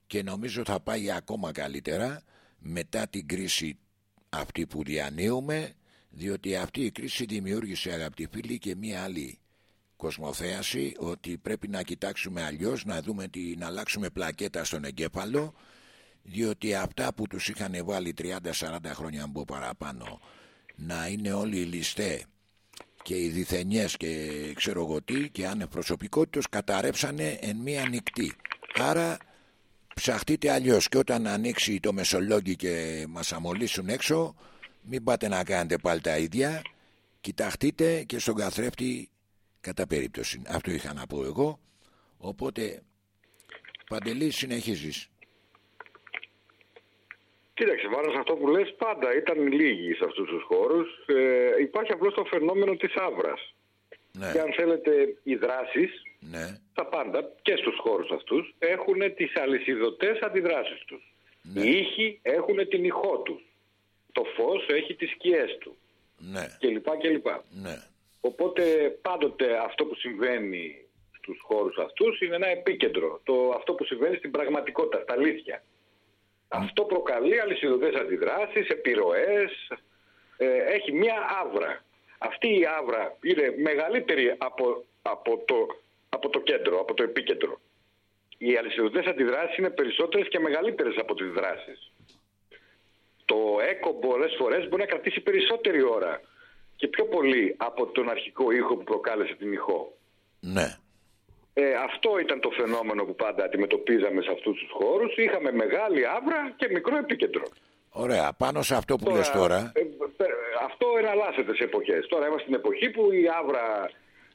Και νομίζω θα πάει ακόμα καλύτερα μετά την κρίση αυτή που διανύουμε διότι αυτή η κρίση δημιούργησε αγαπητοί φίλοι και μία άλλη κοσμοθέαση ότι πρέπει να κοιτάξουμε αλλιώς να δούμε τι, να αλλάξουμε πλακέτα στον εγκέφαλο διότι αυτά που τους είχαν βάλει 30-40 χρόνια από παραπάνω να είναι όλοι οι ληστέ και οι διθενιές και ξέρω εγώ τι και άνευ προσωπικότητος καταρρεύσανε εν μία νυχτή. Άρα ψαχτείτε αλλιώς και όταν ανοίξει το μεσολόγγι και μας αμολύσουν έξω μην πάτε να κάνετε πάλι τα ίδια κοιταχτείτε και στον καθρέφτη κατά περίπτωση. Αυτό είχα να πω εγώ. Οπότε Παντελή συνεχίζεις. Κοίταξε, βάρος αυτό που λες πάντα ήταν λίγοι σε αυτούς τους χώρους. Ε, υπάρχει απλώς το φαινόμενο της άβρας. Ναι, Και αν θέλετε οι δράσεις, ναι, τα πάντα και στους χώρους αυτούς, έχουν τις αλυσιδωτές αντιδράσεις τους. Ναι. Οι ήχοι έχουν την ηχό τους. Το φως έχει τις σκιές του. ναι, κλπ. κλπ. ναι. Οπότε πάντοτε αυτό που συμβαίνει στους χώρους αυτούς είναι ένα επίκεντρο. Το, αυτό που συμβαίνει στην πραγματικότητα, στα αλήθεια. Αυτό προκαλεί αλυσιδωτές αντιδράσεις, επιρροές, ε, έχει μία άβρα. Αυτή η άβρα είναι μεγαλύτερη από, από, το, από το κέντρο, από το επίκεντρο. Οι αλυσιδωτές αντιδράσεις είναι περισσότερες και μεγαλύτερες από τις δράσεις. Το έκο πολλές φορές μπορεί να κρατήσει περισσότερη ώρα και πιο πολύ από τον αρχικό ήχο που προκάλεσε την ηχό. ναι. Ε, αυτό ήταν το φαινόμενο που πάντα αντιμετωπίζαμε σε αυτούς τους χώρους. Είχαμε μεγάλη άβρα και μικρό επίκεντρο. Ωραία. Πάνω σε αυτό που λες τώρα. ε, ε, αυτό εναλλάσσεται σε εποχές. Τώρα είμαστε στην εποχή που η άβρα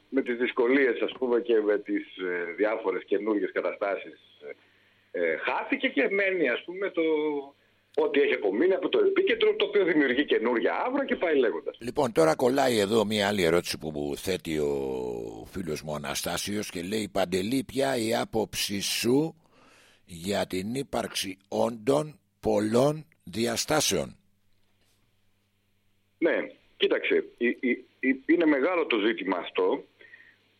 με τις δυσκολίες ας πούμε και με τις ε, διάφορες καινούργιες καταστάσεις ε, ε, χάθηκε και μένει ας πούμε το ό,τι έχει απομείνει από το επίκεντρο το οποίο δημιουργεί καινούργια άβρα και πάει λέγοντας. Λοιπόν, τώρα κολλάει εδώ μια άλλη ερώτηση που μου θέτει ο φίλος μου Αναστάσιος και λέει Παντελή, ποια η άποψη σου για την ύπαρξη όντων πολλών διαστάσεων; Ναι, κοίταξε, η- η- η- είναι μεγάλο το ζήτημα αυτό.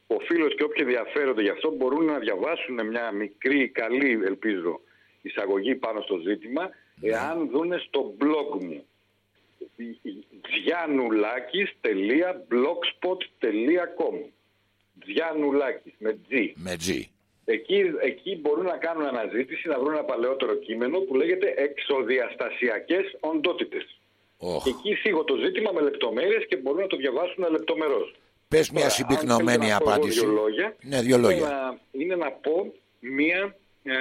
Ο φίλος και όποιοι ενδιαφέρονται γι' αυτό μπορούν να διαβάσουν μια μικρή, καλή, ελπίζω, εισαγωγή πάνω στο ζήτημα, εάν δούνε στο blog μου giannoulakis.blogspot.com Giannoulakis με G. Με G. Εκεί, εκεί μπορούν να κάνουν αναζήτηση, να βρουν ένα παλαιότερο κείμενο που λέγεται εξοδιαστασιακές οντότητες. Οχ. Και εκεί φύγω το ζήτημα με λεπτομέρειες και μπορούν να το διαβάσουν λεπτομερώς. Πες μια Τώρα, συμπυκνωμένη αν θέλετε να πω εγώ απάντηση. Δύο λόγια, Ναι, δύο είναι λόγια. να- είναι να πω μία, ε,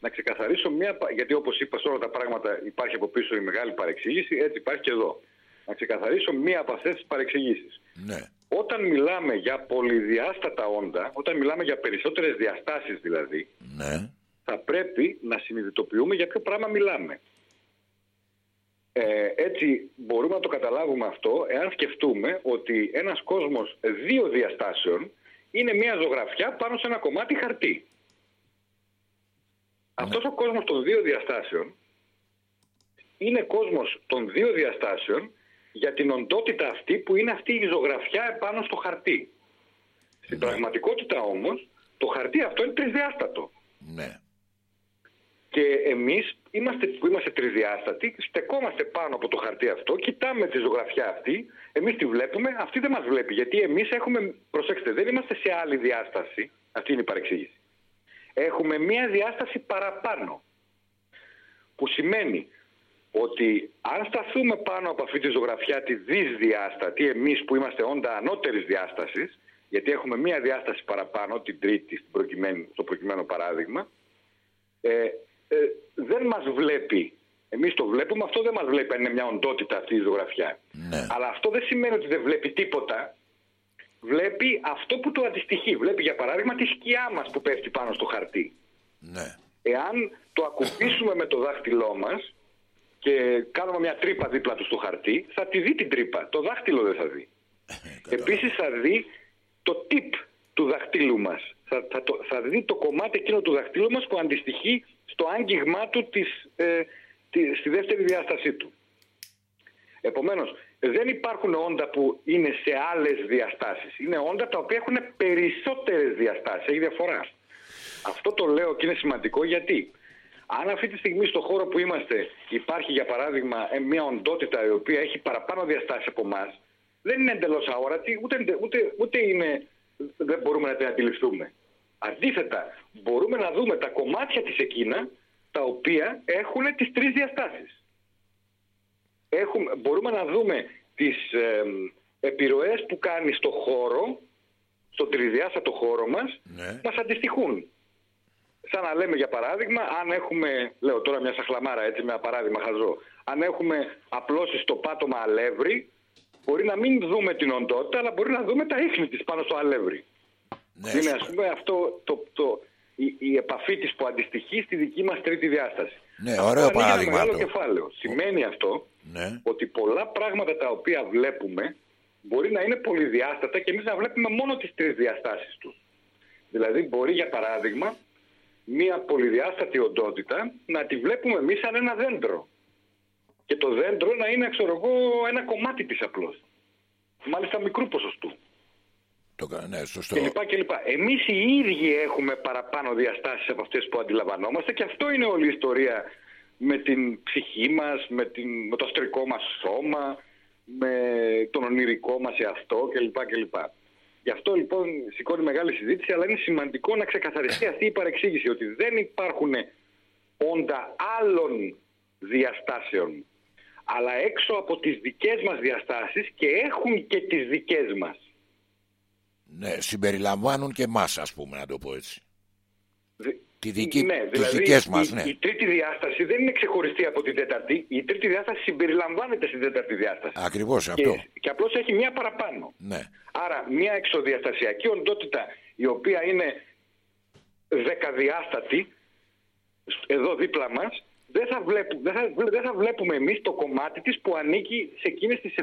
να ξεκαθαρίσω μία, πα- γιατί όπως είπα σε όλα τα πράγματα υπάρχει από πίσω η μεγάλη παρεξήγηση, έτσι υπάρχει και εδώ. Να ξεκαθαρίσω μία από αυτές τις παρεξηγήσεις. Ναι. Όταν μιλάμε για πολυδιάστατα όντα, όταν μιλάμε για περισσότερες διαστάσεις δηλαδή, Ναι. θα πρέπει να συνειδητοποιούμε για ποιο πράγμα μιλάμε. Ε, έτσι μπορούμε να το καταλάβουμε αυτό εάν σκεφτούμε ότι ένας κόσμος δύο διαστάσεων είναι μια ζωγραφιά πάνω σε ένα κομμάτι χαρτί. Αυτός ο κόσμος των δύο διαστάσεων είναι κόσμος των δύο διαστάσεων για την οντότητα αυτή που είναι αυτή η ζωγραφιά επάνω στο χαρτί. Στην πραγματικότητα όμως το χαρτί αυτό είναι τρισδιάστατο. Ναι. Και εμείς είμαστε, που είμαστε τρισδιάστατοι, στεκόμαστε πάνω από το χαρτί αυτό, κοιτάμε τη ζωγραφιά αυτή, εμείς τη βλέπουμε, αυτή δεν μας βλέπει. Γιατί εμείς έχουμε, προσέξτε, δεν είμαστε σε άλλη διάσταση, αυτή είναι η παρεξήγηση. Έχουμε μία διάσταση παραπάνω. Που σημαίνει ότι αν σταθούμε πάνω από αυτή τη ζωγραφιά τη δυσδιάστατη, εμείς που είμαστε όντα ανώτερης διάστασης, γιατί έχουμε μία διάσταση παραπάνω, την τρίτη στο προκειμένο παράδειγμα, ε, ε, δεν μας βλέπει. Εμείς το βλέπουμε, αυτό δεν μας βλέπει αν είναι μια οντότητα αυτή η ζωγραφιά. Ναι. Αλλά αυτό δεν σημαίνει ότι δεν βλέπει τίποτα. Βλέπει αυτό που το αντιστοιχεί. Βλέπει για παράδειγμα τη σκιά μας που πέφτει πάνω στο χαρτί. Ναι. Εάν το ακουμπήσουμε με το δάχτυλό μας και κάνουμε μια τρύπα δίπλα του στο χαρτί, θα τη δει την τρύπα. Το δάχτυλο δεν θα δει. Επίσης θα δει το tip του δαχτύλου μας. Θα, θα, το, θα δει το κομμάτι εκείνο του δαχτύλου μας που αντιστοιχεί στο άγγιγμά του της, ε, τη, στη δεύτερη διάστασή του. Επομένως, δεν υπάρχουν όντα που είναι σε άλλες διαστάσεις. Είναι όντα τα οποία έχουν περισσότερες διαστάσεις. Έχει διαφορά. Αυτό το λέω και είναι σημαντικό γιατί αν αυτή τη στιγμή στο χώρο που είμαστε υπάρχει για παράδειγμα ε, μια οντότητα η οποία έχει παραπάνω διαστάσεις από εμάς, δεν είναι εντελώς αόρατη, ούτε, ούτε, ούτε είναι, δεν μπορούμε να την αντιληφθούμε. Αντίθετα, μπορούμε να δούμε τα κομμάτια της εκείνα τα οποία έχουν τις τρεις διαστάσεις. Έχουμε, μπορούμε να δούμε τις ε, επιρροές που κάνει στο χώρο, στο τρισδιάστατο χώρο μας, Ναι. μας αντιστοιχούν. Σαν να λέμε για παράδειγμα, αν έχουμε, λέω τώρα μια σαχλαμάρα έτσι με ένα παράδειγμα χαζό, αν έχουμε απλώσεις στο πάτωμα αλεύρι, μπορεί να μην δούμε την οντότητα, αλλά μπορεί να δούμε τα ίχνη της πάνω στο αλεύρι. Ναι, Είναι σου- ας πούμε αυτό το, το, η, η επαφή της που αντιστοιχεί στη δική μας τρίτη διάσταση. Ναι, Αυτό ωραίο ανοίγει ένα παράδειγμα μεγάλο αυτό. κεφάλαιο. Σημαίνει αυτό Ναι. ότι πολλά πράγματα τα οποία βλέπουμε μπορεί να είναι πολυδιάστατα και εμείς να βλέπουμε μόνο τις τρεις διαστάσεις τους. Δηλαδή μπορεί για παράδειγμα μία πολυδιάστατη οντότητα να τη βλέπουμε εμείς σαν ένα δέντρο. Και το δέντρο να είναι, ξέρω εγώ, ένα κομμάτι της απλώς. Μάλιστα μικρού ποσοστού Το, κα- ναι, σωστό. και λοιπά και λοιπά. Εμείς οι ίδιοι έχουμε παραπάνω διαστάσεις από αυτές που αντιλαμβανόμαστε και αυτό είναι όλη η ιστορία με την ψυχή μας, με, την, με το αστρικό μας σώμα, με τον ονειρικό μας εαυτό κλπ. κλπ. Γι' αυτό λοιπόν σηκώνει μεγάλη συζήτηση, αλλά είναι σημαντικό να ξεκαθαριστεί αυτή η παρεξήγηση, ότι δεν υπάρχουν όντα άλλων διαστάσεων, αλλά έξω από τις δικές μας διαστάσεις και έχουν και τις δικές μας. Ναι, συμπεριλαμβάνουν και εμάς, ας πούμε, να το πω έτσι. Δη- Τη δική- ναι, τις δηλαδή δικές μας, η, ναι. η τρίτη διάσταση δεν είναι ξεχωριστή από την τέταρτη. Η τρίτη διάσταση συμπεριλαμβάνεται στην τέταρτη διάσταση. Ακριβώς αυτό. Και, και απλώς έχει μία παραπάνω. Ναι. Άρα μία εξωδιαστασιακή οντότητα η οποία είναι δεκαδιάστατη εδώ δίπλα μας δεν θα, βλέπου, δεν, θα, δεν θα βλέπουμε εμείς το κομμάτι της που ανήκει σε εκείνες τις 7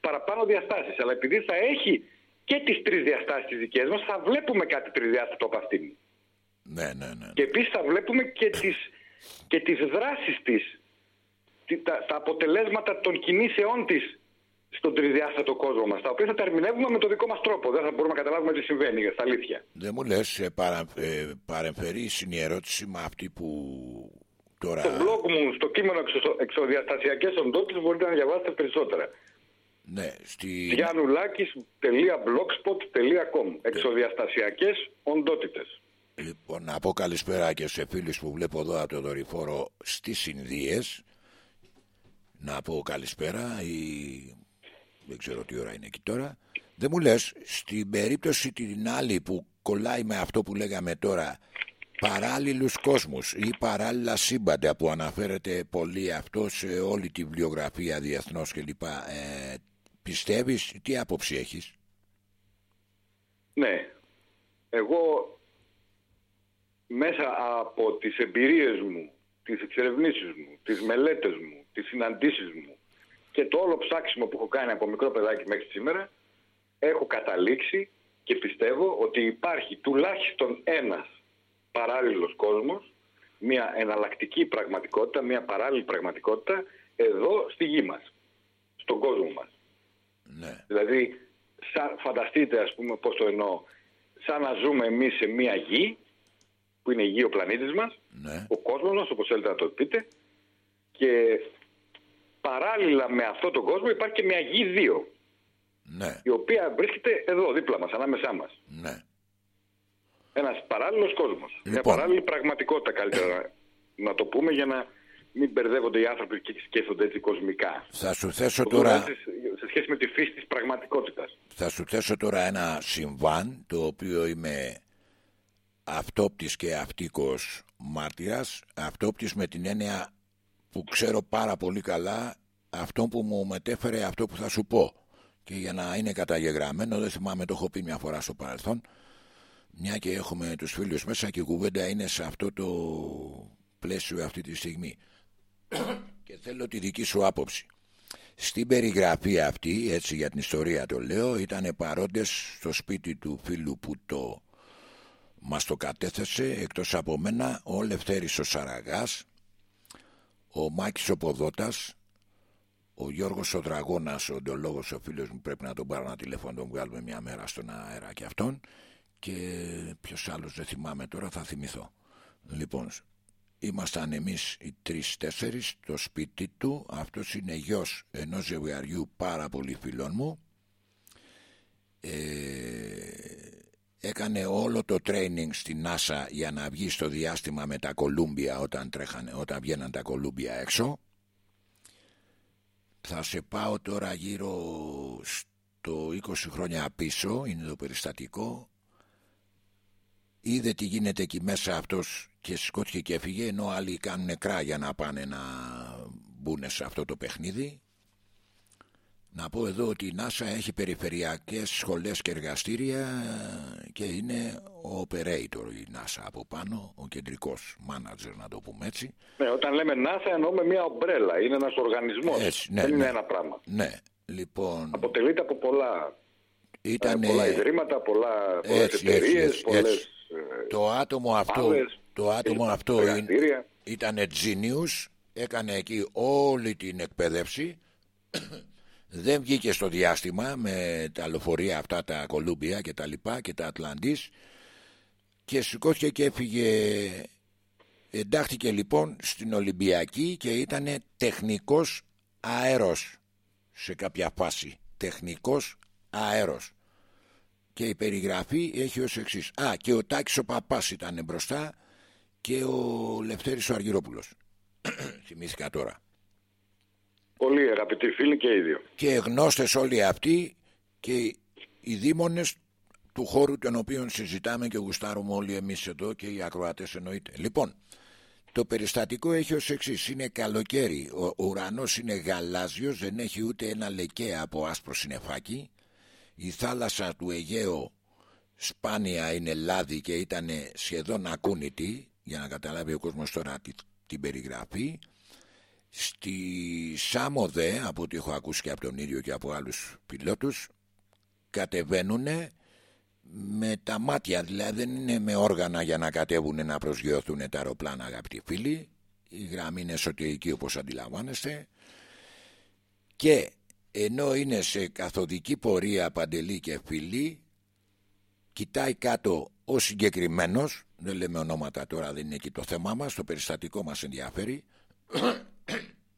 παραπάνω διαστάσεις. Αλλά επειδή θα έχει και τις τρεις διαστάσεις τις δικές μας θα βλέπουμε κάτι τρισδιάστατο από αυτήν. Ναι, ναι, ναι. Και επίσης θα βλέπουμε και τις, και τις δράσεις της, τι- τα, τα αποτελέσματα των κινήσεών της στον τρισδιάστατο κόσμο μας, τα οποία θα τα ερμηνεύουμε με το δικό μας τρόπο. Δεν θα μπορούμε να καταλάβουμε τι συμβαίνει, στα αλήθεια. Δεν μου λες ε, παρα, ε, παρεμφερής είναι η ερώτηση με αυτή που τώρα... Στο blog μου, στο κείμενο εξω, εξωδιαστασιακές οντότητες, μπορείτε να διαβάσετε περισσότερα. Ναι, στη... giannoulakis.blogspot.com Εξωδιαστασιακές οντότητες. Λοιπόν, να πω καλησπέρα και σε φίλους που βλέπω εδώ από το δορυφόρο στις Ινδίες. Να πω καλησπέρα ή δεν ξέρω τι ώρα είναι εκεί τώρα. Δεν μου λες, στην περίπτωση την άλλη που κολλάει με αυτό που λέγαμε τώρα, παράλληλους κόσμους ή παράλληλα σύμπαντα που αναφέρεται πολύ αυτό σε όλη τη βιβλιογραφία διεθνώς κλπ. Ε, πιστεύεις, τι άποψη έχεις; Ναι. Εγώ μέσα από τις εμπειρίες μου, τις εξερευνήσεις μου, τις μελέτες μου, τις συναντήσεις μου και το όλο ψάξιμο που έχω κάνει από μικρό παιδάκι μέχρι σήμερα, έχω καταλήξει και πιστεύω ότι υπάρχει τουλάχιστον ένας παράλληλος κόσμος, μια εναλλακτική πραγματικότητα, μια παράλληλη πραγματικότητα εδώ στη γη μας, στον κόσμο μας. Ναι, Δηλαδή, σαν, φανταστείτε ας πούμε πώς το εννοώ, σαν να ζούμε εμείς σε μία γη που είναι η γη ο πλανήτης μας, Ναι. ο κόσμος μας, όπως θέλετε να το πείτε, και παράλληλα με αυτόν τον κόσμο υπάρχει και μια γη 2, Ναι. η οποία βρίσκεται εδώ δίπλα μας, ανάμεσά μας. Ναι. Ένας παράλληλος κόσμος. Μια Λοιπόν. παράλληλη πραγματικότητα καλύτερα να το πούμε για να μην μπερδεύονται οι άνθρωποι και σκέφτονται έτσι κοσμικά. Θα σου θέσω Το δούμε τώρα, έτσι σε σχέση με τη φύση της πραγματικότητας. θα σου θέσω τώρα ένα συμβάν το οποίο είμαι αυτόπτης και αυτίκος μάρτυρας. Αυτόπτης με την έννοια που ξέρω πάρα πολύ καλά αυτό που μου μετέφερε αυτό που θα σου πω. Και για να είναι καταγεγραμμένο, δεν θυμάμαι, το έχω πει μια φορά στο παρελθόν, μια και έχουμε τους φίλους μέσα και η κουβέντα είναι σε αυτό το πλαίσιο αυτή τη στιγμή. και θέλω τη δική σου άποψη. Στην περιγραφή αυτή, έτσι για την ιστορία το λέω, ήταν παρόντες στο σπίτι του φίλου που το μας το κατέθεσε, εκτός από μένα, ο Λευτέρης ο Σαραγάς, ο Μάκης ο Ποδότας, ο Γιώργος ο Δραγώνας, ο οντολόγος ο φίλος μου, πρέπει να τον πάρω ένα τηλέφωνο, τον βγάλουμε μια μέρα στον αέρα και αυτόν και ποιος άλλος δεν θυμάμαι τώρα, θα θυμηθώ. Λοιπόν, ήμασταν εμείς οι τρεις-τέσσερις στο σπίτι του, αυτός είναι γιος ενός ζευγαριού πάρα πολύ φίλων μου, ε, έκανε όλο το training στην NASA για να βγει στο διάστημα με τα κολούμπια όταν, τρέχανε, όταν βγαίναν τα κολούμπια έξω. Θα σε πάω τώρα γύρω στο 20 χρόνια πίσω, είναι το περιστατικό. Είδε τι γίνεται εκεί μέσα αυτός και σηκώθηκε και έφυγε, ενώ άλλοι κάνουν νεκρά για να πάνε να μπουν σε αυτό το παιχνίδι. Να πω εδώ ότι η NASA έχει περιφερειακές σχολές και εργαστήρια και είναι ο operator η NASA από πάνω, ο κεντρικός manager να το πούμε έτσι. Ναι, όταν λέμε NASA εννοούμε μια ομπρέλα, είναι ένας οργανισμός, Έτσι, ναι, δεν είναι ναι. ένα πράγμα. Ναι, λοιπόν Αποτελείται από πολλά, ήταν ε, πολλά ιδρύματα, πολλά, πολλές έτσι, εταιρείες, έτσι, πολλές έτσι. ε, το άτομο αυτό, ομάδες, το άτομο αυτό είναι, εργαστήρια. ήταν genius, έκανε εκεί όλη την εκπαίδευση. Δεν βγήκε στο διάστημα με τα λεωφορεία αυτά τα Κολούμπια και τα λοιπά και τα Ατλαντής. Και σηκώθηκε και έφυγε. Εντάχθηκε λοιπόν στην Ολυμπιακή και ήταν τεχνικός αέρος σε κάποια φάση. Τεχνικός αέρος. Και η περιγραφή έχει ως εξής. Α και ο Τάκης ο Παπάς ήταν μπροστά και ο Λευτέρης ο Αργυρόπουλος θυμήθηκα τώρα Πολύ αγαπητοί φίλοι και οι δύο. και γνώστες όλοι αυτοί και οι δήμονες του χώρου τον οποίο συζητάμε και γουστάρουμε όλοι εμείς εδώ και οι ακροατές εννοείται. Λοιπόν, το περιστατικό έχει ως εξής. Είναι καλοκαίρι, ο ουρανός είναι γαλάζιος, δεν έχει ούτε ένα λεκέ από άσπρο συννεφάκι. Η θάλασσα του Αιγαίου σπάνια είναι λάδι και ήταν σχεδόν ακούνητη, για να καταλάβει ο κόσμος τώρα τη- την περιγραφή. Στη Σάμο δε, από ό,τι έχω ακούσει και από τον ίδιο και από άλλους πιλότους, κατεβαίνουν με τα μάτια, δηλαδή δεν είναι με όργανα για να κατέβουν να προσγειωθούν τα αεροπλάνα αγαπητοί φίλοι. Η γραμμή είναι εσωτερική όπως αντιλαμβάνεστε. Και ενώ είναι σε καθοδική πορεία παντελή και φίλοι, κοιτάει κάτω ο συγκεκριμένος, δεν λέμε ονόματα τώρα, δεν είναι εκεί το θέμα μας, το περιστατικό μας ενδιαφέρει,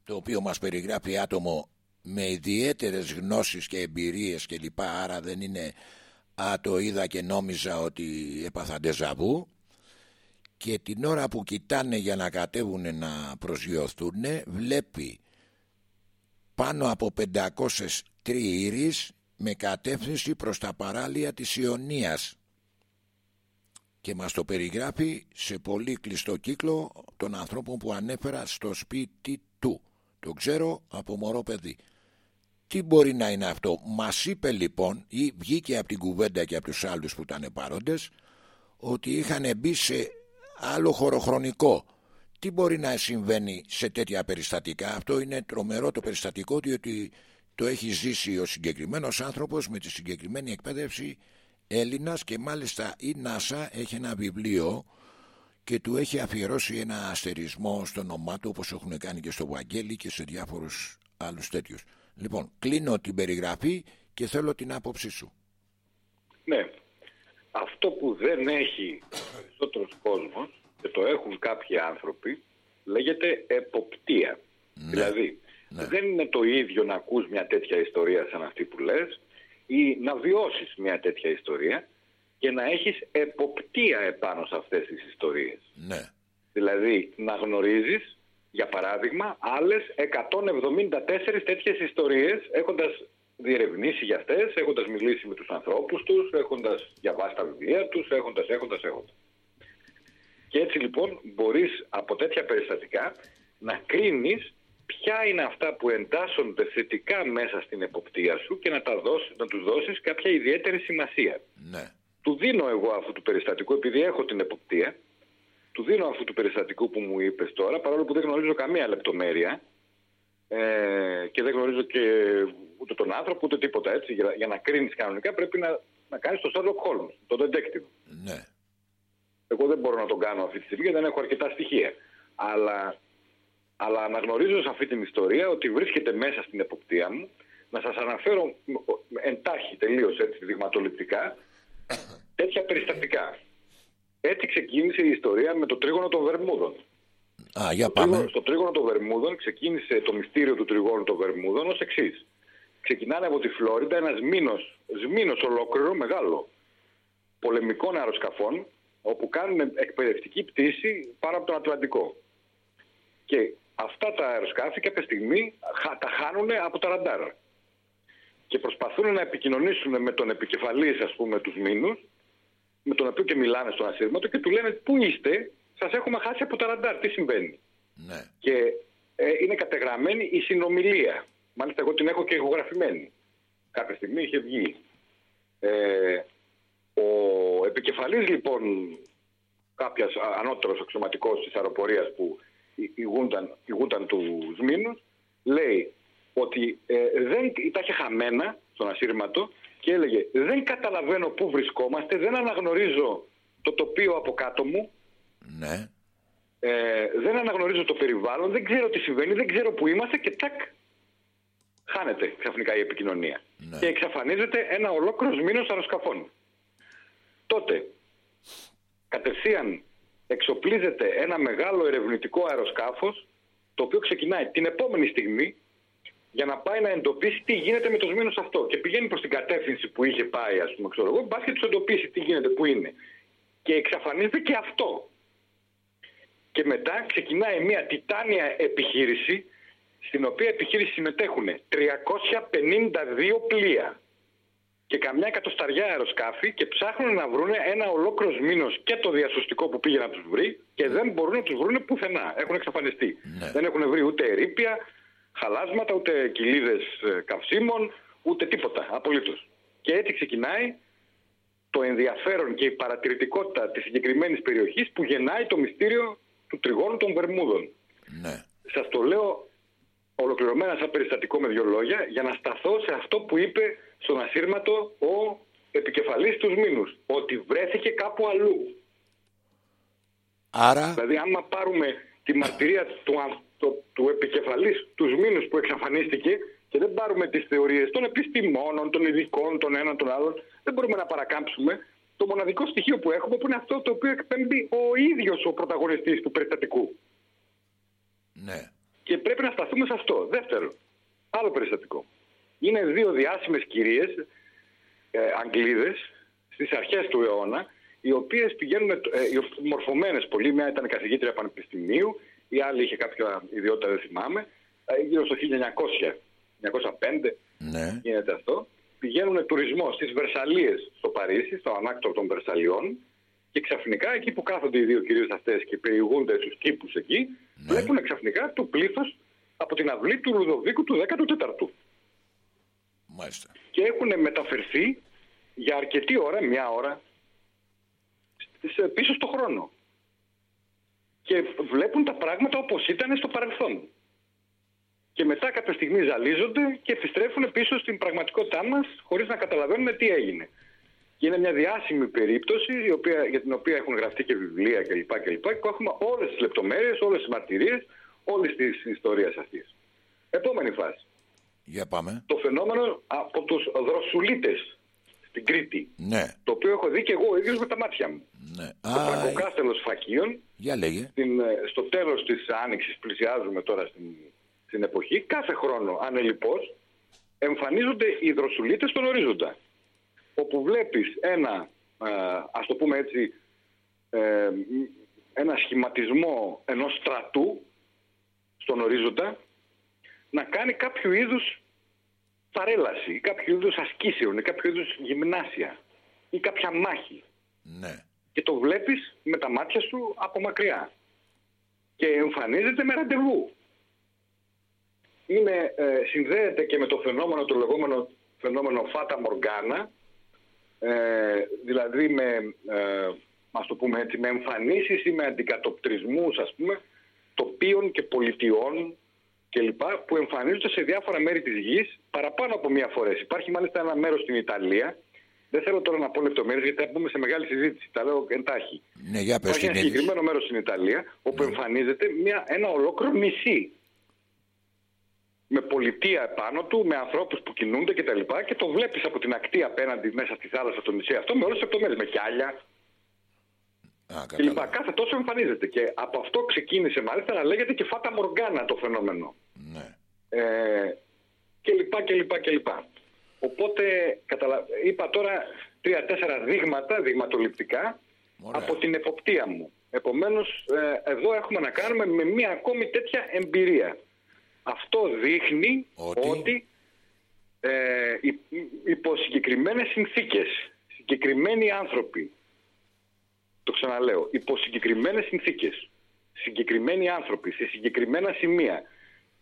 το οποίο μας περιγράφει άτομο με ιδιαίτερες γνώσεις και εμπειρίες και λοιπά, άρα δεν είναι «Α, το είδα και νόμιζα ότι έπαθα ντεζαβού» και την ώρα που κοιτάνε για να κατέβουν να προσγειωθούν βλέπει πάνω από 500 τριήρεις με κατεύθυνση προς τα παράλια της Ιωνίας και μας το περιγράφει σε πολύ κλειστό κύκλο των ανθρώπων που ανέφερα στο σπίτι του. Το ξέρω από μωρό παιδί. Τι μπορεί να είναι αυτό; Μας είπε λοιπόν ή βγήκε από την κουβέντα και από τους άλλους που ήταν παρόντες ότι είχαν μπει σε άλλο χωροχρονικό. Τι μπορεί να συμβαίνει σε τέτοια περιστατικά; Αυτό είναι τρομερό το περιστατικό διότι το έχει ζήσει ο συγκεκριμένος άνθρωπος με τη συγκεκριμένη εκπαίδευση Έλληνας και μάλιστα η NASA έχει ένα βιβλίο και του έχει αφιερώσει ένα αστερισμό στο όνομά του όπως έχουν κάνει και στο Βαγγέλη και σε διάφορους άλλους τέτοιους. Λοιπόν, κλείνω την περιγραφή και θέλω την άποψή σου. Ναι. Αυτό που δεν έχει περισσότερος κόσμος και το έχουν κάποιοι άνθρωποι λέγεται εποπτεία. Ναι. Δηλαδή Ναι. δεν είναι το ίδιο να ακούς μια τέτοια ιστορία σαν αυτή που λες ή να βιώσεις μια τέτοια ιστορία και να έχεις εποπτεία επάνω σε αυτές τις ιστορίες. Ναι. Δηλαδή να γνωρίζεις, για παράδειγμα, άλλες 174 τέτοιες ιστορίες έχοντας διερευνήσει για αυτές, έχοντας μιλήσει με τους ανθρώπους τους, έχοντας διαβάσει τα βιβλία τους, έχοντας, έχοντας, έχοντας. Και έτσι λοιπόν μπορείς από τέτοια περιστατικά να κρίνεις ποια είναι αυτά που εντάσσονται θετικά μέσα στην εποπτεία σου και να, τα δώσεις, να τους δώσεις κάποια ιδιαίτερη σημασία. Ναι. Του δίνω εγώ αυτού του περιστατικού, επειδή έχω την εποπτεία, του δίνω αυτού του περιστατικού που μου είπες τώρα, παρόλο που δεν γνωρίζω καμία λεπτομέρεια ε, και δεν γνωρίζω και ούτε τον άνθρωπο ούτε τίποτα έτσι. Για, για να κρίνεις κανονικά πρέπει να, να κάνεις το Sherlock Holmes, το detective. Ναι. Εγώ δεν μπορώ να τον κάνω αυτή τη στιγμή γιατί δεν έχω αρκετά στοιχεία. Αλλά, αλλά αναγνωρίζω σε αυτή την ιστορία ότι βρίσκεται μέσα στην εποπτεία μου. Να σας αναφέρω εντάχει τελείως έτσι δειγματοληπτικά τέτοια περιστατικά. Έτσι ξεκίνησε η ιστορία με το τρίγωνο των Βερμούδων. Α, για Το πάμε. τρίγωνο- Στο τρίγωνο των Βερμούδων ξεκίνησε το μυστήριο του τριγώνου των Βερμούδων ως εξής. Ξεκινάνε από τη Φλόριντα ένας μήνος, σμήνος ολόκληρο μεγάλο πολεμικών αεροσκαφών όπου κάνουν εκπαιδευτική πτήση πάνω από τον Ατλαντικό. Και αυτά τα αεροσκάφη κάποια στιγμή χα- τα χάνουν από τα ραντάρ. Και προσπαθούν να επικοινωνήσουν με τον επικεφαλής ας πούμε τους μήνους με τον οποίο και μιλάνε στον ασύρματο και του λένε πού είστε, σας έχουμε χάσει από τα ραντάρ, τι συμβαίνει; Ναι. Και ε, είναι κατεγραμμένη η συνομιλία. Μάλιστα εγώ την έχω και ηχογραφημένη. Κάποια στιγμή είχε βγει. Ε, ο επικεφαλής λοιπόν κάποιας α- ανώτερος αξιωματικός της αεροπορίας που η- ηγούνταν, ηγούνταν τους Σμήνους λέει ότι ε, δεν, τα είχε χαμένα στον ασύρματο και έλεγε δεν καταλαβαίνω πού βρισκόμαστε, δεν αναγνωρίζω το τοπίο από κάτω μου Ναι. ε, δεν αναγνωρίζω το περιβάλλον, δεν ξέρω τι συμβαίνει, δεν ξέρω που είμαστε και τάκ, χάνεται ξαφνικά η επικοινωνία. Ναι. Και εξαφανίζεται ένα ολόκληρος μήνος αεροσκαφών. Τότε, κατευθείαν εξοπλίζεται ένα μεγάλο ερευνητικό αεροσκάφος, το οποίο ξεκινάει την επόμενη στιγμή για να πάει να εντοπίσει τι γίνεται με το σμήνος αυτό. Και πηγαίνει προς την κατεύθυνση που είχε πάει, ας πούμε, ξέρω εγώ, μπας και τους εντοπίσει τι γίνεται, που είναι. Και εξαφανίζεται και αυτό. Και μετά ξεκινάει μια τιτάνια επιχείρηση στην οποία επιχείρηση συμμετέχουν 352 πλοία και καμιά εκατοσταριά αεροσκάφη και ψάχνουν να βρουν ένα ολόκληρος μήνος και το διασωστικό που πήγε να τους βρει και δεν μπορούν να τους βρουν πουθενά. Έχουν εξαφανιστεί. Ναι. Δεν έχουν βρει ούτε ερήπια, χαλάσματα, ούτε κοιλίδες καυσίμων, ούτε τίποτα. Απολύτως. Και έτσι ξεκινάει το ενδιαφέρον και η παρατηρητικότητα της συγκεκριμένης περιοχής που γεννάει το μυστήριο του τριγώνου των Βερμούδων. Ναι. Σας το λέω ολοκληρωμένα σαν περιστατικό με δύο λόγια για να σταθώ σε αυτό που είπε στον ασύρματο ο επικεφαλής τους μήνους. Ότι βρέθηκε κάπου αλλού. Άρα, Δηλαδή άμα πάρουμε τη μαρτυρία του, αν- το- του επικεφαλής τους μήνους που εξαφανίστηκε και δεν πάρουμε τις θεωρίες των επιστημόνων, των ειδικών, των έναν των άλλων, δεν μπορούμε να παρακάμψουμε το μοναδικό στοιχείο που έχουμε που είναι αυτό το οποίο εκπέμπει ο ίδιος ο πρωταγωνιστής του περιστατικού. ναι. Και πρέπει να σταθούμε σε αυτό. Δεύτερο, άλλο περιστατικό. Είναι δύο διάσημες κυρίες, ε, Αγγλίδες, στις αρχές του αιώνα, οι οποίες πηγαίνουν, ε, οι οποίες μορφωμένες πολύ. Μια ήταν καθηγήτρια πανεπιστημίου, η άλλη είχε κάποια ιδιότητα, δεν θυμάμαι, ε, γύρω στο 1900, 1905 Ναι. γίνεται αυτό. Πηγαίνουν τουρισμό στις Βερσαλίες στο Παρίσι, στο ανάκτορο των Βερσαλιών και ξαφνικά εκεί που κάθονται οι δύο κυρίες αυτές και περιηγούνται στους κήπους εκεί, βλέπουν ξαφνικά το πλήθος από την αυλή του Λουδοβίκου του 14ου Μάλιστα. και έχουν μεταφερθεί για αρκετή ώρα, μια ώρα, σε- πίσω στο χρόνο. Και βλέπουν τα πράγματα όπως ήταν στο παρελθόν. Και μετά κάποια στιγμή ζαλίζονται και επιστρέφουν πίσω στην πραγματικότητά μας χωρίς να καταλαβαίνουμε τι έγινε. Και είναι μια διάσημη περίπτωση η οποία, για την οποία έχουν γραφτεί και βιβλία κλπ. Και, και, και έχουμε όλες τις λεπτομέρειες, όλες τις μαρτυρίες, όλες τις ιστορίες αυτής. Επόμενη φάση Για πάμε. το φαινόμενο από τους δροσουλίτες στην Κρήτη. Ναι. Το οποίο έχω δει και εγώ ο ίδιος με τα μάτια μου. ναι. Το Α, Πλακοκάστελος Φακίων, για λέγε. στην, ε, στο τέλος της Άνοιξης, πλησιάζουμε τώρα στην, στην εποχή, κάθε χρόνο ανελιπώς εμφανίζονται οι δροσουλίτες στον ορίζοντα. Όπου βλέπεις ένα, ε, ας το πούμε έτσι, ε, μ, ένα σχηματισμό ενός στρατού στον ορίζοντα να κάνει κάποιο είδους παρέλαση, ή κάποιο είδους ασκήσεων, ή κάποιο είδους γυμνάσια ή κάποια μάχη Ναι. και το βλέπεις με τα μάτια σου από μακριά. Και εμφανίζεται με ραντεβού. Είναι, ε, συνδέεται και με το φαινόμενο, το λεγόμενο φαινόμενο Φάτα Μοργάνα, ε, δηλαδή με, ε, ας το πούμε έτσι, με εμφανίσεις ή με αντικατοπτρισμούς, ας πούμε, τοπίων και πολιτιών κλπ. που εμφανίζονται σε διάφορα μέρη της γης παραπάνω από μία φορές. Υπάρχει μάλιστα ένα μέρος στην Ιταλία, δεν θέλω τώρα να πω λεπτομέρειες γιατί θα πούμε σε μεγάλη συζήτηση, τα λέω εντάχει. Ναι, για πες Υπάρχει την ένα είδηση. συγκεκριμένο μέρος στην Ιταλία όπου εμφανίζεται μια, ένα ολόκληρο νησί. Με πολιτεία επάνω του, με ανθρώπους που κινούνται κτλ. Και, τα λοιπά, και το βλέπεις από την ακτή απέναντι μέσα στη θάλασσα το νησί αυτό με όλες τις λεπτομέρειες. Με κιάλια Α, κλπ. κατάλαβα. Κάθε τόσο εμφανίζεται. Και από αυτό ξεκίνησε μάλιστα να λέγεται και Φάτα Μοργάνα το φαινόμενο. Ναι. Ε, και λοιπά και λοιπά και λοιπά. Οπότε καταλα... είπα τώρα τρία-τέσσερα δείγματα, δειγματοληπτικά Ωραία. από την εποπτεία μου. Επομένως ε, εδώ έχουμε να κάνουμε με μία ακόμη τέτοια εμπειρία. Αυτό δείχνει Ότι; ότι, ε, υ- υπό συγκεκριμένες συνθήκες, συγκεκριμένοι άνθρωποι, το ξαναλέω, υπό συγκεκριμένες συνθήκες, συγκεκριμένοι άνθρωποι, σε συγκεκριμένα σημεία,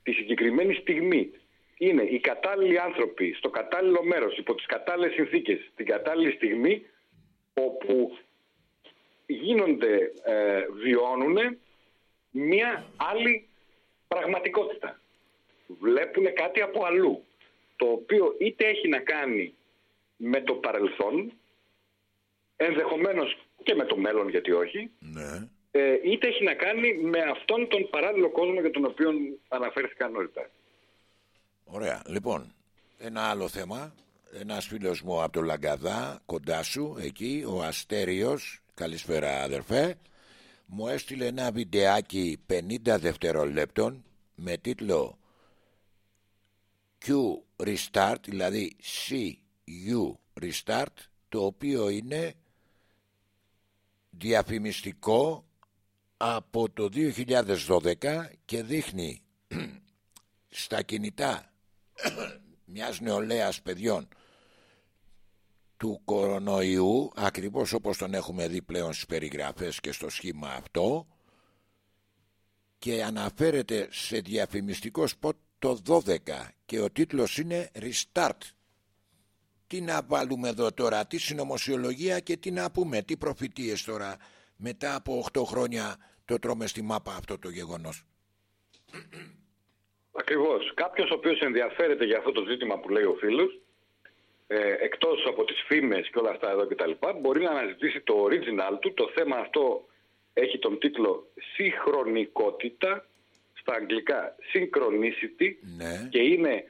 τη συγκεκριμένη στιγμή, είναι οι κατάλληλοι άνθρωποι στο κατάλληλο μέρος, υπό τις κατάλληλες συνθήκες, την κατάλληλη στιγμή, όπου γίνονται, ε, βιώνουν μία άλλη πραγματικότητα. Βλέπουν κάτι από αλλού, το οποίο είτε έχει να κάνει με το παρελθόν, ενδεχομένως και με το μέλλον γιατί όχι, Ναι. ε, είτε έχει να κάνει με αυτόν τον παράλληλο κόσμο για τον οποίο αναφέρθηκα νωρίτερα. Ωραία. Λοιπόν, ένα άλλο θέμα. Ένας φίλος μου από το Λαγκαδά, κοντά σου, εκεί, ο Αστέριος, καλησπέρα αδερφέ, μου έστειλε ένα βιντεάκι 50 δευτερολέπτων με τίτλο Q Restart, δηλαδή CU Restart, το οποίο είναι διαφημιστικό από το 2012 και δείχνει στα κινητά μιας νεολαίας παιδιών του κορονοϊού ακριβώς όπως τον έχουμε δει πλέον στις περιγραφές και στο σχήμα αυτό και αναφέρεται σε διαφημιστικό σποτ το 12 και ο τίτλος είναι Restart τι να βάλουμε εδώ τώρα, τι συνωμοσιολογία και τι να πούμε, τι προφητείες τώρα μετά από 8 χρόνια το τρώμε στη μάπα αυτό το γεγονός. Ακριβώς. Κάποιος ο οποίος ενδιαφέρεται για αυτό το ζήτημα που λέει ο φίλος, ε, εκτός από τις φήμες και όλα αυτά εδώ και τα λοιπά, μπορεί να αναζητήσει το original του. Το θέμα αυτό έχει τον τίτλο «Συγχρονικότητα», στα αγγλικά «Synchronicity» Ναι, και είναι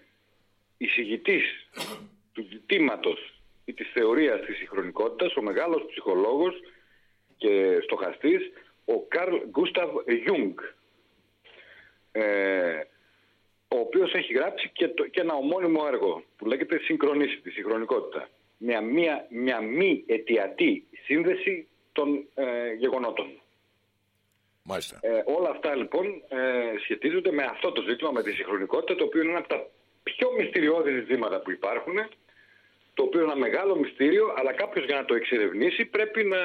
εισηγητής του ζητήματος ή της θεωρίας της συγχρονικότητας, ο μεγάλος ψυχολόγος και στοχαστής, ο Καρλ Γκούσταβ Γιούγκ, ε, ο οποίος έχει γράψει και, το, και ένα ομώνυμο έργο που λέγεται «Synchronicity», συγχρονικότητα. Μια, μια, μια μη αιτιατή σύνδεση των ε, γεγονότων. μάλιστα. Ε, όλα αυτά λοιπόν ε, σχετίζονται με αυτό το ζήτημα, με τη συγχρονικότητα, το οποίο είναι ένα από τα πιο μυστηριώδη ζητήματα που υπάρχουν, το οποίο είναι ένα μεγάλο μυστήριο, αλλά κάποιος για να το εξερευνήσει πρέπει να,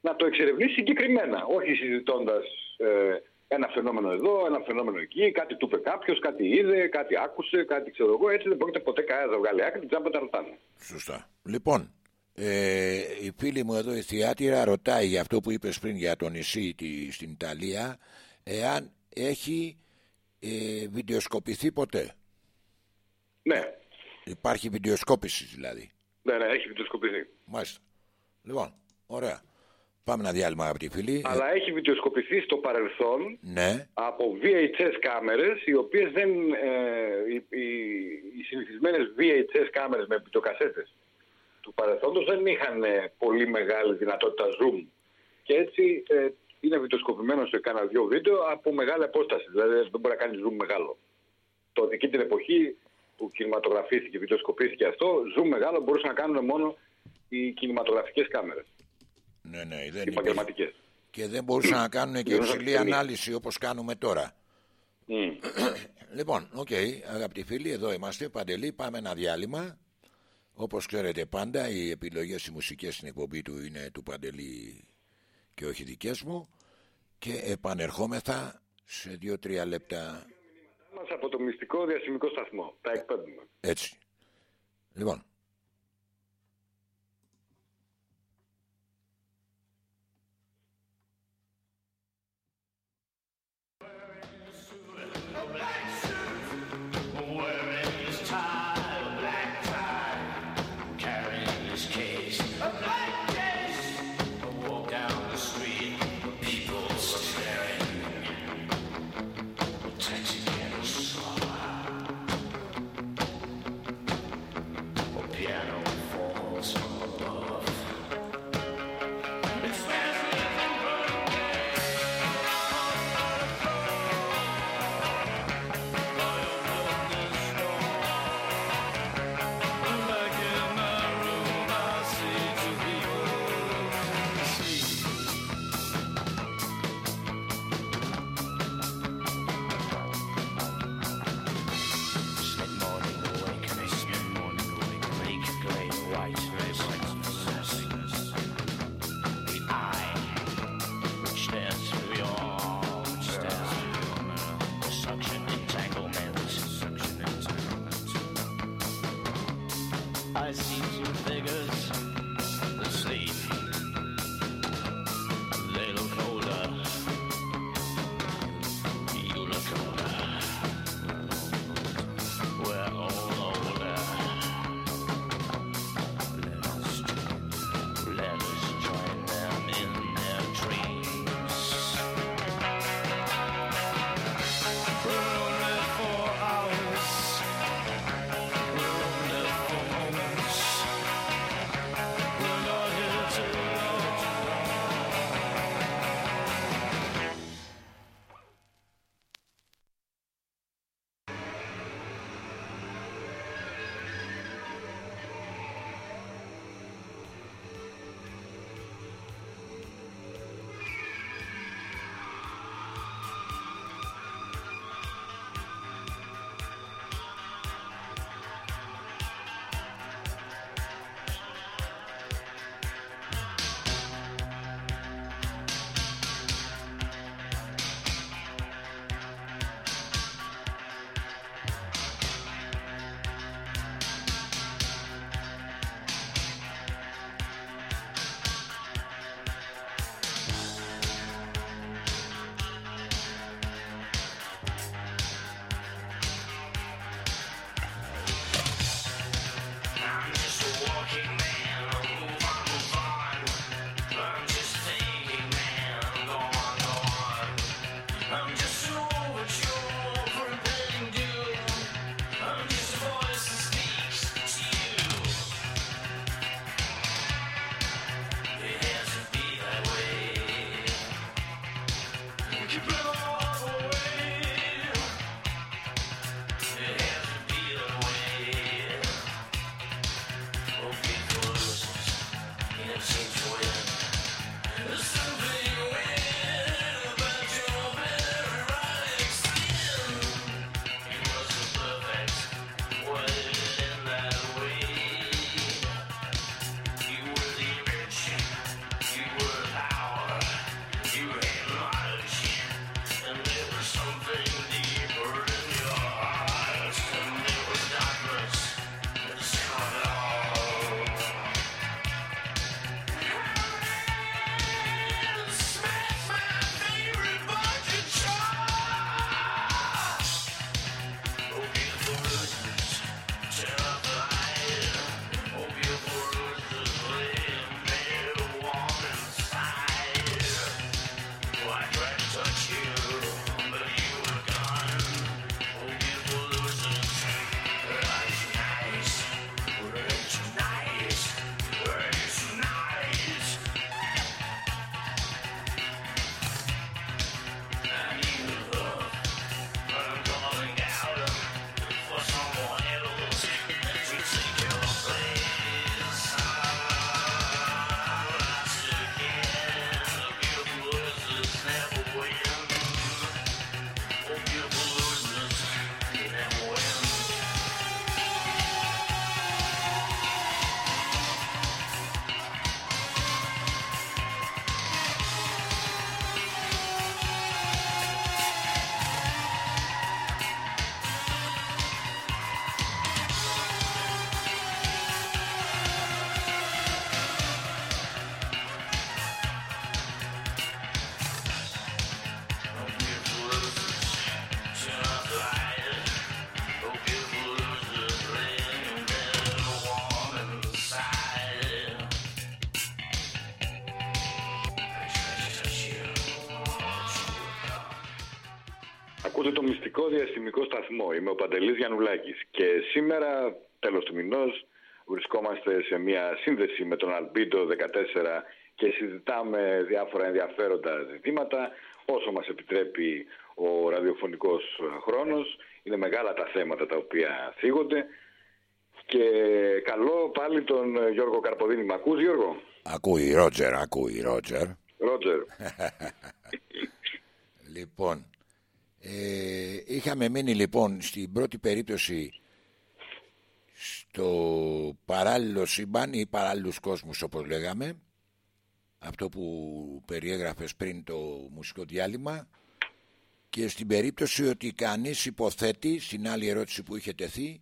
να το εξερευνήσει συγκεκριμένα, όχι συζητώντας ε, ένα φαινόμενο εδώ, ένα φαινόμενο εκεί, κάτι του είπε κάποιος, κάτι είδε, κάτι άκουσε, κάτι ξέρω εγώ. Έτσι δεν πρόκειται ποτέ κανένα να βγάλει άκρη, την τζάμπα τα ρωτάνε. Σωστά. Λοιπόν, ε, η φίλη μου εδώ η Θιάτυρα ρωτάει για αυτό που είπες πριν για το νησί τη, στην Ιταλία εάν έχει ε, βιντεοσκοπηθεί ποτέ. Ναι, Υπάρχει βιντεοσκόπηση δηλαδή. ναι, ναι, έχει βιντεοσκοπηθεί. Μάλιστα. Λοιπόν, ωραία. Πάμε ένα διάλειμμα αγαπητοί φίλοι. Ε, Αλλά έχει βιντεοσκοπηθεί στο παρελθόν ναι, από VHS κάμερες οι οποίες δεν, ε, οι, οι, οι συνηθισμένες VHS κάμερες με επιτοκασέτες του παρελθόντος δεν είχαν ε, πολύ μεγάλη δυνατότητα zoom και έτσι ε, είναι βιντεοσκοπημένο σε κάνα δυο βίντεο από μεγάλη απόσταση. Δηλαδή δεν μπορεί να κάνει zoom μεγάλο. Το δική την εποχή που κινηματογραφήθηκε, βιντεοσκοπήθηκε αυτό, zoom μεγάλο μπορούσαν να κάνουν μόνο οι κινηματογραφικές κάμερες. Ναι, ναι, δεν οι επαγγελματικές. Και δεν μπορούσαν να κάνουν και υψηλή ανάλυση όπως κάνουμε τώρα. Mm. λοιπόν, OK, okay, αγαπητοί φίλοι, εδώ είμαστε. Παντελή, πάμε ένα διάλειμμα. Όπως ξέρετε πάντα, οι επιλογές οι μουσικές στην εκπομπή του είναι του Παντελή και όχι δικές μου. Και επανερχόμεθα σε δύο-τρία λεπτά. Μας από το μυστικό διασημικό σταθμό. Τα εκπέμπουμε. Έτσι. Λοιπόν, σταθμό. Είμαι ο Παντελής Γιαννουλάκης και σήμερα, τέλος του μηνός, βρισκόμαστε σε μια σύνδεση με τον Αλμπίντο 14 και συζητάμε διάφορα ενδιαφέροντα ζητήματα όσο μας επιτρέπει ο ραδιοφωνικός χρόνος. Είναι μεγάλα τα θέματα τα οποία θίγονται και καλό πάλι τον Γιώργο Καρποδίνη. Μ' ακούς Γιώργο; Ακούει Ρότζερ, ακούει Ρότζερ. Ρότζερ. λοιπόν, ε, είχαμε μείνει λοιπόν στην πρώτη περίπτωση στο παράλληλο σύμπαν ή παράλληλους κόσμους όπως λέγαμε. Αυτό που περιέγραφες πριν το μουσικό διάλειμμα. Και στην περίπτωση ότι κανείς υποθέτει στην άλλη ερώτηση που είχε τεθεί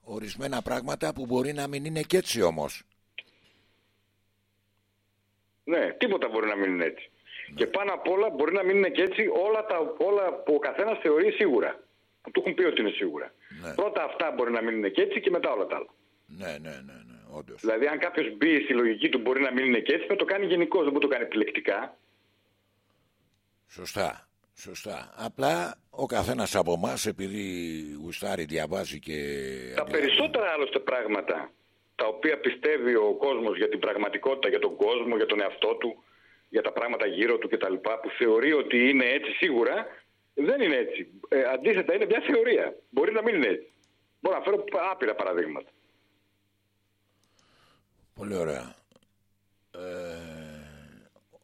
ορισμένα πράγματα που μπορεί να μην είναι και έτσι όμως. Ναι, τίποτα μπορεί να μην είναι έτσι. Και πάνω απ' όλα μπορεί να μην είναι και έτσι όλα, τα, όλα που ο καθένας θεωρεί σίγουρα. Που του έχουν πει ότι είναι σίγουρα. Ναι. Πρώτα αυτά μπορεί να μην είναι και έτσι και μετά όλα τα άλλα. Ναι, ναι, ναι, ναι όντως. Δηλαδή, αν κάποιος μπει στη λογική του μπορεί να μην είναι και έτσι, θα το κάνει γενικώ, δεν μπορεί να το κάνει επιλεκτικά. Σωστά. Σωστά. Απλά ο καθένας από εμάς, επειδή γουστάρει, διαβάζει και. Τα περισσότερα άλλωστε πράγματα τα οποία πιστεύει ο κόσμος για την πραγματικότητα, για τον κόσμο, για τον εαυτό του, για τα πράγματα γύρω του κτλ. που θεωρεί ότι είναι έτσι σίγουρα, δεν είναι έτσι. Ε, αντίθετα είναι μια θεωρία. Μπορεί να μην είναι έτσι. Μπορώ να φέρω άπειρα παραδείγματα. Πολύ ωραία. Ε,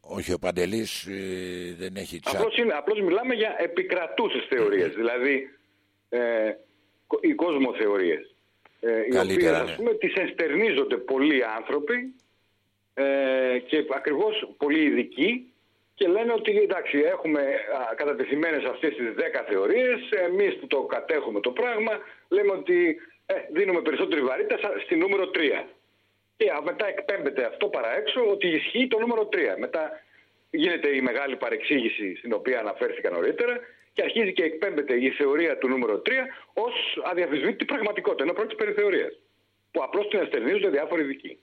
όχι ο Παντελής ε, δεν έχει τσάκ. Απλώς, είναι, απλώς μιλάμε για επικρατούσες θεωρίες. δηλαδή ε, οι κόσμοθεωρίες ε, οι οποίες ας ναι. πούμε τις εστερνίζονται πολλοί άνθρωποι ε, και ακριβώς πολύ ειδικοί και λένε ότι εντάξει έχουμε κατατεθειμένες αυτές τις 10 θεωρίες εμείς που το κατέχουμε το πράγμα λέμε ότι ε, δίνουμε περισσότερη βαρύτητα στη νούμερο 3 και μετά εκπέμπεται αυτό παραέξω ότι ισχύει το νούμερο 3 μετά γίνεται η μεγάλη παρεξήγηση στην οποία αναφέρθηκα νωρίτερα και αρχίζει και εκπέμπεται η θεωρία του νούμερο 3 ως αδιαφυσβήτητη πραγματικότητα. Ενώ πρόκειται περί θεωρίας. Που απλώς την αστερνίζονται διάφοροι ειδικοί.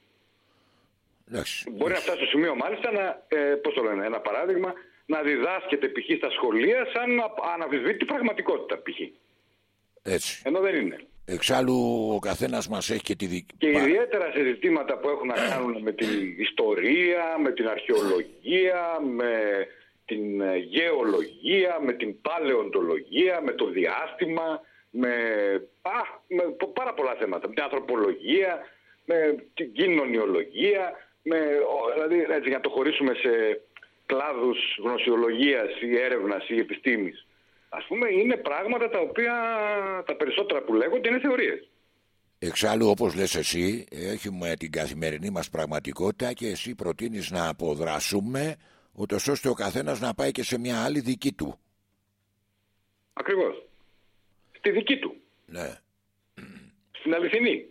Μπορεί να φτάσει στο σημείο μάλιστα να, ε, πώς το λένε, ένα παράδειγμα, να διδάσκεται π.χ. στα σχολεία σαν αναφυσβήτητη πραγματικότητα π.χ. Έτσι. Ενώ δεν είναι. Εξάλλου ο καθένας μας έχει και τη δική Και ιδιαίτερα σε ζητήματα που έχουν να κάνουν με την ιστορία, με την αρχαιολογία, με την ε, γεωλογία, με την παλαιοντολογία, με το διάστημα, με, α, με πάρα πολλά θέματα, με την ανθρωπολογία, με την κοινωνιολογία, με, δηλαδή έτσι, για να το χωρίσουμε σε κλάδους γνωσιολογίας ή έρευνας ή επιστήμης. Ας πούμε είναι πράγματα τα οποία τα περισσότερα που λέγονται είναι θεωρίες. Εξάλλου όπως λες εσύ έχουμε την καθημερινή μας πραγματικότητα και εσύ προτείνεις να αποδράσουμε ούτως ώστε ο καθένας να πάει και σε μια άλλη δική του. Ακριβώς. Στη δική του. Ναι. Στην αληθινή.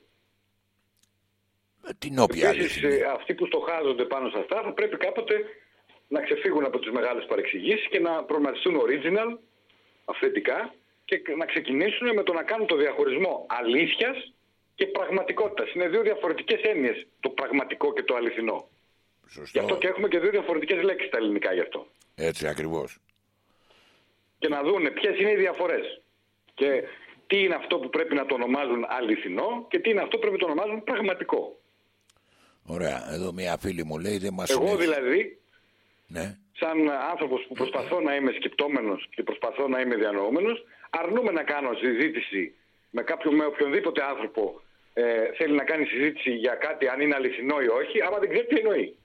Ε, την όποια Επίσης, αληθινή. Ε, αυτοί που στοχάζονται πάνω σε αυτά θα πρέπει κάποτε να ξεφύγουν από τις μεγάλες παρεξηγήσεις και να προγραμματιστούν original, αυθεντικά και να ξεκινήσουν με το να κάνουν το διαχωρισμό αλήθειας και πραγματικότητας. Είναι δύο διαφορετικές έννοιες το πραγματικό και το αληθινό. Σωστό. Γι' αυτό και έχουμε και δύο διαφορετικές λέξεις στα ελληνικά γι' αυτό. Έτσι ακριβώς. Και να δούνε ποιες είναι οι διαφορές. Και τι είναι αυτό που πρέπει να το ονομάζουν αληθινό και τι είναι αυτό που πρέπει να το ονομάζουν πραγματικό. Ωραία. Εδώ μια φίλη μου λέει δεν μας Εγώ δηλαδή, ναι. σαν άνθρωπος που προσπαθώ να είμαι σκεπτόμενος και προσπαθώ να είμαι διανοούμενος, αρνούμε να κάνω συζήτηση με κάποιον, με οποιονδήποτε άνθρωπο ε, θέλει να κάνει συζήτηση για κάτι αν είναι αληθινό ή όχι, άμα δεν ξέρει τι εννοεί.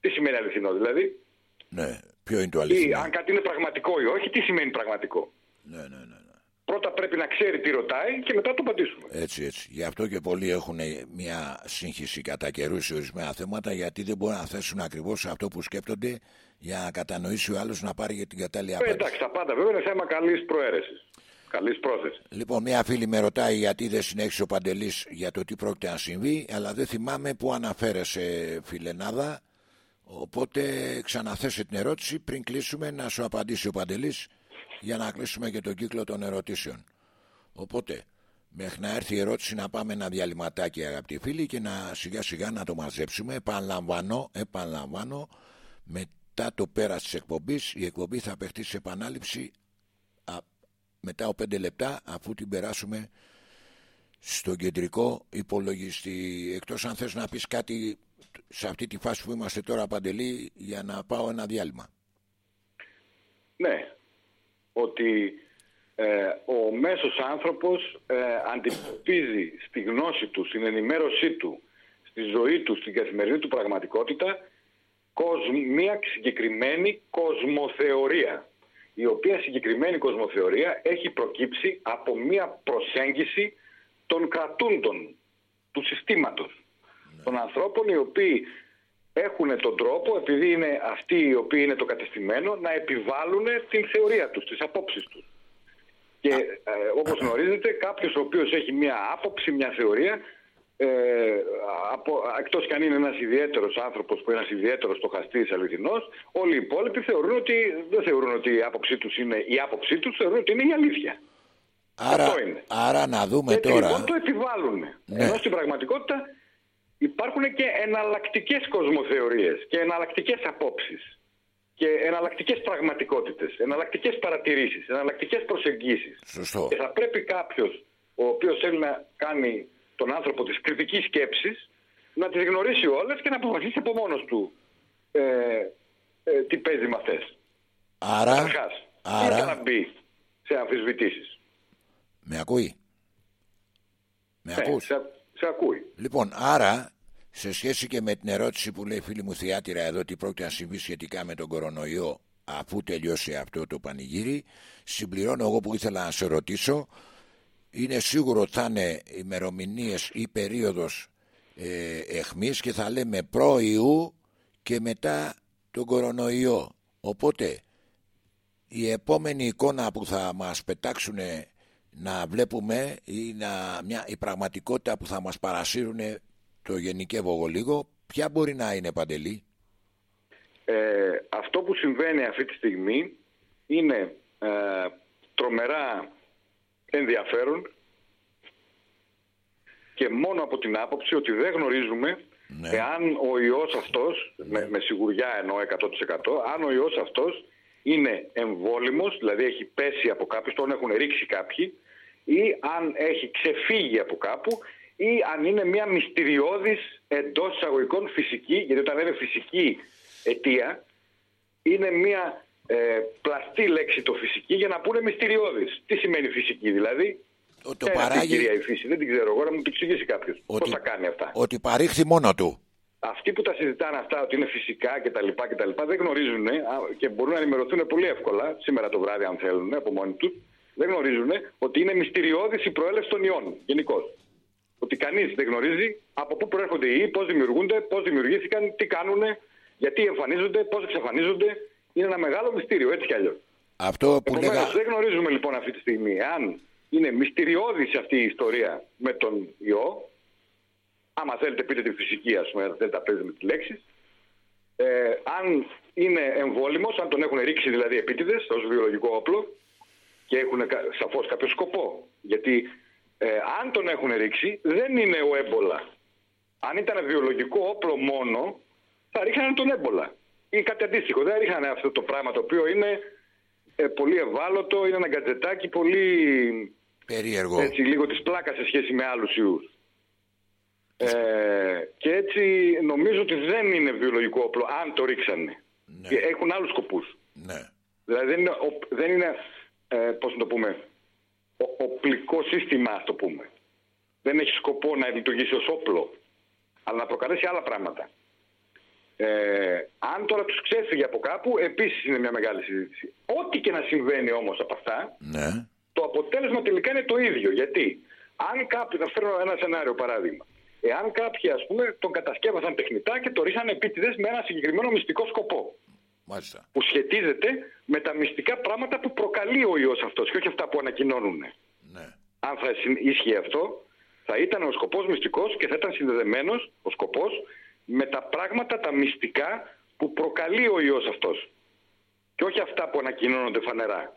Τι σημαίνει αληθινό δηλαδή; Ναι, ποιο είναι το αληθινό; Ή αν κάτι είναι πραγματικό ή όχι, τι σημαίνει πραγματικό; Ναι, ναι, ναι. ναι. Πρώτα πρέπει να ξέρει τι ρωτάει και μετά το απαντήσουμε. Έτσι, έτσι. Γι' αυτό και πολλοί έχουν μια σύγχυση κατά καιρούς σε ορισμένα θέματα, γιατί δεν μπορούν να θέσουν ακριβώς αυτό που σκέπτονται για να κατανοήσει ο άλλος να πάρει για την κατάλληλη ε, απάντηση. Ε, εντάξει, τα πάντα βέβαια είναι θέμα καλής προαίρεσης. Καλής πρόθεσης. Λοιπόν, μια φίλη με ρωτάει γιατί δεν συνέχισε ο Παντελής για το τι πρόκειται να συμβεί, αλλά δεν θυμάμαι που αναφέρεσαι, φιλενάδα. Οπότε ξαναθέσε την ερώτηση πριν κλείσουμε να σου απαντήσει ο Παντελής για να κλείσουμε και τον κύκλο των ερωτήσεων. Οπότε, μέχρι να έρθει η ερώτηση να πάμε ένα διαλυματάκι αγαπητοί φίλοι και να σιγά σιγά να το μαζέψουμε. Επαναλαμβάνω, επαναλαμβάνω, μετά το πέρας της εκπομπής η εκπομπή θα παιχτεί σε επανάληψη μετά από πέντε λεπτά αφού την περάσουμε στον κεντρικό υπολογιστή. Εκτός αν θες να πεις κάτι σε αυτή τη φάση που είμαστε τώρα Παντελή για να πάω ένα διάλειμμα. Ναι, ότι ε, ο μέσος άνθρωπος ε, αντιμετωπίζει στη γνώση του, στην ενημέρωσή του, στη ζωή του, στην καθημερινή του πραγματικότητα μια συγκεκριμένη κοσμοθεωρία η οποία συγκεκριμένη κοσμοθεωρία έχει προκύψει από μια προσέγγιση των κρατούντων του συστήματος. Ναι. Των ανθρώπων οι οποίοι έχουν τον τρόπο, επειδή είναι αυτοί οι οποίοι είναι το κατεστημένο, να επιβάλλουν την θεωρία τους, τις απόψεις τους. Και ε, όπως γνωρίζετε, κάποιος ο οποίος έχει μια άποψη, μια θεωρία, ε, από, εκτός και αν είναι ένας ιδιαίτερος άνθρωπος που είναι ένας ιδιαίτερος στοχαστής αληθινός, όλοι οι υπόλοιποι θεωρούν ότι, δεν θεωρούν ότι η άποψή τους είναι η άποψή τους, θεωρούν ότι είναι η αλήθεια. Άρα, είναι. άρα να δούμε Έτσι, τώρα... Λοιπόν το επιβάλλουν. Ναι. Ενώ στην πραγματικότητα υπάρχουν και εναλλακτικές κοσμοθεωρίες και εναλλακτικές απόψεις και εναλλακτικές πραγματικότητες, εναλλακτικές παρατηρήσεις, εναλλακτικές προσεγγίσεις. Σωστό. Και θα πρέπει κάποιος ο οποίος θέλει να κάνει τον άνθρωπο της κριτικής σκέψης να τις γνωρίσει όλες και να αποφασίσει από μόνος του ε, ε, τι παίζει με αυτές. Άρα, Αρχάς, άρα να μπει σε αμφισβητήσεις. Με ακούει; Με ναι, ακούς; Σε, σε ακούει. Λοιπόν, άρα σε σχέση και με την ερώτηση που λέει φίλη μου Θιάτηρα εδώ τι πρόκειται να συμβεί σχετικά με τον κορονοϊό αφού τελειώσει αυτό το πανηγύρι συμπληρώνω εγώ που ήθελα να σε ρωτήσω είναι σίγουρο ότι θα είναι ημερομηνίες ή περίοδος ε, εχμής και θα λέμε προ-Ιού και μετά τον κορονοϊό. Οπότε η επόμενη εικόνα που θα μας πετάξουν να βλέπουμε ή να, μια, η πραγματικότητα που θα μας παρασύρουν το γενικεύω εγώ λίγο, ποια μπορεί να είναι Παντελή; Ε, αυτό που συμβαίνει αυτή τη στιγμή είναι ε, τρομερά ενδιαφέρον και μόνο από την άποψη ότι δεν γνωρίζουμε ναι. εάν ο ιός αυτός, με, με σιγουριά εννοώ 100%, αν ο ιός αυτός είναι εμβόλυμος, δηλαδή έχει πέσει από κάποιους, τον έχουν ρίξει κάποιοι, ή αν έχει ξεφύγει από κάπου, ή αν είναι μια μυστηριώδης εντός εισαγωγικών φυσική, γιατί όταν λέμε φυσική αιτία, είναι μια ε, πλαστή λέξη το φυσική για να πούνε μυστηριώδης. Τι σημαίνει φυσική δηλαδή, το ε, παράγει... κυρία η φύση, δεν την ξέρω εγώ, να μου το εξηγήσει κάποιος. Ότι... Πώς τα κάνει αυτά. Ότι παρήχθη μόνο του. Αυτοί που τα συζητάνε αυτά ότι είναι φυσικά κτλ. κτλ δεν γνωρίζουν και μπορούν να ενημερωθούν πολύ εύκολα σήμερα το βράδυ, αν θέλουν, από μόνοι τους. Δεν γνωρίζουν ότι είναι μυστηριώδης η προέλευση των ιών γενικώ. Ότι κανείς δεν γνωρίζει από πού προέρχονται οι ιοί, πώς δημιουργούνται, πώς δημιουργήθηκαν, τι κάνουν, γιατί εμφανίζονται, πώς εξαφανίζονται. Είναι ένα μεγάλο μυστήριο, έτσι κι αλλιώς. Αυτό που λέγα... Δεν γνωρίζουμε λοιπόν αυτή τη στιγμή αν είναι μυστηριώδης αυτή η ιστορία με τον ιό. Άμα θέλετε πείτε τη φυσική, ας πούμε, δεν τα παίζει με τις λέξεις. Ε, αν είναι εμβόλυμος, αν τον έχουν ρίξει δηλαδή επίτηδες ως βιολογικό όπλο και έχουν σαφώς κάποιο σκοπό. Γιατί ε, αν τον έχουν ρίξει δεν είναι ο έμπολα. Αν ήταν βιολογικό όπλο μόνο θα ρίχνανε τον έμπολα ή κάτι αντίστοιχο. Δεν ρίχνανε αυτό το πράγμα το οποίο είναι ε, πολύ ευάλωτο, είναι ένα γκατζετάκι πολύ Περίεργο. Έτσι, λίγο της πλάκας σε σχέση με άλλους ιούς. Ε, και έτσι νομίζω ότι δεν είναι βιολογικό όπλο, αν το ρίξανε. Ναι. Έχουν άλλους σκοπούς. Ναι. Δηλαδή δεν είναι, δεν είναι ε, πώς να το πούμε, ο, οπλικό σύστημα, ας το πούμε. Δεν έχει σκοπό να λειτουργήσει ως όπλο, αλλά να προκαλέσει άλλα πράγματα. Ε, αν τώρα τους ξέφυγε από κάπου, επίσης είναι μια μεγάλη συζήτηση. Ό,τι και να συμβαίνει όμως από αυτά, ναι το αποτέλεσμα τελικά είναι το ίδιο. Γιατί αν κάποιοι, θα φέρω ένα σενάριο παράδειγμα, εάν κάποιοι ας πούμε τον κατασκεύασαν τεχνητά και το ρίξαν επίτηδες με ένα συγκεκριμένο μυστικό σκοπό. Μάλιστα. Που σχετίζεται με τα μυστικά πράγματα που προκαλεί ο ιός αυτός και όχι αυτά που ανακοινώνουν. Ναι. Αν θα ίσχυε αυτό, θα ήταν ο σκοπός μυστικός και θα ήταν συνδεδεμένος ο σκοπός με τα πράγματα, τα μυστικά που προκαλεί ο ιός αυτός. Και όχι αυτά που ανακοινώνονται φανερά.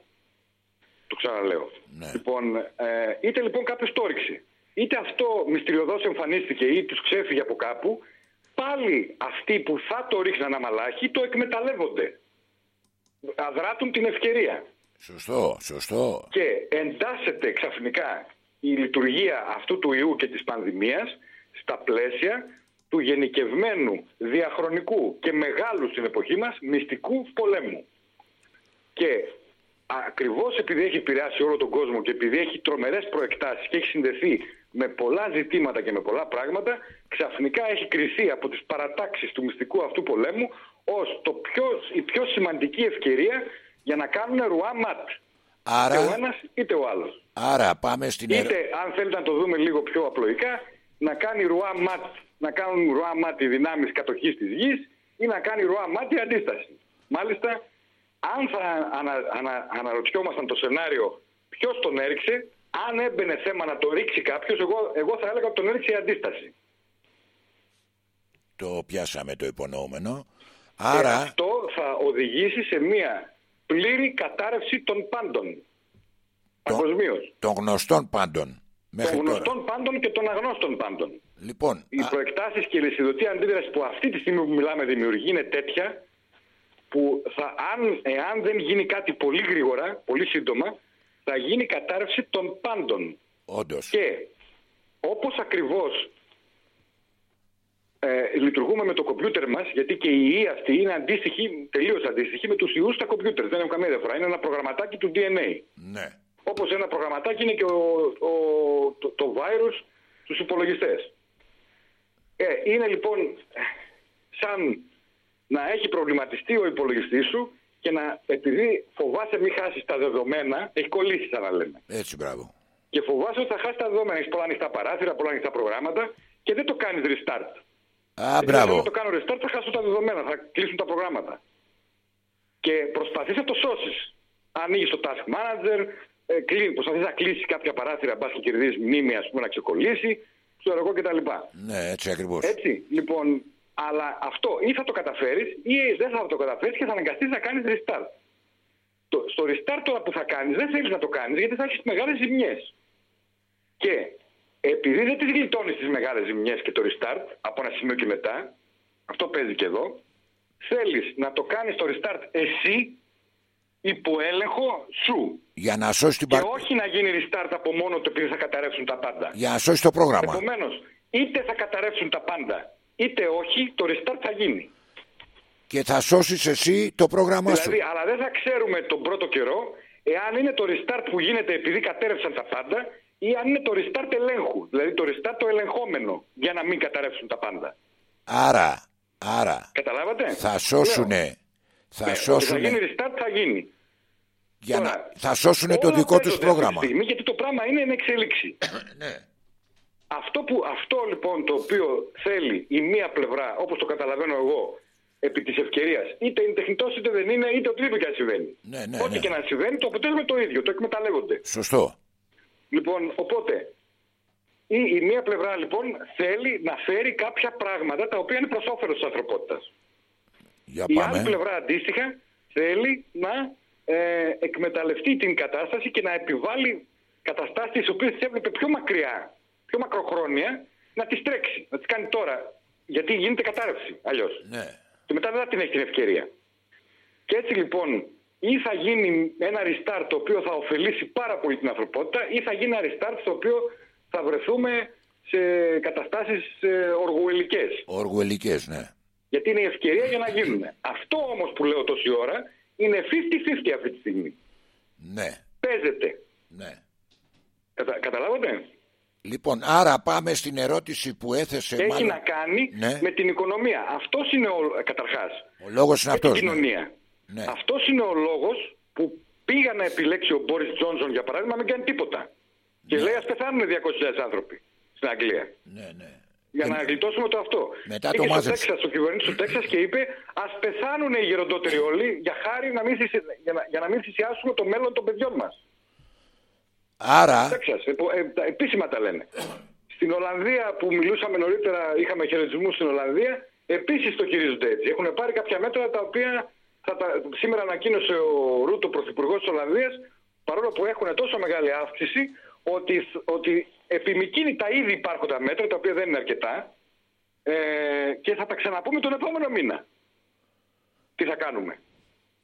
Το ξαναλέω. Ναι. Λοιπόν, ε, είτε λοιπόν κάποιος το ρίξει, είτε αυτό μυστηριωδώ εμφανίστηκε ή τους ξέφυγε από κάπου, πάλι αυτοί που θα το ρίξαν αμαλάχη το εκμεταλλεύονται. Αδράτουν την ευκαιρία. Σωστό, σωστό. Και εντάσσεται ξαφνικά η λειτουργία αυτού του ιού και της πανδημίας στα πλαίσια του γενικευμένου, διαχρονικού και μεγάλου στην εποχή μας μυστικού πολέμου. Και ακριβώς επειδή έχει επηρεάσει όλο τον κόσμο και επειδή έχει τρομερές προεκτάσεις και έχει συνδεθεί με πολλά ζητήματα και με πολλά πράγματα, ξαφνικά έχει κριθεί από τις παρατάξεις του μυστικού αυτού πολέμου ως το πιο, η πιο σημαντική ευκαιρία για να κάνουν ρουά ματ. Άρα... Είτε ο ένας είτε ο άλλος. Άρα πάμε στην Είτε αν θέλετε να το δούμε λίγο πιο απλοϊκά, να κάνει ρουά ματ, να κάνουν ρουά ματ οι δυνάμεις κατοχής της γης ή να κάνει ρουά ματ η αντίσταση. Μάλιστα, αν θα ανα, ανα, αναρωτιόμασταν το σενάριο ποιος τον έριξε, αν έμπαινε θέμα να το ρίξει κάποιος, εγώ, εγώ θα έλεγα ότι τον έριξε η αντίσταση. Το πιάσαμε το υπονοούμενο. Και Άρα, αυτό θα οδηγήσει σε μια πλήρη κατάρρευση των πάντων. Παγκοσμίως. των γνωστών πάντων. Των Μέχρι τώρα. γνωστών πάντων και των αγνώστων πάντων. Λοιπόν, Οι α, προεκτάσεις και η λυσιδωτή αντίδραση που αυτή τη στιγμή που μιλάμε δημιουργεί είναι τέτοια που θα, αν, εάν δεν γίνει κάτι πολύ γρήγορα, πολύ σύντομα, θα γίνει κατάρρευση των πάντων. όντως. Και όπως ακριβώς ε, λειτουργούμε με το κομπιούτερ μας, γιατί και η ιή αυτή είναι αντίστοιχη, τελείως αντίστοιχη με τους ιούς στα κομπιούτερ. Δεν έχουν καμία διαφορά. Είναι ένα προγραμματάκι του DNA. Ναι. Όπως ένα προγραμματάκι είναι και ο, ο, το, το virus στους υπολογιστές. Ε, είναι λοιπόν σαν να έχει προβληματιστεί ο υπολογιστής σου και να, επειδή φοβάσαι μην χάσεις τα δεδομένα, έχει κολλήσει σαν να λέμε. Έτσι, μπράβο. Και φοβάσαι ότι θα χάσεις τα δεδομένα. Έχεις πολλά ανοιχτά παράθυρα, πολλά ανοιχτά προγράμματα και δεν το κάνεις restart. Α, Γιατί μπράβο. Αν το κάνω restart θα χάσω τα δεδομένα, θα κλείσουν τα προγράμματα. Και προσπαθείς να το σώσεις. Ανοίγεις το task manager, ε, κλείνει, προσπαθείς να κλείσει κάποια παράθυρα, μπα και κερδίζεις μνήμη, ας πούμε, να ξεκολλήσει, ξέρω εγώ κτλ. Ναι, έτσι ακριβώς. Έτσι, λοιπόν, αλλά αυτό ή θα το καταφέρεις ή δεν θα το καταφέρεις και θα αναγκαστείς να κάνεις restart. Το, στο restart τώρα που θα κάνεις, δεν θέλεις να το κάνεις γιατί θα έχεις μεγάλες ζημιές. Και επειδή δεν τις γλιτώνεις τις μεγάλες ζημιές και το restart από ένα σημείο και μετά, αυτό παίζει και εδώ, θέλεις να το κάνεις το restart εσύ υπό έλεγχο σου. Για να σώσεις την Και πα... όχι να γίνει restart από μόνο του επειδή θα καταρρεύσουν τα πάντα. Για να σώσεις το πρόγραμμα. Επομένως, είτε θα καταρρεύσουν τα πάντα, είτε όχι, το restart θα γίνει. Και θα σώσεις εσύ το πρόγραμμά σου. Δηλαδή, αλλά δεν θα ξέρουμε τον πρώτο καιρό εάν είναι το restart που γίνεται επειδή κατέρευσαν τα πάντα ή αν είναι το restart ελέγχου. Δηλαδή το restart το ελεγχόμενο για να μην καταρρεύσουν τα πάντα. Άρα, άρα, Καταλάβατε; θα σώσουνε, θα Ναι, ότι σώσουνε, Θα γίνει restart θα γίνει. για Τώρα, να, θα σώσουνε το όλα δικό τους παίζονται αυτή τη πρόγραμμα. στιγμή, γιατί το πράγμα είναι εν εξέλιξη. Ναι. Αυτό, που, αυτό λοιπόν το οποίο θέλει η μία πλευρά, όπως το καταλαβαίνω εγώ, επί της ευκαιρίας, είτε είναι τεχνητός είτε δεν είναι, είτε οτιδήποτε και αν συμβαίνει. Ναι, ναι, Ό,τι ναι. και να συμβαίνει, το αποτέλεσμα είναι το ίδιο, το εκμεταλλεύονται. Σωστό. Λοιπόν, οπότε, η, η μία πλευρά λοιπόν θέλει να φέρει κάποια πράγματα τα οποία είναι προς όφελος της ανθρωπότητας. Για Η άλλη πάμε. πλευρά αντίστοιχα θέλει να ε, εκμεταλλευτεί την κατάσταση και να επιβάλλει καταστάσεις τις οποίες τις έβλεπε πιο μακριά, πιο μακροχρόνια, να τις τρέξει, να τις κάνει τώρα. Γιατί γίνεται κατάρρευση αλλιώς. Ναι. Και μετά δεν θα την έχεις την ευκαιρία. Και έτσι λοιπόν ή θα γίνει ένα restart το οποίο θα ωφελήσει πάρα πολύ την ανθρωπότητα ή θα γίνει ένα restart στο οποίο θα βρεθούμε σε καταστάσεις ε, οργουελικές. Οργουελικές, ναι. Γιατί είναι η ευκαιρία για να γίνουν. Αυτό όμως που λέω τόση ώρα είναι 50-50 αυτή τη στιγμή. Ναι, Παίζεται. ναι. Κατα, καταλάβατε; Λοιπόν, άρα πάμε στην ερώτηση που έθεσε Έχει μάλλον... να κάνει Ναι. με την οικονομία. Αυτός είναι ο, καταρχάς. Ο λόγος είναι και την αυτός. ναι. κοινωνία. Ναι. Αυτός είναι ο λόγος που πήγα να επιλέξει ο Μπόρις Τζόνσον για παράδειγμα να μην κάνει τίποτα. Και λέει ας πεθάνουν 200.000 άνθρωποι στην Αγγλία. Ναι, ναι. Για να γλιτώσουμε το αυτό. Μετά Πήγε το στο μάζεψε. Τέξας, στο κυβερνήτη του Τέξας και είπε ας πεθάνουν οι γεροντότεροι όλοι για χάρη να μην, θυσι- για να, για να μην θυσιάσουμε το μέλλον των παιδιών μας. Άρα, Τέξας, ε, ε, τα επίσημα τα λένε. Στην Ολλανδία που μιλούσαμε νωρίτερα, είχαμε χαιρετισμούς στην Ολλανδία, επίσης το χειρίζονται έτσι. Έχουν πάρει κάποια μέτρα τα οποία θα τα, σήμερα ανακοίνωσε ο Ρούτο, πρωθυπουργός της Ολλανδίας, παρόλο που έχουν τόσο μεγάλη αύξηση, ότι, ότι επιμηκύνει τα ήδη υπάρχοντα μέτρα, τα οποία δεν είναι αρκετά, ε, και θα τα ξαναπούμε τον επόμενο μήνα. Τι θα κάνουμε;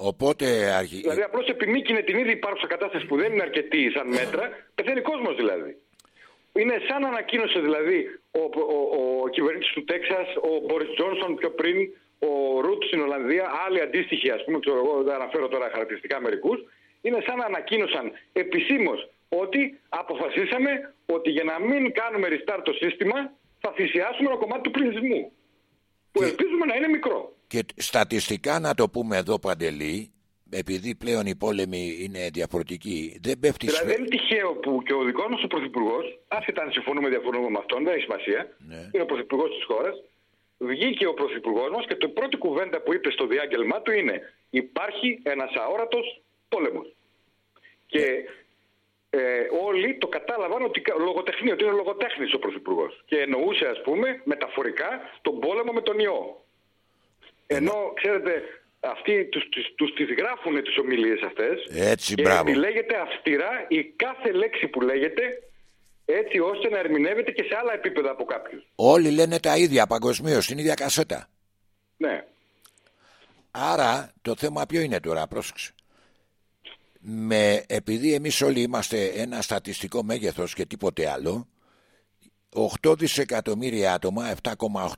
Οπότε αρχι... Δηλαδή απλώς επιμήκυνε την ίδια υπάρχουσα κατάσταση που δεν είναι αρκετή σαν μέτρα, πεθαίνει κόσμος δηλαδή. Είναι σαν ανακοίνωσε δηλαδή ο, ο, ο, ο κυβερνήτης του Τέξας, ο Μπόρις Τζόνσον πιο πριν, ο Ρουτ στην Ολλανδία, άλλοι αντίστοιχοι, ας πούμε, ξέρω εγώ, δεν αναφέρω τώρα χαρακτηριστικά μερικούς, είναι σαν να ανακοίνωσαν επισήμως ότι αποφασίσαμε ότι για να μην κάνουμε restart το σύστημα θα θυσιάσουμε ένα κομμάτι του πληθυσμού. Που ελπίζουμε να είναι μικρό. Και στατιστικά να το πούμε εδώ Παντελή, επειδή πλέον οι πόλεμοι είναι διαφορετικοί, δεν πέφτει Δηλαδή δεν είναι τυχαίο που και ο δικός μας ο Πρωθυπουργός, άσχετα αν συμφωνούμε διαφωνούμε με αυτόν, δεν έχει σημασία, Ναι. είναι ο Πρωθυπουργός της χώρας, βγήκε ο Πρωθυπουργός μας και το πρώτη κουβέντα που είπε στο διάγγελμά του είναι Υπάρχει ένας αόρατος πόλεμος. Και ε, όλοι το κατάλαβαν ότι κα- λογοτεχνεί, ότι είναι λογοτέχνης ο Πρωθυπουργός. Και εννοούσε, ας πούμε, μεταφορικά τον πόλεμο με τον ιό. Ενώ, ξέρετε, αυτοί τους, τους, τους τις γράφουν τις ομιλίες αυτές Έτσι, και μπράβο. επιλέγεται αυστηρά η κάθε λέξη που λέγεται έτσι ώστε να ερμηνεύεται και σε άλλα επίπεδα από κάποιους. Όλοι λένε τα ίδια παγκοσμίως, την ίδια κασέτα. Ναι. Άρα το θέμα ποιο είναι τώρα, πρόσεξε. Με, επειδή εμείς όλοι είμαστε ένα στατιστικό μέγεθος και τίποτε άλλο, 8 δισεκατομμύρια άτομα,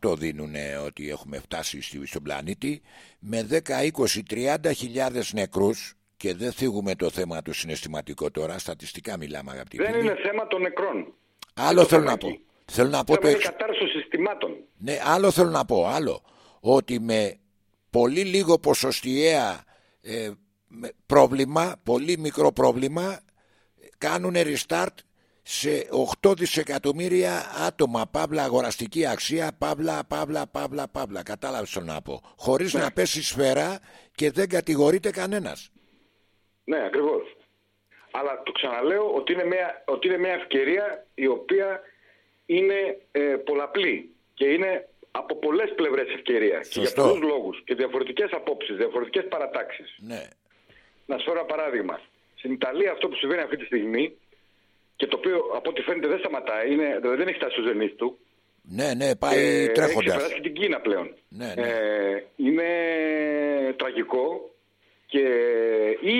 7,8 δίνουν ότι έχουμε φτάσει στη- στον πλανήτη, με 10, 20, 30 χιλιάδες νεκρούς και δεν θίγουμε το θέμα του συναισθηματικό τώρα, στατιστικά μιλάμε αγαπητοί Δεν φίλοι. είναι θέμα των νεκρών. Άλλο το θέλω θέμα να πω. εκεί. Θέλω να πω Θέμα το είναι εξ- κατάρρευση των συστημάτων. ναι, άλλο θέλω να πω, άλλο. Ότι με πολύ λίγο ποσοστιαία ε, με πρόβλημα, πολύ μικρό πρόβλημα, κάνουν restart σε 8 δισεκατομμύρια άτομα, παύλα αγοραστική αξία, παύλα, παύλα, παύλα, παύλα. Κατάλαβες το να πω. Χωρίς να πέσει σφαίρα και δεν κατηγορείται κανένας. Ναι, ακριβώς. Αλλά το ξαναλέω ότι είναι μια, ότι είναι μια ευκαιρία η οποία είναι ε, πολλαπλή και είναι από πολλές πλευρές ευκαιρία. Και για Σωστό. πολλούς λόγους και διαφορετικές απόψεις, διαφορετικές παρατάξεις. Ναι. Να σου φέρω ένα παράδειγμα. Στην Ιταλία αυτό που συμβαίνει αυτή τη στιγμή και το οποίο από ό,τι φαίνεται δεν σταματάει, είναι, δηλαδή δεν έχει φτάσει στο ζενήθ του, Ναι, ναι, πάει ε, Έχει τρέχοντας. ξεπεράσει και την Κίνα πλέον. Ναι, ναι. Ε, είναι τραγικό και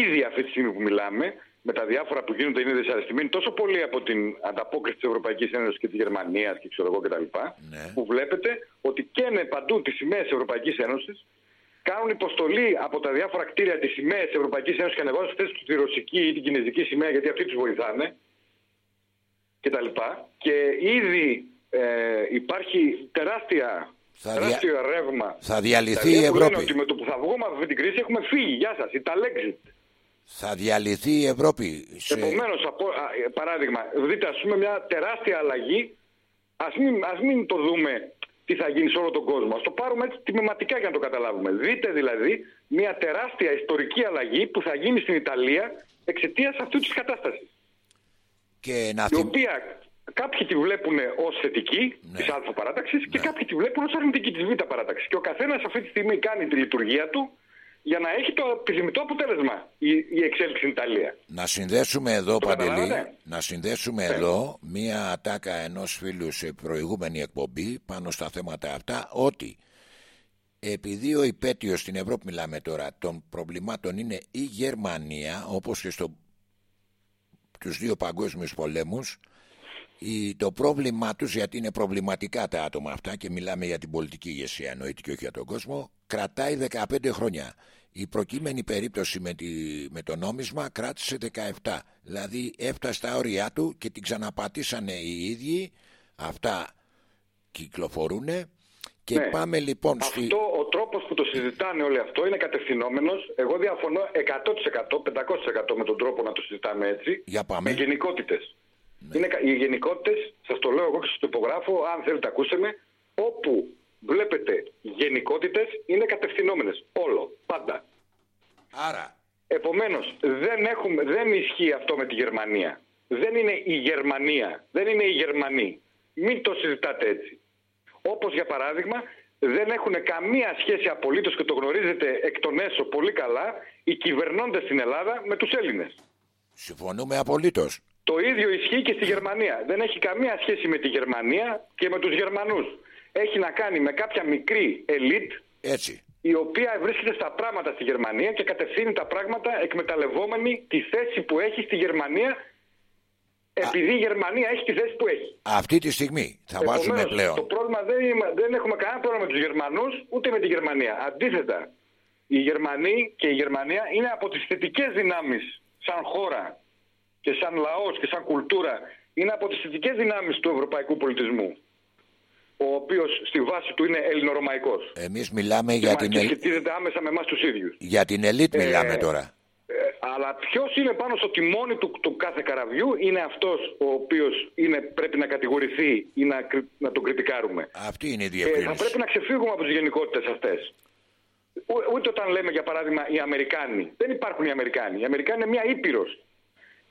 ήδη αυτή τη στιγμή που μιλάμε, με τα διάφορα που γίνονται, είναι δυσαρεστημένοι τόσο πολύ από την ανταπόκριση της Ευρωπαϊκής Ένωσης και της Γερμανίας και ξέρω εγώ κτλ. Ναι. Που βλέπετε ότι καίνε παντού τις σημαίες της Ευρωπαϊκής Ένωσης, κάνουν υποστολή από τα διάφορα κτίρια τις σημαίες της Ευρωπαϊκής Ένωσης και ανεβάζουν αυτές τη ρωσική ή την κινέζικη σημαία γιατί αυτοί τους βοηθάνε κτλ. Και ήδη ε, υπάρχει τεράστια, Θα τεράστιο ρεύμα. Θα διαλυθεί Δηλαδή, η που λένε Ευρώπη. Ότι με το που θα βγούμε από αυτή την κρίση έχουμε φύγει. Γεια σας, η Talexit. Θα διαλυθεί η Ευρώπη. Σε... Επομένως, παράδειγμα, δείτε ας πούμε μια τεράστια αλλαγή. Α μην, ας μην το δούμε τι θα γίνει σε όλο τον κόσμο. Α το πάρουμε έτσι τιμηματικά για να το καταλάβουμε. Δείτε δηλαδή μια τεράστια ιστορική αλλαγή που θα γίνει στην Ιταλία εξαιτίας αυτού της κατάστασης. Και να Η θυμ... οποία κάποιοι τη βλέπουν ως θετική Ναι. της Α παράταξης και κάποιοι τη βλέπουν ως αρνητική της Β παράταξης. Και ο καθένας αυτή τη στιγμή κάνει τη λειτουργία του για να έχει το επιθυμητό αποτέλεσμα η, η εξέλιξη στην Ιταλία. Να συνδέσουμε εδώ, Το Παντελή, καταλάβατε; να συνδέσουμε εδώ μία ατάκα ενός φίλου σε προηγούμενη εκπομπή πάνω στα θέματα αυτά, ότι επειδή ο υπέτειος στην Ευρώπη μιλάμε τώρα των προβλημάτων είναι η Γερμανία, όπως και στο, τους δύο παγκόσμιους πολέμους, η, το πρόβλημά τους, γιατί είναι προβληματικά τα άτομα αυτά και μιλάμε για την πολιτική ηγεσία εννοείται και όχι για τον κόσμο, κρατάει 15 χρόνια. Η προκείμενη περίπτωση με, τη, με το νόμισμα κράτησε 17. Δηλαδή έφτασε στα όρια του και την ξαναπατήσανε οι ίδιοι. Αυτά κυκλοφορούν. Και Ναι. πάμε λοιπόν στη... Αυτό ο τρόπος που το συζητάνε όλοι αυτό είναι κατευθυνόμενος. Εγώ διαφωνώ 100%, 500% με τον τρόπο να το συζητάμε έτσι. Για πάμε. Με γενικότητες. Είναι, κα- οι γενικότητες, σας το λέω εγώ και σας το υπογράφω, αν θέλετε ακούσετε με, όπου βλέπετε γενικότητες είναι κατευθυνόμενες. Όλο. Πάντα. Άρα, Επομένως, δεν, έχουμε, δεν ισχύει αυτό με τη Γερμανία. Δεν είναι η Γερμανία. Δεν είναι οι Γερμανοί. Μην το συζητάτε έτσι. Όπως για παράδειγμα, δεν έχουν καμία σχέση απολύτως και το γνωρίζετε εκ των έσω πολύ καλά οι κυβερνώντες στην Ελλάδα με τους Έλληνες. συμφωνούμε απολύτως. Το ίδιο ισχύει και στη Γερμανία. Δεν έχει καμία σχέση με τη Γερμανία και με τους Γερμανούς. Έχει να κάνει με κάποια μικρή ελίτ Έτσι. η οποία βρίσκεται στα πράγματα στη Γερμανία και κατευθύνει τα πράγματα εκμεταλλευόμενη τη θέση που έχει στη Γερμανία επειδή η Γερμανία έχει τη θέση που έχει. Αυτή τη στιγμή θα βάζουμε πλέον. Το πρόβλημα δεν, δεν έχουμε κανένα πρόβλημα με τους Γερμανούς ούτε με τη Γερμανία. Αντίθετα, οι Γερμανοί και η Γερμανία είναι από τις θετικές δυνάμεις σαν χώρα και σαν λαός και σαν κουλτούρα. Είναι από τις θετικές δυνάμεις του ευρωπαϊκού πολιτισμού. Ο οποίος στη βάση του είναι ελληνορωμαϊκό. Εμείς μιλάμε για την. Και άμεσα με εμάς τους ίδιους. Για την ελίτ μιλάμε ε, τώρα. Ε, αλλά ποιος είναι πάνω στο τιμόνι του, του κάθε καραβιού είναι αυτός ο οποίος πρέπει να κατηγορηθεί ή να, να τον κριτικάρουμε. Αυτή είναι η διευκρίνηση. Ε, θα πρέπει να ξεφύγουμε από τις γενικότητες αυτές. Ούτε όταν λέμε για παράδειγμα οι Αμερικάνοι. Δεν υπάρχουν οι Αμερικάνοι. Οι Αμερικάνοι είναι μια ήπειρος.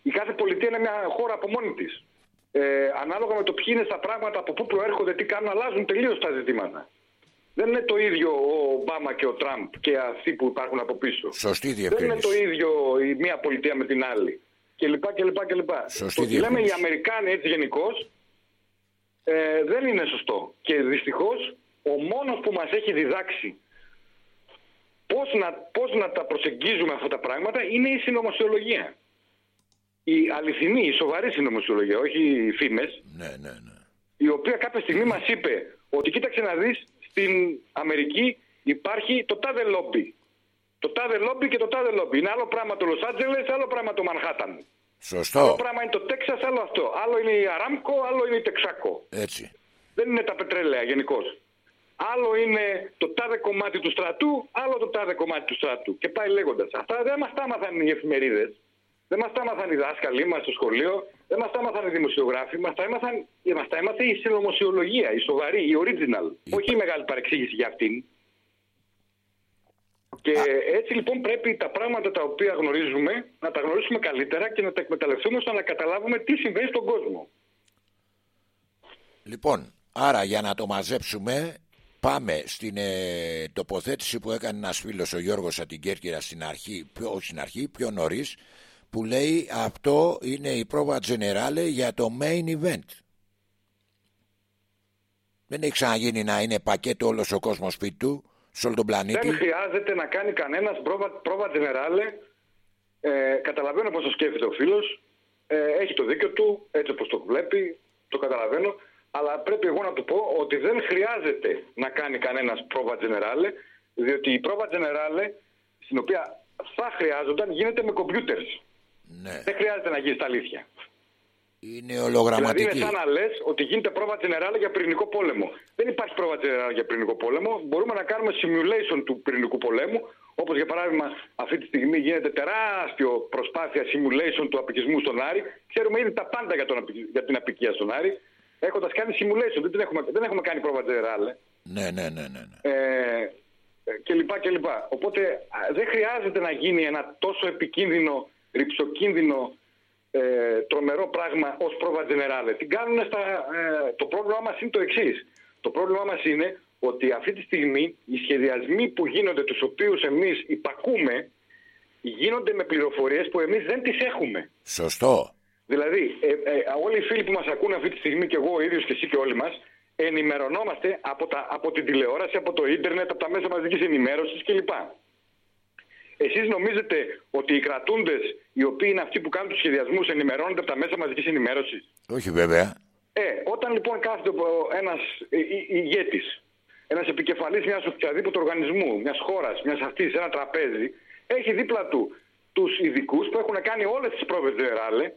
Η κάθε πολιτεία είναι μια χώρα από μόνη της. Ε, ανάλογα με το ποιοι είναι στα πράγματα, από πού προέρχονται, τι κάνουν, αλλάζουν τελείως τα ζητήματα. Δεν είναι το ίδιο ο Ομπάμα και ο Τραμπ και αυτοί που υπάρχουν από πίσω. Σωστή Δεν είναι το ίδιο η μία πολιτεία με την άλλη. Και λοιπά και λοιπά και λοιπά. Σωστή το λέμε οι Αμερικάνοι έτσι γενικώς ε, δεν είναι σωστό. Και δυστυχώς ο μόνος που μας έχει διδάξει πώς να, πώς να τα προσεγγίζουμε αυτά τα πράγματα είναι η συνωμοσιολογία. Η αληθινή, η σοβαρή συνωμοσιολογία, όχι οι φήμες. Ναι, ναι, ναι. Η οποία κάποια στιγμή μας είπε ότι κοίταξε να δεις στην Αμερική υπάρχει το τάδε λόμπι. Το τάδε λόμπι και το τάδε λόμπι. Είναι άλλο πράγμα το Λος Άντζελες, άλλο πράγμα το Μανχάταν. Σωστό. Άλλο πράγμα είναι το Τέξας, άλλο αυτό. Άλλο είναι η Αράμκο, άλλο είναι η Τεξάκο. Έτσι. Δεν είναι τα πετρέλαια γενικώς. Άλλο είναι το τάδε κομμάτι του στρατού, άλλο το τάδε κομμάτι του στρατού. Και πάει λέγοντας. Αυτά δεν μας τα έμαθαν οι εφημερίδες. Δεν μας τα έμαθαν οι δάσκαλοι μας στο σχολείο. Δεν μας τα έμαθαν οι δημοσιογράφοι. Μας τα, έμαθαν, μας τα έμαθε η συνωμοσιολογία, η σοβαρή, η original. Όχι η μεγάλη παρεξήγηση για αυτήν. Και έτσι λοιπόν πρέπει τα πράγματα τα οποία γνωρίζουμε να τα γνωρίσουμε καλύτερα και να τα εκμεταλλευτούμε ώστε να καταλάβουμε τι συμβαίνει στον κόσμο. Λοιπόν, άρα για να το μαζέψουμε Πάμε στην ε, τοποθέτηση που έκανε ένας φίλος ο Γιώργος από την Κέρκυρα στην αρχή, πιο, στην αρχή, πιο νωρίς, που λέει αυτό είναι η πρόβα Τζενεράλε για το main event. Δεν έχει ξαναγίνει να είναι πακέτο όλος ο κόσμος σπίτι του, σε όλο τον πλανήτη. Δεν χρειάζεται να κάνει κανένας πρόβα, πρόβα Τζενεράλε. Ε, καταλαβαίνω πώς το σκέφτεται ο φίλος. Ε, έχει το δίκιο του, έτσι όπως το βλέπει, το καταλαβαίνω αλλά πρέπει εγώ να του πω ότι δεν χρειάζεται να κάνει κανένας πρόβα generale, διότι η πρόβα generale, στην οποία θα χρειάζονταν, γίνεται με κομπιούτερ. Ναι. Δεν χρειάζεται να γίνει στα αλήθεια. Είναι ολογραμματική. Δηλαδή είναι σαν να λες ότι γίνεται πρόβα generale για πυρηνικό πόλεμο. Δεν υπάρχει πρόβα generale για πυρηνικό πόλεμο. Μπορούμε να κάνουμε simulation του πυρηνικού πολέμου. Όπως για παράδειγμα, αυτή τη στιγμή γίνεται τεράστιο προσπάθεια simulation του απικισμού στον Άρη. Ξέρουμε ήδη τα πάντα για, τον, για την απικία στον Άρη έχοντας κάνει simulation. Δεν, έχουμε, δεν έχουμε κάνει πρόβα generale. Ναι, ναι, ναι. ναι. ναι. Ε, και λοιπά και λοιπά. Οπότε δεν χρειάζεται να γίνει ένα τόσο επικίνδυνο, ρηψοκίνδυνο, ε, τρομερό πράγμα ως πρόβα generale. Την κάνουν στα, ε, το πρόβλημά μας είναι το εξής. Το πρόβλημά μας είναι ότι αυτή τη στιγμή οι σχεδιασμοί που γίνονται, τους οποίους εμείς υπακούμε, γίνονται με πληροφορίες που εμείς δεν τις έχουμε. Σωστό. Δηλαδή, ε, ε, όλοι οι φίλοι που μας ακούνε αυτή τη στιγμή και εγώ ο ίδιος και εσύ και όλοι μας, ενημερωνόμαστε από, τα, από την τηλεόραση, από το ίντερνετ, από τα μέσα μαζικής ενημέρωσης κλπ. Εσείς νομίζετε ότι οι κρατούντες, οι οποίοι είναι αυτοί που κάνουν τους σχεδιασμούς, ενημερώνονται από τα μέσα μαζικής ενημέρωσης; Όχι βέβαια. Ε, όταν λοιπόν κάθεται ένας ηγέτης, ένας επικεφαλής μιας οποιαδήποτε οργανισμού, μιας χώρας, μιας αυτής, ένα τραπέζι, έχει δίπλα του τους ειδικούς που έχουν κάνει όλες τις πρόβες Τζεράλε,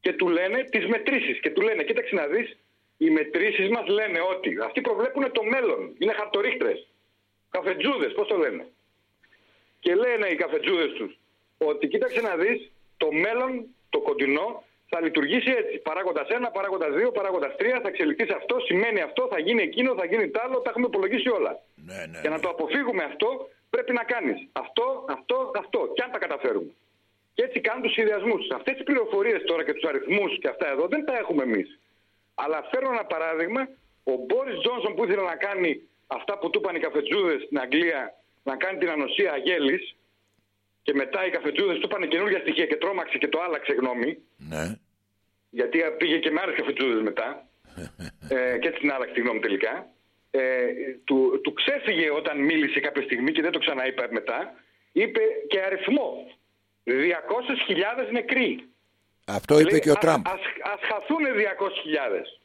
και του λένε τις μετρήσεις. Και του λένε, κοίταξε να δεις, οι μετρήσεις μας λένε ότι αυτοί προβλέπουν το μέλλον. Είναι χαρτορίχτρες. Καφετζούδες, πώς το λένε. Και λένε οι καφετζούδες τους ότι κοίταξε να δεις, το μέλλον, το κοντινό, θα λειτουργήσει έτσι. Παράγοντας 1, παράγοντας 2, παράγοντας 3, θα εξελιχθεί σε αυτό, σημαίνει αυτό, θα γίνει εκείνο, θα γίνει τ' άλλο, τα έχουμε υπολογίσει όλα. Ναι, ναι, Για να ναι. το αποφύγουμε αυτό, πρέπει να κάνεις αυτό, αυτό, αυτό. Και αν τα καταφέρουμε. Και έτσι κάνουν τους συνδυασμούς του. Αυτές τις πληροφορίες τώρα και τους αριθμούς και αυτά εδώ δεν τα έχουμε εμείς. Αλλά φέρνω ένα παράδειγμα. Ο Μπόρις Τζόνσον που ήθελε να κάνει αυτά που του είπαν οι καφετζούδες στην Αγγλία, να κάνει την ανοσία αγέλης, και μετά οι καφετζούδες του είπαν καινούργια στοιχεία και τρόμαξε και το άλλαξε γνώμη. Ναι. Γιατί πήγε και με άλλε καφετζούδες μετά. ε, και έτσι την άλλαξε τη γνώμη τελικά. ε, του, του ξέφυγε όταν μίλησε κάποια στιγμή και δεν το ξαναείπε μετά, είπε και αριθμό. 200.000 νεκροί. Αυτό είπε Λέει, και ο ας- Τραμπ. Ας, ας χαθούν 200.000.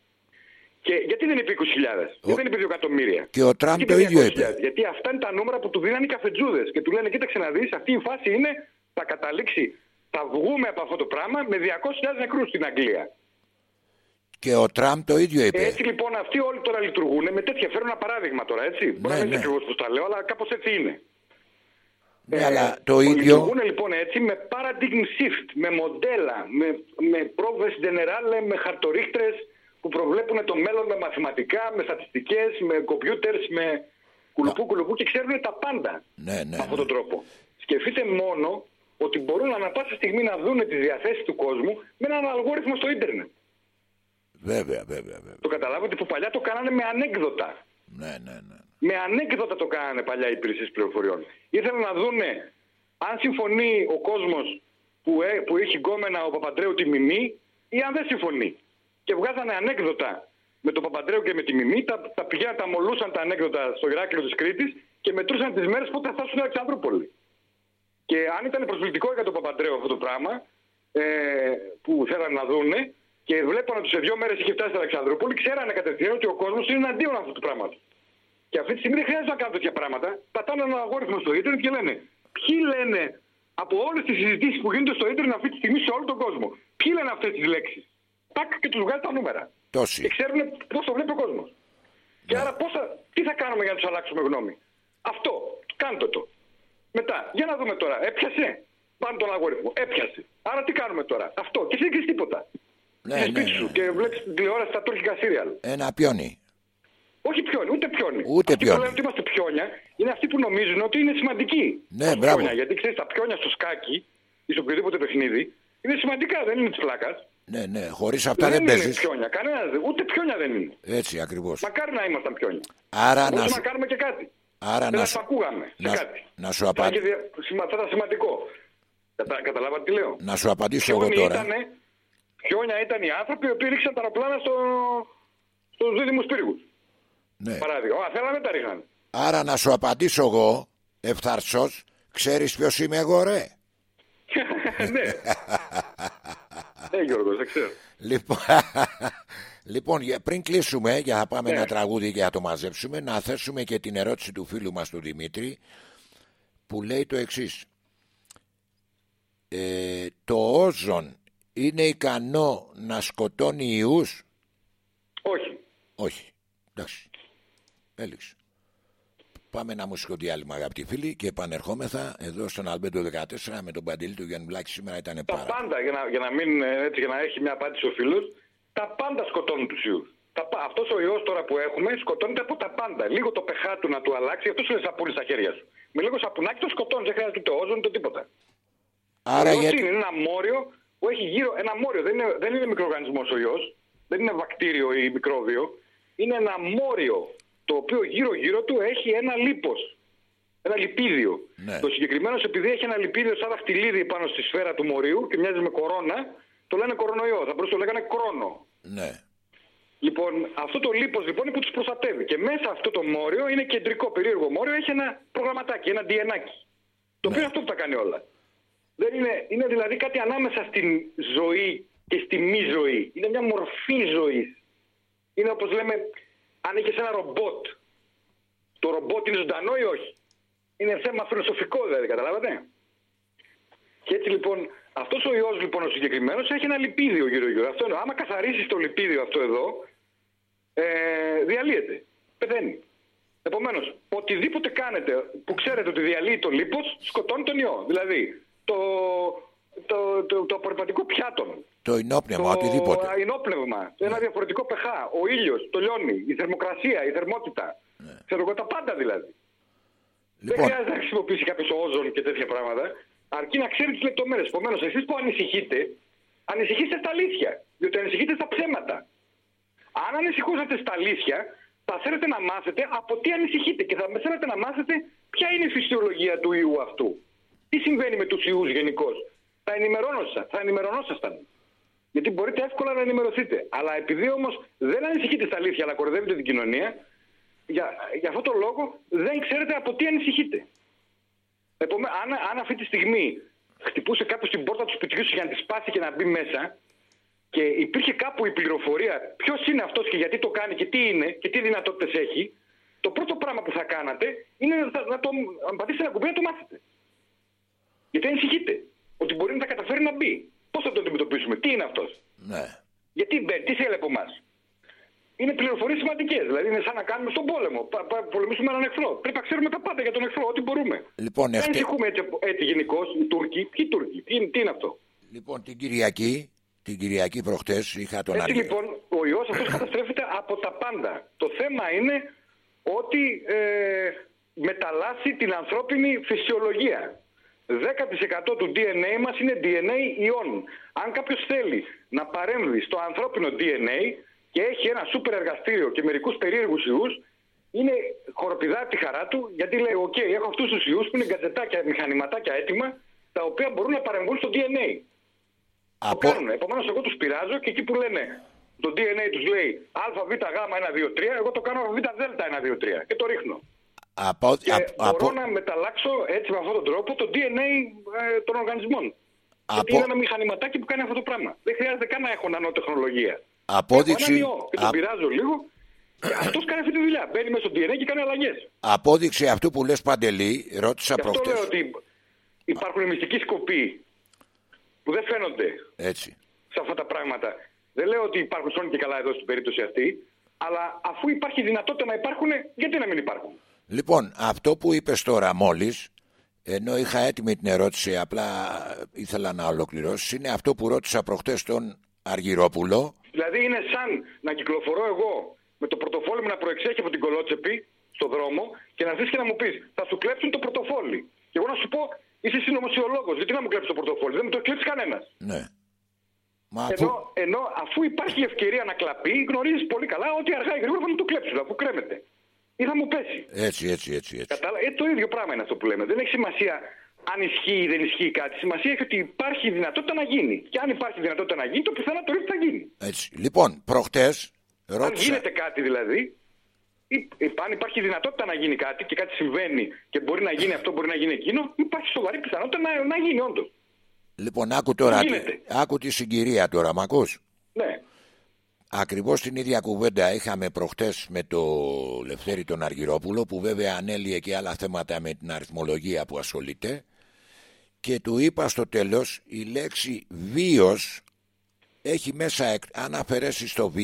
Και γιατί δεν είπε 20.000, γιατί δεν είπε 2 εκατομμύρια; Και ο Τραμπ Γιατί το είπε ίδιο 200.000, είπε. Γιατί αυτά είναι τα νούμερα που του δίνανε οι καφετζούδες. Και του λένε: Κοίταξε να δεις, αυτή η φάση είναι, θα καταλήξει, θα βγούμε από αυτό το πράγμα με 200.000 νεκρούς στην Αγγλία. Και ο Τραμπ το ίδιο είπε. Έτσι λοιπόν αυτοί όλοι τώρα λειτουργούν με τέτοια. Φέρω ένα παράδειγμα τώρα, έτσι. Μπορεί να μην ναι. είναι ακριβώς πώ τα λέω, αλλά κάπως έτσι είναι. Ναι, Ε, αλλά το που ίδιο. Λειτουργούν λοιπόν έτσι με paradigm shift, με μοντέλα, με, με πρόβες generale, με χαρτορίχτρες που προβλέπουν το μέλλον με μαθηματικά, με στατιστικές, με computers, με κουλουπού κουλουπού και ξέρουν τα πάντα Ναι, ναι. με αυτόν ναι. τον τρόπο. Σκεφτείτε μόνο ότι μπορούν ανα πάσα στιγμή να δουν τις διαθέσεις του κόσμου με έναν αλγόριθμο στο ίντερνετ. Βέβαια, βέβαια, βέβαια. Το καταλάβατε που παλιά το κάνανε με ανέκδοτα. Ναι, ναι, ναι. Με ανέκδοτα το κάνανε παλιά οι υπηρεσίες πληροφοριών. Ήθελαν να δούνε αν συμφωνεί ο κόσμος που, ε, που έχει γκόμενα ο Παπαντρέου τη Μιμή ή αν δεν συμφωνεί. Και βγάζανε ανέκδοτα με τον Παπαντρέου και με τη Μιμή, τα, τα πηγαίναν, τα μολούσαν τα ανέκδοτα στο Ηράκλειο της Κρήτης και μετρούσαν τις μέρες πότε θα φτάσουν στην Αλεξανδρούπολη. Και αν ήταν προσβλητικό για τον Παπαντρέου αυτό το πράγμα ε, που θέλανε να δούνε και βλέπανε ότι σε δύο μέρες είχε φτάσει στην Αλεξανδρούπολη, ξέρανε κατευθείαν ότι ο κόσμος είναι εναντίον αυτού του πράγματος. Και αυτή τη στιγμή δεν χρειάζεται να κάνουν τέτοια πράγματα. Πατάνε ένα αλγόριθμο στο ίντερνετ και λένε ποιοι λένε από όλες τις συζητήσεις που γίνονται στο ίντερνετ αυτή τη στιγμή σε όλο τον κόσμο. Ποιοι λένε αυτές τις λέξεις; Τάκ και τους βγάζει τα νούμερα. Και Τόσοι. ξέρουν πώς το βλέπει ο κόσμος. Και άρα πώς θα, τι θα κάνουμε για να τους αλλάξουμε γνώμη. Αυτό. Κάντε το. Μετά, για να δούμε τώρα. Έπιασε; Πάνω τον αλγόριθμο. Έπιασε. Άρα τι κάνουμε τώρα; Αυτό. Και εσύ δεν ξέρεις τίποτα. Ναι, Είσαι ναι, σπίτι ναι. σου και βλέπεις την τηλεόραση στα τουρκικά σύριαλ. Ένα πιόνι. Όχι πιόνι, ούτε πιόνι. Ούτε αυτοί πιόνι. που λένε ότι είμαστε πιόνια είναι αυτοί που νομίζουν ότι είναι σημαντικοί. Ναι, Ως μπράβο. Πιόνια, γιατί ξέρεις, τα πιόνια στο σκάκι ή σε οποιοδήποτε παιχνίδι είναι σημαντικά, δεν είναι της πλάκας. Ναι, ναι. Χωρίς αυτά δεν είναι παίζεις. πιόνια, κανένας, ούτε πιόνια δεν είναι. Έτσι ακριβώς. Μακάρι να ήμασταν πιόνια. Άρα να Μπορούσαμε σου, να κάνουμε και κάτι. άρα Δεν να θα σου, ακούγαμε σε να, κάτι. να σου Θα απα- είχε δια- σημα- θα ήταν σημαντικό. Κατα, καταλάβατε τι λέω; να σου απαντήσω εγώ Πιόνι τώρα. ήτανε, πιόνια ήταν οι άνθρωποι οι οποίοι ρίξαν τα αεροπλάνα στο, στους δίδυμους πύργους. Ναι. Παράδειγμα. Α, θέλανε τα ρίχνανε. Άρα να σου απαντήσω εγώ, ευθαρσός, ξέρεις ποιος είμαι εγώ ρε; ναι. ναι, Γιώργος, δεν ξέρω. Λοιπόν, λοιπόν για- πριν κλείσουμε, για να πάμε Ναι. ένα τραγούδι και να το μαζέψουμε, να θέσουμε και την ερώτηση του φίλου μας του Δημήτρη, που λέει το εξής. Ε, το όζον είναι ικανό να σκοτώνει ιούς; Όχι. Όχι. Εντάξει. Έληξε. Πάμε ένα μουσικό διάλειμμα αγαπητοί φίλοι και επανερχόμεθα εδώ στον Αλμπέντο 14 με τον Παντελή του Γιάννη Βλάκη σήμερα ήταν Τα πάρα. πάντα, για να, για να, μην, ε, έτσι, για να έχει μια απάντηση ο φίλος, τα πάντα σκοτώνουν τους ιούς. Αυτός ο ιός τώρα που έχουμε σκοτώνεται από τα πάντα. Λίγο το pH του να του αλλάξει, αυτός είναι σαπούνι στα χέρια σου. Με λίγο σαπουνάκι το σκοτώνεις, δεν χρειάζεται ούτε όζον ούτε τίποτα. Άρα ο ιός γιατί... είναι ένα μόριο που έχει γύρω. Ένα μόριο, δεν είναι, δεν είναι μικροοργανισμός ο ιός, δεν είναι βακτήριο ή μικρόβιο. Είναι ένα μόριο το οποίο γύρω-γύρω του έχει ένα λίπος. Ένα λιπίδιο. Ναι. Το συγκεκριμένο, επειδή έχει ένα λιπίδιο σαν δαχτυλίδι πάνω στη σφαίρα του μορίου και μοιάζει με κορώνα, το λένε κορονοϊό. Θα μπορούσε να το λέγανε κρόνο. Ναι. Λοιπόν, αυτό το λίπος λοιπόν είναι που τους προστατεύει. Και μέσα αυτό το μόριο είναι κεντρικό περίεργο μόριο, έχει ένα προγραμματάκι, ένα DNA. Το οποίο αυτό που τα κάνει όλα. Δεν είναι, είναι δηλαδή κάτι ανάμεσα στην ζωή και στη μη ζωή. Είναι μια μορφή ζωής. Είναι όπως λέμε, αν είχε ένα ρομπότ. Το ρομπότ είναι ζωντανό ή όχι; Είναι θέμα φιλοσοφικό δηλαδή, καταλάβατε; Και έτσι λοιπόν, αυτός ο ιός λοιπόν ο συγκεκριμένος έχει ένα λιπίδιο γύρω-γύρω. Αυτό είναι, άμα καθαρίσει το λιπίδιο αυτό εδώ, ε, διαλύεται. Πεθαίνει. Επομένως, οτιδήποτε κάνετε που ξέρετε ότι διαλύει το λίπος, σκοτώνει τον ιό. Δηλαδή, το, το, το, το απορριπαντικό πιάτο, Το ενόπνευμα, οτιδήποτε. αινόπνευμα, ένα διαφορετικό πεχά, ο ήλιος, το λιόνι, η θερμοκρασία, η θερμότητα. Ξέρω εγώ τα πάντα δηλαδή. Δεν Λοιπόν, χρειάζεται να χρησιμοποιήσει κάποιος όζον και τέτοια πράγματα. Αρκεί να ξέρει τις λεπτομέρειες. Επομένως, εσείς που ανησυχείτε, ανησυχήστε στα αλήθεια. Διότι ανησυχείτε στα ψέματα. Αν ανησυχούσατε στα αλήθεια, θα θέλετε να μάθετε από τι ανησυχείτε και θα θέλετε να μάθετε ποια είναι η φυσιολογία του ιού αυτού. Τι συμβαίνει με τους ιούς γενικώς. Θα, ενημερώνωσα- θα ενημερωνόσασταν. Γιατί μπορείτε εύκολα να ενημερωθείτε. Αλλά επειδή όμως δεν ανησυχείτε στα αλήθεια, αλλά κορδεύετε την κοινωνία, για, για αυτόν τον λόγο δεν ξέρετε από τι ανησυχείτε. Επομένω, αν, αν αυτή τη στιγμή χτυπούσε κάποιος την πόρτα του σπιτιού σου για να τη σπάσει και να μπει μέσα και υπήρχε κάπου η πληροφορία ποιος είναι αυτός και γιατί το κάνει και τι είναι και τι δυνατότητες έχει, το πρώτο πράγμα που θα κάνατε είναι να, να, το, να πατήσετε ένα κουμπί να το μάθετε. Γιατί ανησυχείτε ότι μπορεί να τα καταφέρει να μπει. Πώς θα το αντιμετωπίσουμε, τι είναι αυτός; Ναι. Γιατί μπαίνει, τι θέλει από εμάς; Είναι πληροφορίες σημαντικές. Δηλαδή είναι σαν να κάνουμε στον πόλεμο. Πα, πα, πολεμήσουμε έναν εχθρό. Πρέπει να ξέρουμε τα πάντα για τον εχθρό, ό,τι μπορούμε. Λοιπόν, Δεν ευτε- ανησυχούμε έτσι, έτσι γενικώς οι Τούρκοι. Ποιοι Τούρκοι, τι, είναι- τι είναι αυτό; λοιπόν την Κυριακή, την Κυριακή προχτές είχα τον Έτσι Αργύρο. λοιπόν ο ιός αυτός καταστρέφεται από τα πάντα. Το θέμα είναι ότι ε, μεταλλάσσει την ανθρώπινη φυσιολογία. 10% του DNA μας είναι DNA ιών. Αν κάποιος θέλει να παρέμβει στο ανθρώπινο DNA και έχει ένα σούπερ εργαστήριο και μερικούς περίεργους ιούς, είναι χοροπηδά τη χαρά του γιατί λέει: Οκ, έχω αυτούς τους ιούς που είναι γκατζετάκια, μηχανηματάκια έτοιμα, τα οποία μπορούν να παρεμβούν στο DNA. Το Από... κάνουν. Επομένως, εγώ τους πειράζω και εκεί που λένε το DNA τους λέει ΑΒΓ 1, 2, 3, εγώ το κάνω ΑΒΔ 1, 2, 3 και το ρίχνω. Από... Και απ- μπορώ από... να μεταλλάξω έτσι με αυτόν τον τρόπο το DNA ε, των οργανισμών. Γιατί Από- είναι ένα μηχανηματάκι που κάνει αυτό το πράγμα. Δεν χρειάζεται καν να έχω νανοτεχνολογία. Απόδειξη- Έχω έναν ιό και τον Α- πειράζω λίγο. Και αυτός κάνει αυτή τη δουλειά. Μπαίνει μέσα στο DNA και κάνει αλλαγές. Απόδειξη αυτού που λες Παντελή, ρώτησα Γι' αυτό προχτές. λέω ότι υπάρχουν μυστικοί σκοποί που δεν φαίνονται Έτσι. σε αυτά τα πράγματα. Δεν λέω ότι υπάρχουν σώνοι και καλά εδώ στην περίπτωση αυτή, αλλά αφού υπάρχει δυνατότητα να υπάρχουν, γιατί να μην υπάρχουν; Λοιπόν, αυτό που είπες τώρα μόλις, ενώ είχα έτοιμη την ερώτηση, απλά ήθελα να ολοκληρώσει, είναι αυτό που ρώτησα προχτές τον Αργυρόπουλο. Δηλαδή είναι σαν να κυκλοφορώ εγώ με το πορτοφόλι μου να προεξέχει από την κολότσεπη στο δρόμο και να έρθει και να μου πεις Θα σου κλέψουν το πορτοφόλι. Και εγώ να σου πω Είσαι συνωμοσιολόγος. Γιατί να μου κλέψεις το πορτοφόλι. Δεν μου το έχει κλέψεις κανένας. Ναι. Μα αφού... Ενώ, ενώ αφού υπάρχει ευκαιρία να κλαπεί, γνωρίζεις πολύ καλά ότι αργά ή γρήγορα θα μου το κλέψουν αφού κρέμεται. Ή θα μου πέσει. Έτσι, έτσι, έτσι. έτσι. Κατάλα... Ε, το ίδιο πράγμα είναι αυτό που λέμε. Δεν έχει σημασία αν ισχύει ή δεν ισχύει κάτι. Σημασία έχει ότι υπάρχει δυνατότητα να γίνει. Και αν υπάρχει δυνατότητα να γίνει, το πιθανό το ρίχνει θα γίνει. έτσι. Λοιπόν, προχτές Αν ρώτησα... γίνεται κάτι δηλαδή, ή, ή, αν υπάρχει δυνατότητα να γίνει κάτι και κάτι συμβαίνει και μπορεί να γίνει αυτό, μπορεί να γίνει εκείνο, υπάρχει σοβαρή πιθανότητα να, να γίνει όντως. Λοιπόν, άκου τώρα, γίνεται. άκου τη συγκυρία τώρα, μ' ακούς; Ναι. Ακριβώς την ίδια κουβέντα είχαμε προχτές με το Λευθέρη τον Αργυρόπουλο που βέβαια ανέλυε και άλλα θέματα με την αριθμολογία που ασχολείται και του είπα στο τέλος η λέξη βίος έχει μέσα εκ- αν αφαιρέσεις στο β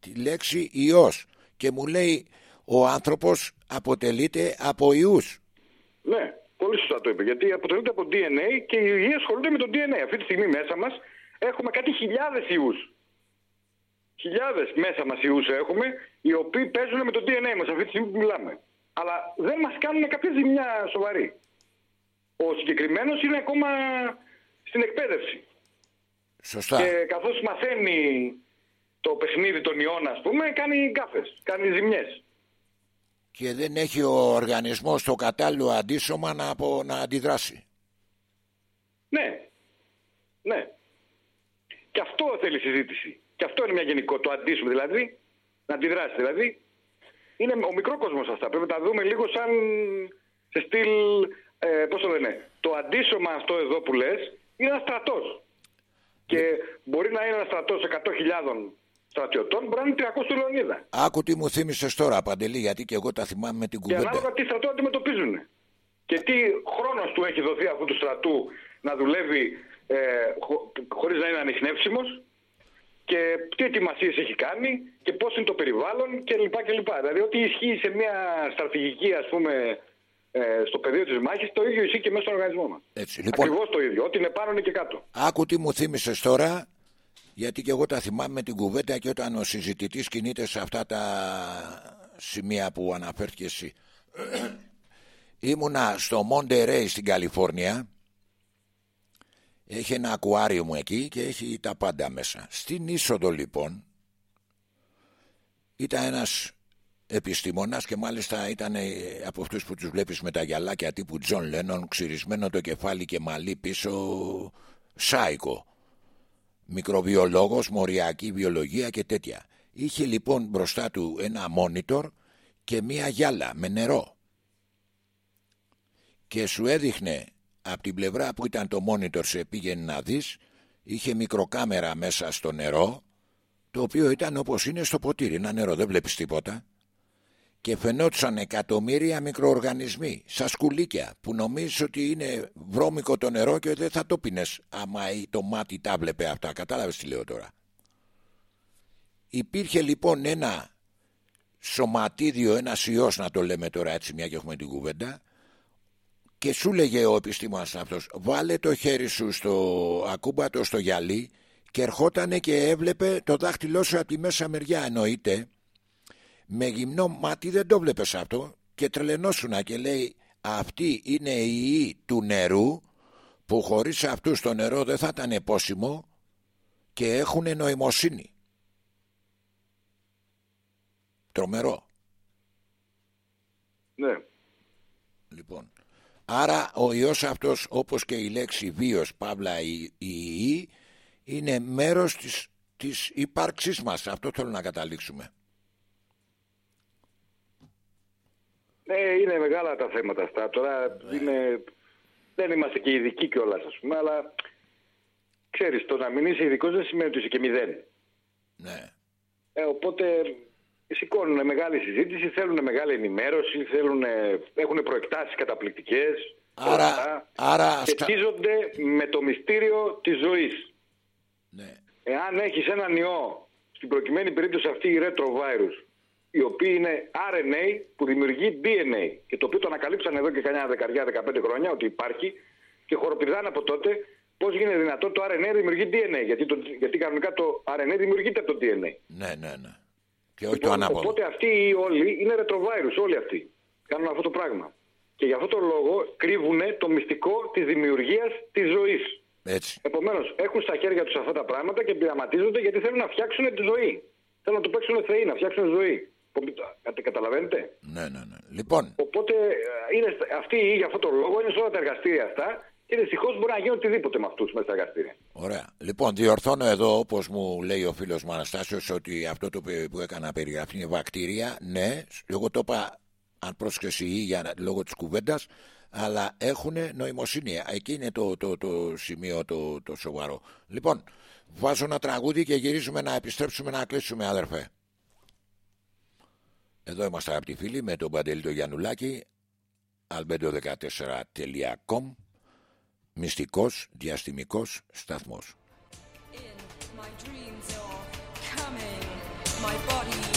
τη λέξη ιός και μου λέει ο άνθρωπος αποτελείται από ιούς Ναι, πολύ σωστά το είπε. Γιατί αποτελούνται από DNA και οι υγεία ασχολούνται με το DNA. Αυτή τη στιγμή μέσα μας έχουμε κάτι χιλιάδες ιούς. Χιλιάδες μέσα μας ιούς έχουμε, οι οποίοι παίζουν με το DNA μας αυτή τη στιγμή που μιλάμε. Αλλά δεν μας κάνουν κάποια ζημιά σοβαρή. Ο συγκεκριμένος είναι ακόμα στην εκπαίδευση. Σωστά Και καθώς μαθαίνει το παιχνίδι των ιών, ας πούμε, κάνει γκάφες, κάνει ζημιές. και δεν έχει ο οργανισμός το κατάλληλο αντίσωμα να, απο- να αντιδράσει Ναι. Ναι. Και αυτό θέλει συζήτηση. Και αυτό είναι μια γενικό, το αντίσουμε δηλαδή, να αντιδράσει. Δηλαδή, είναι ο μικρό κόσμος αυτά. Πρέπει να τα δούμε λίγο σαν σε στυλ. Ε, Πώς το λένε. Το αντίσωμα αυτό εδώ που λες είναι ένας στρατός. Και μπορεί να είναι ένας στρατός 100.000 στρατιωτών, μπορεί να είναι 300 του Λεωνίδα. Άκου τι μου θύμισες τώρα Παντελή γιατί και εγώ τα θυμάμαι με την Και κουβέντα ανάλογα τι στρατό αντιμετωπίζουν. Και τι χρόνος του έχει δοθεί αυτού του στρατού να δουλεύει ε, χω, χωρίς να είναι ανιχνεύσιμος και τι ετοιμασίες έχει κάνει και πώς είναι το περιβάλλον κλπ. κλπ. Δηλαδή, ό,τι ισχύει σε μια στρατηγική, ας πούμε, ε, στο πεδίο της μάχης, το ίδιο ισχύει και μέσα στον οργανισμό μας. Έτσι, λοιπόν, Ακριβώς το ίδιο. Ό,τι είναι πάνω είναι και κάτω. άκου τι μου θύμισες τώρα γιατί και εγώ τα θυμάμαι με την κουβέντα και όταν ο συζητητής κινείται σε αυτά τα σημεία που αναφέρθηκε εσύ. Ήμουνα στο Monterey στην Καλιφόρνια έχει ένα ακουάριουμ εκεί και έχει τα πάντα μέσα. Στην είσοδο λοιπόν ήταν ένας επιστήμονας και μάλιστα ήταν ε, από αυτούς που τους βλέπεις με τα γυαλάκια τύπου Τζον Λένον ξυρισμένο το κεφάλι και μαλλί πίσω σάικο. Μικροβιολόγος, μοριακή βιολογία και τέτοια. Είχε λοιπόν μπροστά του ένα μόνιτορ και μία γυάλα με νερό. Και σου έδειχνε από την πλευρά που ήταν το monitor σε πήγαινε να δεις είχε μικροκάμερα μέσα στο νερό το οποίο ήταν όπως είναι στο ποτήρι ένα νερό δεν βλέπεις τίποτα. Και φαινόντουσαν εκατομμύρια μικροοργανισμοί σαν σκουλίκια που νομίζεις ότι είναι βρώμικο το νερό και δεν θα το πίνες άμα το μάτι τα βλέπε αυτά. Κατάλαβες τι λέω τώρα. Υπήρχε λοιπόν ένα σωματίδιο, ένας ιός να το λέμε τώρα έτσι μια και έχουμε την κουβέντα και σου λέγε ο επιστήμονας αυτός βάλε το χέρι σου στο ακούμπατο στο γυαλί και ερχότανε και έβλεπε το δάχτυλό σου από τη μέσα μεριά εννοείται με γυμνό μάτι δεν το βλέπεις αυτό και τρελαινόσουνα και λέει αυτή είναι η ή του νερού που χωρίς αυτούς το νερό δεν θα ήταν πόσιμο και έχουν νοημοσύνη. Τρομερό. Ναι. Λοιπόν, άρα ο ιός αυτός όπως και η λέξη βίος, παύλα η, η, είναι μέρος της, της ύπαρξής μας. Αυτό θέλω να καταλήξουμε. Ναι, είναι μεγάλα τα θέματα αυτά. Τώρα είναι... δεν είμαστε και ειδικοί κιόλας, ας πούμε, αλλά ξέρεις, το να μην είσαι ειδικός δεν σημαίνει ότι είσαι και μηδέν. Ναι. Ε, οπότε σηκώνουν μεγάλη συζήτηση, θέλουν μεγάλη ενημέρωση, θέλουν, έχουν προεκτάσεις καταπληκτικές. Άρα, άρα σχετίζονται με το μυστήριο της ζωής. Ναι. Εάν έχεις έναν ιό, στην προκειμένη περίπτωση αυτή η retrovirus, η οποία είναι RNA που δημιουργεί DNA και το οποίο το ανακαλύψαν εδώ και κανένα δεκαριά, 15 χρόνια ότι υπάρχει και χοροπηδάνε από τότε πώς γίνεται δυνατό το RNA δημιουργεί DNA; Γιατί, το, γιατί κανονικά το RNA δημιουργείται από το DNA. Ναι, ναι, ναι. Και όχι το ανάποδο. Οπότε αυτοί οι όλοι είναι retrovirus, όλοι αυτοί. Κάνουν αυτό το πράγμα. Και για αυτό το λόγο κρύβουν το μυστικό της δημιουργίας της ζωής. Έτσι. Επομένως, έχουν στα χέρια τους αυτά τα πράγματα και πειραματίζονται γιατί θέλουν να φτιάξουν τη ζωή. Θέλουν να το παίξουν θεοί, να φτιάξουν ζωή. Καταλαβαίνετε; Ναι, ναι, ναι. Λοιπόν. Οπότε ε, είναι, αυτοί για αυτό το λόγο είναι σε όλα τα εργαστήρια αυτά και δυστυχώ μπορεί να γίνει οτιδήποτε με αυτούς μέσα στα εργαστήρια. Ωραία. Λοιπόν, διορθώνω εδώ, όπως μου λέει ο φίλος μου Αναστάσιος, ότι αυτό το που έκανα περιγραφή είναι βακτήρια. Ναι, εγώ το είπα, αν πρόσχεση ή για, λόγω της κουβέντας, αλλά έχουν νοημοσύνη. Εκεί είναι το, το, το σημείο το, το σοβαρό. Λοιπόν, βάζω ένα τραγούδι και γυρίζουμε να επιστρέψουμε να κλείσουμε, αδερφέ. Εδώ είμαστε αγαπητοί φίλοι με τον Παντελή το Γιαννουλάκη albedo14.com Μυστικός διαστημικός σταθμός. My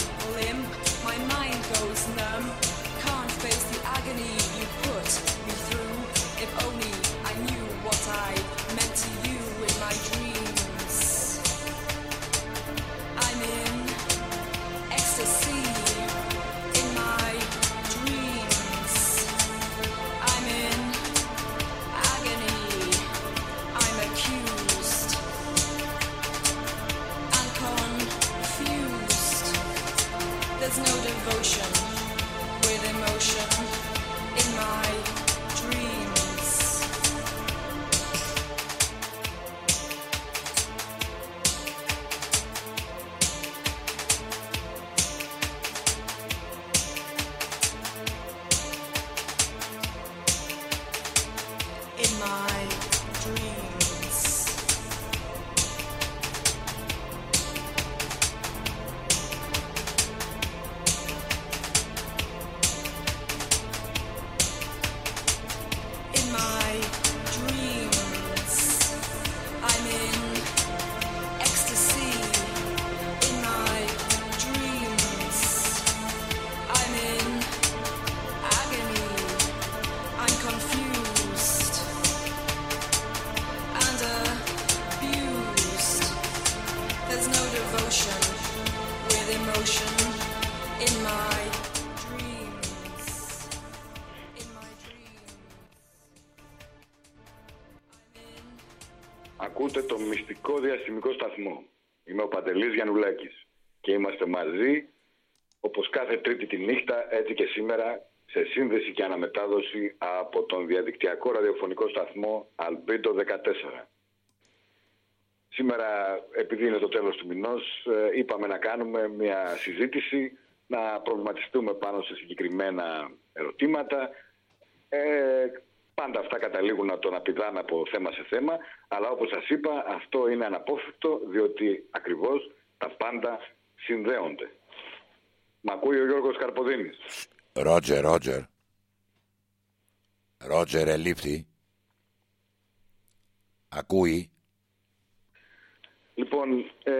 από τον διαδικτυακό ραδιοφωνικό σταθμό Albedo 14. Σήμερα, επειδή είναι το τέλος του μηνός, ε, είπαμε να κάνουμε μια συζήτηση να προβληματιστούμε πάνω σε συγκεκριμένα ερωτήματα. Ε, πάντα αυτά καταλήγουν να τον απειδάνε από θέμα σε θέμα, αλλά όπως σας είπα αυτό είναι αναπόφευκτο διότι ακριβώς τα πάντα συνδέονται. Μ' ακούει ο Γιώργος Καρποδίνης. Ρότζερ, Ρότζερ. Ρότζερ ελήφθη. Ακούει. Λοιπόν, ε,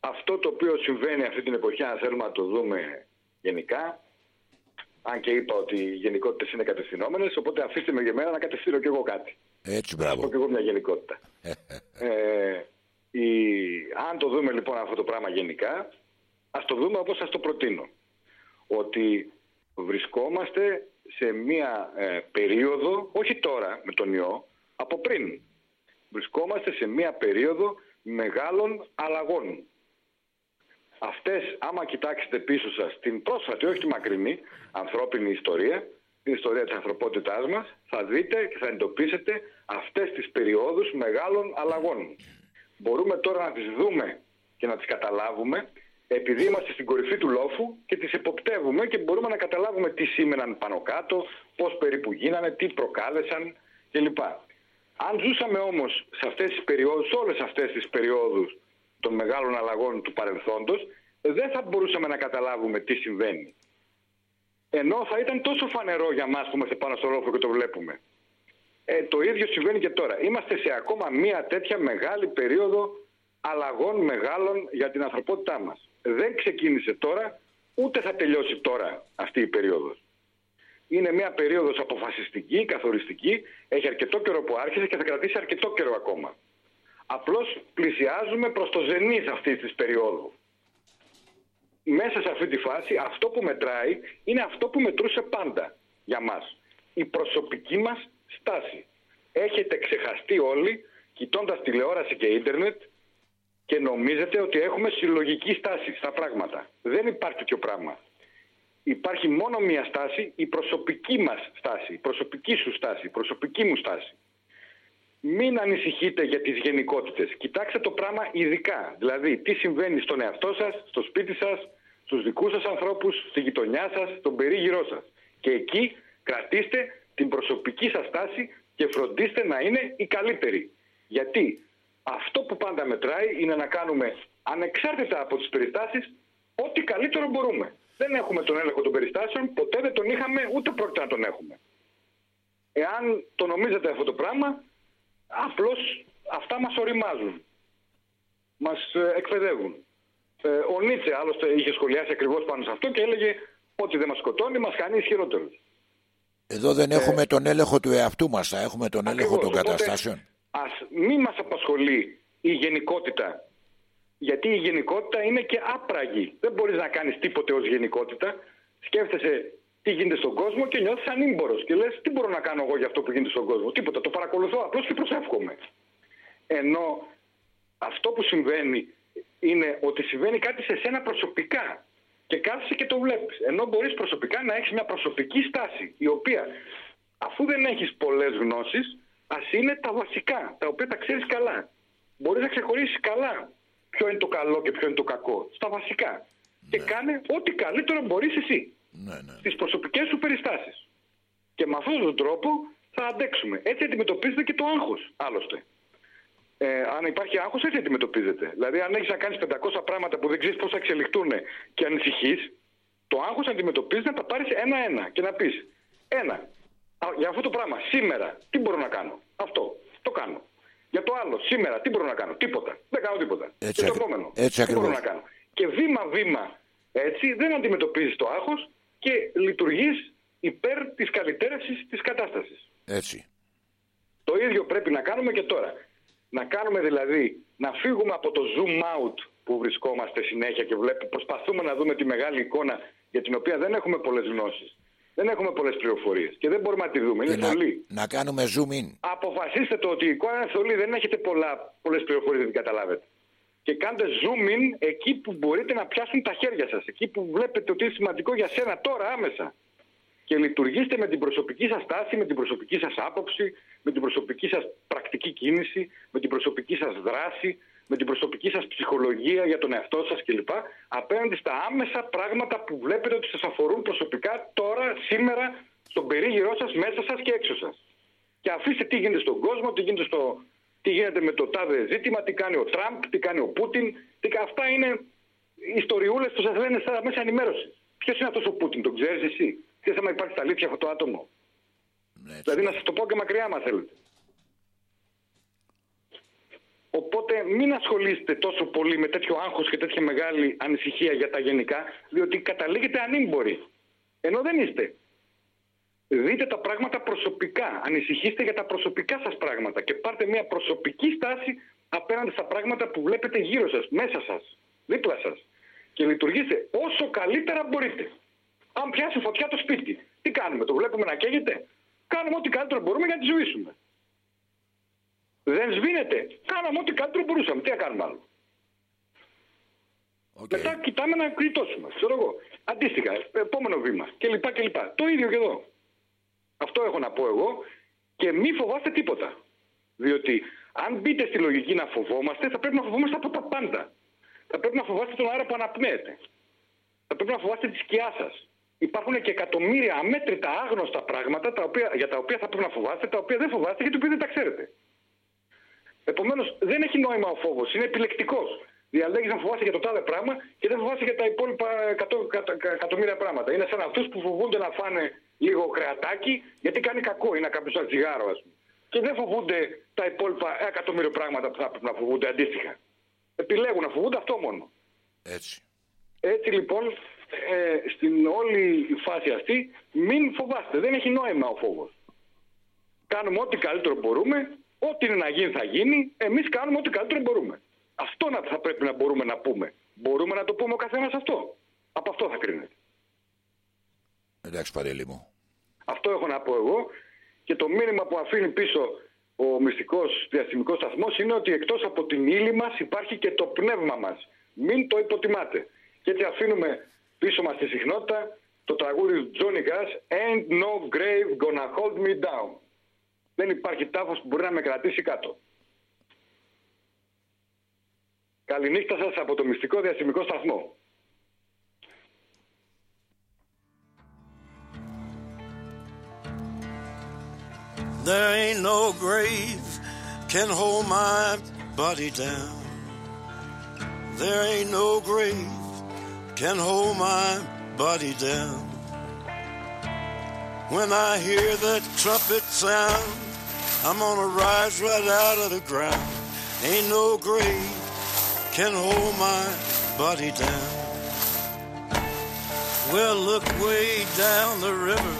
αυτό το οποίο συμβαίνει αυτή την εποχή, αν θέλουμε να το δούμε γενικά, αν και είπα ότι οι γενικότητες είναι κατευθυνόμενες, οπότε αφήστε με για μένα να κατευθύνω κι εγώ κάτι. Έτσι, Να πω μπράβο. κι εγώ μια γενικότητα. ε, η, αν το δούμε λοιπόν αυτό το πράγμα γενικά, ας το δούμε όπως σας το προτείνω. Ότι βρισκόμαστε σε μια ε, περίοδο, όχι τώρα με τον ιό, από πριν. Βρισκόμαστε σε μια περίοδο μεγάλων αλλαγών. Αυτές, άμα κοιτάξετε πίσω σας την πρόσφατη, όχι τη μακρινή, ανθρώπινη ιστορία, την ιστορία της ανθρωπότητάς μας, θα δείτε και θα εντοπίσετε αυτές τις περιόδους μεγάλων αλλαγών. Μπορούμε τώρα να τις δούμε και να τις καταλάβουμε επειδή είμαστε στην κορυφή του λόφου και τις εποπτεύουμε και μπορούμε να καταλάβουμε τι σήμαιναν πάνω κάτω, πώς περίπου γίνανε, τι προκάλεσαν κλπ. Αν ζούσαμε όμως σε αυτές τις περιόδους, σε όλες αυτές τις περιόδους των μεγάλων αλλαγών του παρελθόντος, δεν θα μπορούσαμε να καταλάβουμε τι συμβαίνει. Ενώ θα ήταν τόσο φανερό για μας που είμαστε πάνω στο λόφο και το βλέπουμε. Ε, το ίδιο συμβαίνει και τώρα. Είμαστε σε ακόμα μία τέτοια μεγάλη περίοδο αλλαγών μεγάλων για την ανθρωπότητά μας. Δεν ξεκίνησε τώρα, ούτε θα τελειώσει τώρα αυτή η περίοδος. Είναι μια περίοδος αποφασιστική, καθοριστική, έχει αρκετό καιρό που άρχισε και θα κρατήσει αρκετό καιρό ακόμα. Απλώς πλησιάζουμε προς το ζενής αυτής της περίοδου. Μέσα σε αυτή τη φάση αυτό που μετράει είναι αυτό που μετρούσε πάντα για μας. Η προσωπική μας στάση. Έχετε ξεχαστεί όλοι, κοιτώντας τηλεόραση και ίντερνετ, και νομίζετε ότι έχουμε συλλογική στάση στα πράγματα. Δεν υπάρχει τέτοιο πράγμα. Υπάρχει μόνο μία στάση, η προσωπική μας στάση, η προσωπική σου στάση, η προσωπική μου στάση. Μην ανησυχείτε για τις γενικότητες. Κοιτάξτε το πράγμα ειδικά. Δηλαδή, τι συμβαίνει στον εαυτό σας, στο σπίτι σας, στους δικούς σας ανθρώπους, στη γειτονιά σας, στον περίγυρό σας. Και εκεί κρατήστε την προσωπική σας στάση και φροντίστε να είναι η καλύτερη. Γιατί; Αυτό που πάντα μετράει είναι να κάνουμε ανεξάρτητα από τις περιστάσεις ό,τι καλύτερο μπορούμε. Δεν έχουμε τον έλεγχο των περιστάσεων, ποτέ δεν τον είχαμε, ούτε πρόκειται να τον έχουμε. Εάν το νομίζετε αυτό το πράγμα, απλώς αυτά μας οριμάζουν. Μας ε, εκπαιδεύουν. Ε, ο Νίτσε άλλωστε είχε σχολιάσει ακριβώς πάνω σε αυτό και έλεγε ότι δεν μας σκοτώνει, μας κάνει ισχυρότερους. Εδώ δεν έχουμε τον έλεγχο του εαυτού μας, θα έχουμε τον έλεγχο Ε, Ακριβώς, των οπότε καταστάσεων. Ας μην μας απασχολεί η γενικότητα. Γιατί η γενικότητα είναι και άπραγη. Δεν μπορείς να κάνεις τίποτε ως γενικότητα. Σκέφτεσαι τι γίνεται στον κόσμο και νιώθεις ανήμπορος. Και λες τι μπορώ να κάνω εγώ για αυτό που γίνεται στον κόσμο; Τίποτα. Το παρακολουθώ απλώς και προσεύχομαι. Ενώ αυτό που συμβαίνει είναι ότι συμβαίνει κάτι σε σένα προσωπικά. Και κάθεσαι και το βλέπεις. Ενώ μπορείς προσωπικά να έχεις μια προσωπική στάση. Η οποία αφού δεν έχεις πολλές γνώσεις, ας είναι τα βασικά, τα οποία τα ξέρεις καλά. Μπορείς να ξεχωρίσεις καλά ποιο είναι το καλό και ποιο είναι το κακό. Στα βασικά. Και κάνε ό,τι καλύτερο μπορείς εσύ. Ναι, ναι. Στις προσωπικές σου περιστάσεις. Και με αυτόν τον τρόπο θα αντέξουμε. Έτσι αντιμετωπίζεται και το άγχος, άλλωστε. Ε, αν υπάρχει άγχος, έτσι αντιμετωπίζεται. Δηλαδή, αν έχεις να κάνεις 500 πράγματα που δεν ξέρεις πώς θα εξελιχθούν και ανησυχείς, το άγχος αντιμετωπίζεται να τα πάρεις ένα-ένα και να πεις ένα, α, για αυτό το πράγμα, σήμερα, τι μπορώ να κάνω; Αυτό, το κάνω. Για το άλλο, σήμερα, τι μπορώ να κάνω; Τίποτα. Δεν κάνω τίποτα. Έτσι και το ακρι- επόμενο, έτσι τι μπορώ ακριβώς. να κάνω; Και βήμα-βήμα, έτσι, δεν αντιμετωπίζεις το άγχος και λειτουργείς υπέρ της καλυτέρευσης της κατάστασης. Έτσι. Το ίδιο πρέπει να κάνουμε και τώρα. Να κάνουμε δηλαδή, να φύγουμε από το zoom out που βρισκόμαστε συνέχεια και βλέπουμε, προσπαθούμε να δούμε τη μεγάλη εικόνα για την οποία δεν έχουμε πολλές γνώσεις. Δεν έχουμε πολλές πληροφορίες και δεν μπορούμε να τη δούμε. Και Είναι να, θολή. να κάνουμε zoom in. Αποφασίστε το ότι η εικόνα είναι θολή, δεν έχετε πολλά, πολλές πληροφορίες, δεν την καταλάβετε. Και κάντε zoom in εκεί που μπορείτε να πιάσουν τα χέρια σας, εκεί που βλέπετε ότι είναι σημαντικό για σένα τώρα άμεσα. Και λειτουργήστε με την προσωπική σας στάση, με την προσωπική σας άποψη, με την προσωπική σας πρακτική κίνηση, με την προσωπική σας δράση, με την προσωπική σας ψυχολογία για τον εαυτό σας κλπ. απέναντι στα άμεσα πράγματα που βλέπετε ότι σας αφορούν προσωπικά τώρα, σήμερα, στον περίγυρό σας, μέσα σας και έξω σας. Και αφήστε τι γίνεται στον κόσμο, τι γίνεται, στο, τι γίνεται με το τάδε ζήτημα, τι κάνει ο Τραμπ, τι κάνει ο Πούτιν. Τι, αυτά είναι ιστοριούλες που σας λένε στα μέσα ενημέρωση. Ποιος είναι αυτός ο Πούτιν, τον ξέρεις εσύ; Ξέρει άμα υπάρχει στα αλήθεια αυτό το άτομο; Ναι, δηλαδή να σας το πω και μακριά, μα θέλετε. Οπότε μην ασχολείστε τόσο πολύ με τέτοιο άγχος και τέτοια μεγάλη ανησυχία για τα γενικά, διότι καταλήγετε ανήμποροι. Ενώ δεν είστε. Δείτε τα πράγματα προσωπικά. Ανησυχήστε για τα προσωπικά σας πράγματα και πάρτε μια προσωπική στάση απέναντι στα πράγματα που βλέπετε γύρω σας, μέσα σας, δίπλα σας. Και λειτουργήστε όσο καλύτερα μπορείτε. Αν πιάσει φωτιά το σπίτι, τι κάνουμε, το βλέπουμε να καίγεται; Κάνουμε ό,τι καλύτερο μπορούμε για να τη ζωήσουμε. Δεν σβήνεται. Κάναμε ό,τι καλύτερο μπορούσαμε. Τι να κάνουμε άλλο. Okay. Μετά κοιτάμε να γλιτώσουμε. Ξέρω εγώ. Αντίστοιχα, επόμενο βήμα κλπ. κλπ. Το ίδιο και εδώ. Αυτό έχω να πω εγώ και μη φοβάστε τίποτα. Διότι αν μπείτε στη λογική να φοβόμαστε, θα πρέπει να φοβόμαστε από τα πάντα. Θα πρέπει να φοβάστε τον αέρα που αναπνέεται. Θα πρέπει να φοβάστε τη σκιά σας. Υπάρχουν και εκατομμύρια αμέτρητα άγνωστα πράγματα τα οποία, για τα οποία θα πρέπει να φοβάστε, τα οποία δεν φοβάστε γιατί δεν τα ξέρετε. Επομένως, δεν έχει νόημα ο φόβος. Είναι επιλεκτικός. Διαλέγεις να φοβάσαι για το τάδε πράγμα και δεν φοβάσαι για τα υπόλοιπα εκατομμύρια πράγματα. Είναι σαν αυτούς που φοβούνται να φάνε λίγο κρεατάκι γιατί κάνει κακό. Είναι κάποιος σαν τσιγάρο, ας πούμε. Και δεν φοβούνται τα υπόλοιπα εκατομμύρια πράγματα που θα πρέπει να φοβούνται αντίστοιχα. Επιλέγουν να φοβούνται αυτό μόνο. Έτσι. Έτσι λοιπόν, ε, στην όλη φάση αυτή, μην φοβάστε. Δεν έχει νόημα ο φόβος. Κάνουμε ό,τι καλύτερο μπορούμε Ό,τι είναι να γίνει θα γίνει. Εμείς κάνουμε ό,τι καλύτερο μπορούμε. Αυτό να, θα πρέπει να μπορούμε να πούμε. Μπορούμε να το πούμε ο καθένας αυτό. Από αυτό θα κρίνεται. Εντάξει, Παρέλη μου. Αυτό έχω να πω εγώ. Και το μήνυμα που αφήνει πίσω ο μυστικός διαστημικός σταθμός είναι ότι εκτός από την ύλη μας υπάρχει και το πνεύμα μας. Μην το υποτιμάτε. Και έτσι αφήνουμε πίσω μας τη συχνότητα το τραγούδι του Johnny Gas Ain't no grave gonna hold me down δεν υπάρχει τάφος που μπορεί να με κρατήσει κάτω. Καληνύχτα σας από το μυστικό διαστημικό σταθμό. There ain't no grave can hold my body down. There ain't no grave can hold my body down. When I hear that trumpet sound, I'm gonna rise right out of the ground. Ain't no grave can hold my body down. Well, look way down the river,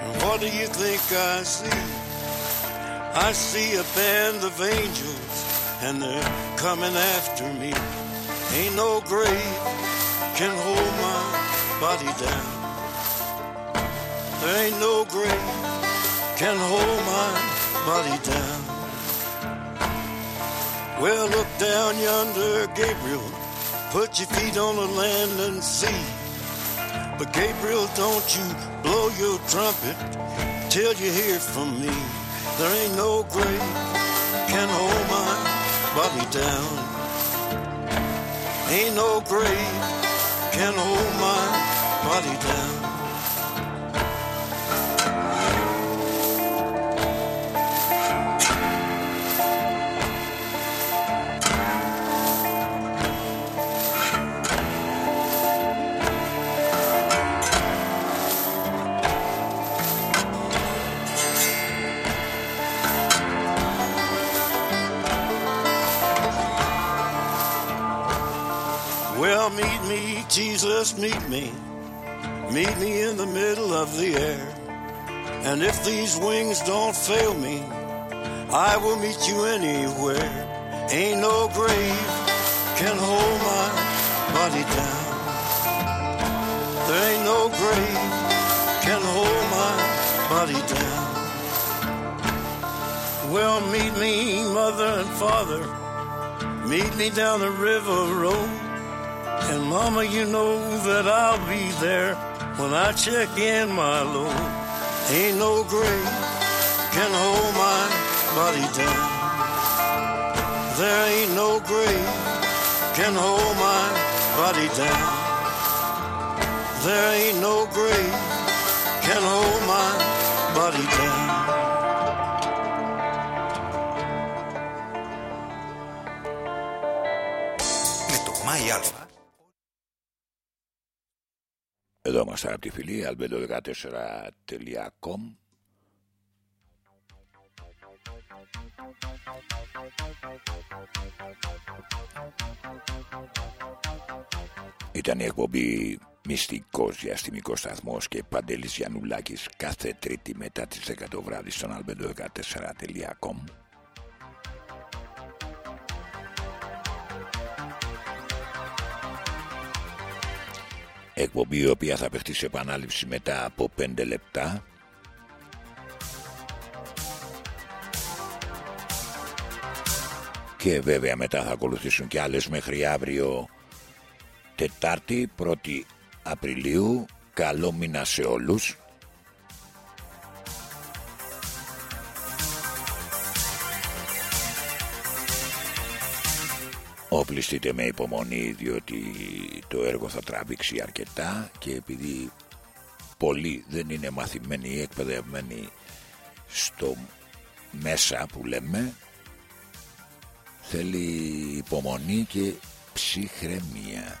and what do you think I see? I see a band of angels, and they're coming after me. Ain't no grave can hold my body down. There ain't no grave can hold my body down. Well, look down yonder, Gabriel. Put your feet on the land and see. But Gabriel, don't you blow your trumpet till you hear from me. There ain't no grave can hold my body down. Ain't no grave can hold my body down. Meet me. Meet me in the middle of the air. And if these wings don't fail me, I will meet you anywhere. Ain't no grave can hold my body down. There ain't no grave can hold my body down. Well, meet me, mother and father. Meet me down the river road. And Mama, you know that I'll be there when I check in, my Lord. Ain't no grave can hold my body down. There ain't no grave can hold my body down. There ain't no grave can hold my body down. Ritmo My Εδώ είμαστε από τη φιλή albedo14.com Ήταν η εκπομπή Μυστικός Διαστημικός Σταθμός και Παντελής Γιαννουλάκης κάθε τρίτη μετά τις 10 το βράδυ στον albedo14.com Εκπομπή η οποία θα παιχτεί σε επανάληψη μετά από 5 λεπτά. Και βέβαια μετά θα ακολουθήσουν και άλλες μέχρι αύριο. Τετάρτη 1η Απριλίου. Καλό μήνα σε όλους Οπλιστείτε με υπομονή διότι το έργο θα τραβήξει αρκετά και επειδή πολλοί δεν είναι μαθημένοι ή εκπαιδευμένοι στο μέσα που λέμε θέλει υπομονή και ψυχραιμία.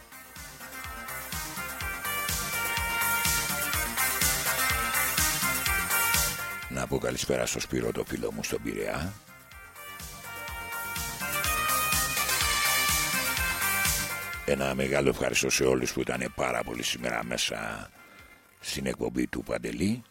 Να πω καλησπέρα στο Σπύρο το φίλο μου στον Πειραιά Ένα μεγάλο ευχαριστώ σε όλους που ήταν πάρα πολύ σήμερα μέσα στην εκπομπή του Παντελή.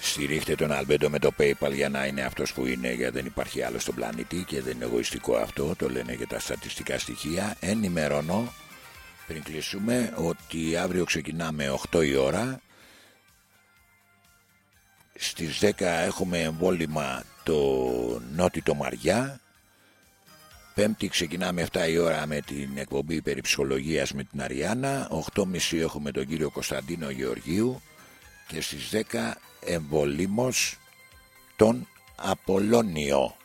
Στηρίχτε τον Αλμπέντο με το PayPal για να είναι αυτός που είναι γιατί δεν υπάρχει άλλο στον πλανήτη και δεν είναι εγωιστικό αυτό, το λένε και τα στατιστικά στοιχεία. Ενημερώνω πριν κλείσουμε ότι αύριο ξεκινάμε 8 η ώρα. Στις 10 έχουμε εμβόλυμα το Νότι το Μαριά Πέμπτη ξεκινάμε 7 η ώρα με την εκπομπή περί ψυχολογίας με την Αριάννα. 8.30 έχουμε τον κύριο Κωνσταντίνο Γεωργίου και στις 10 εμβολήμος τον Απολώνιο.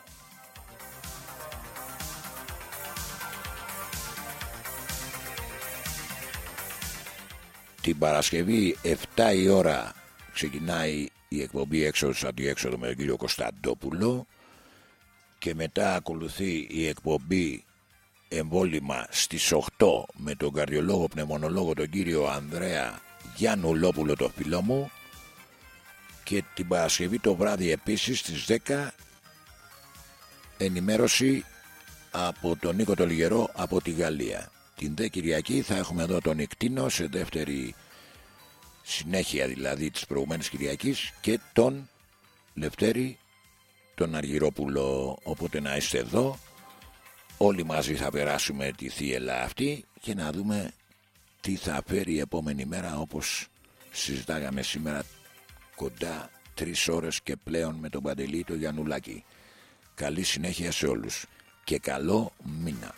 Την Παρασκευή 7 η ώρα ξεκινάει η εκπομπή έξοδος αντιέξοδο με τον κύριο Κωνσταντόπουλο και μετά ακολουθεί η εκπομπή εμβόλυμα στις 8 με τον καρδιολόγο πνευμονολόγο τον κύριο Ανδρέα Γιάννουλόπουλο το φίλο μου και την Παρασκευή το βράδυ επίσης στις 10 ενημέρωση από τον Νίκο το Λιγερό από τη Γαλλία. Την δε Κυριακή θα έχουμε εδώ τον Ικτίνο σε δεύτερη συνέχεια δηλαδή της προηγουμένης Κυριακής και τον Λευτέρη τον Αργυρόπουλο οπότε να είστε εδώ. Όλοι μαζί θα περάσουμε τη θύελα αυτή και να δούμε τι θα φέρει η επόμενη μέρα όπως συζητάγαμε σήμερα κοντά τρεις ώρες και πλέον με τον Παντελή το Γιαννουλάκη. Καλή συνέχεια σε όλους και καλό μήνα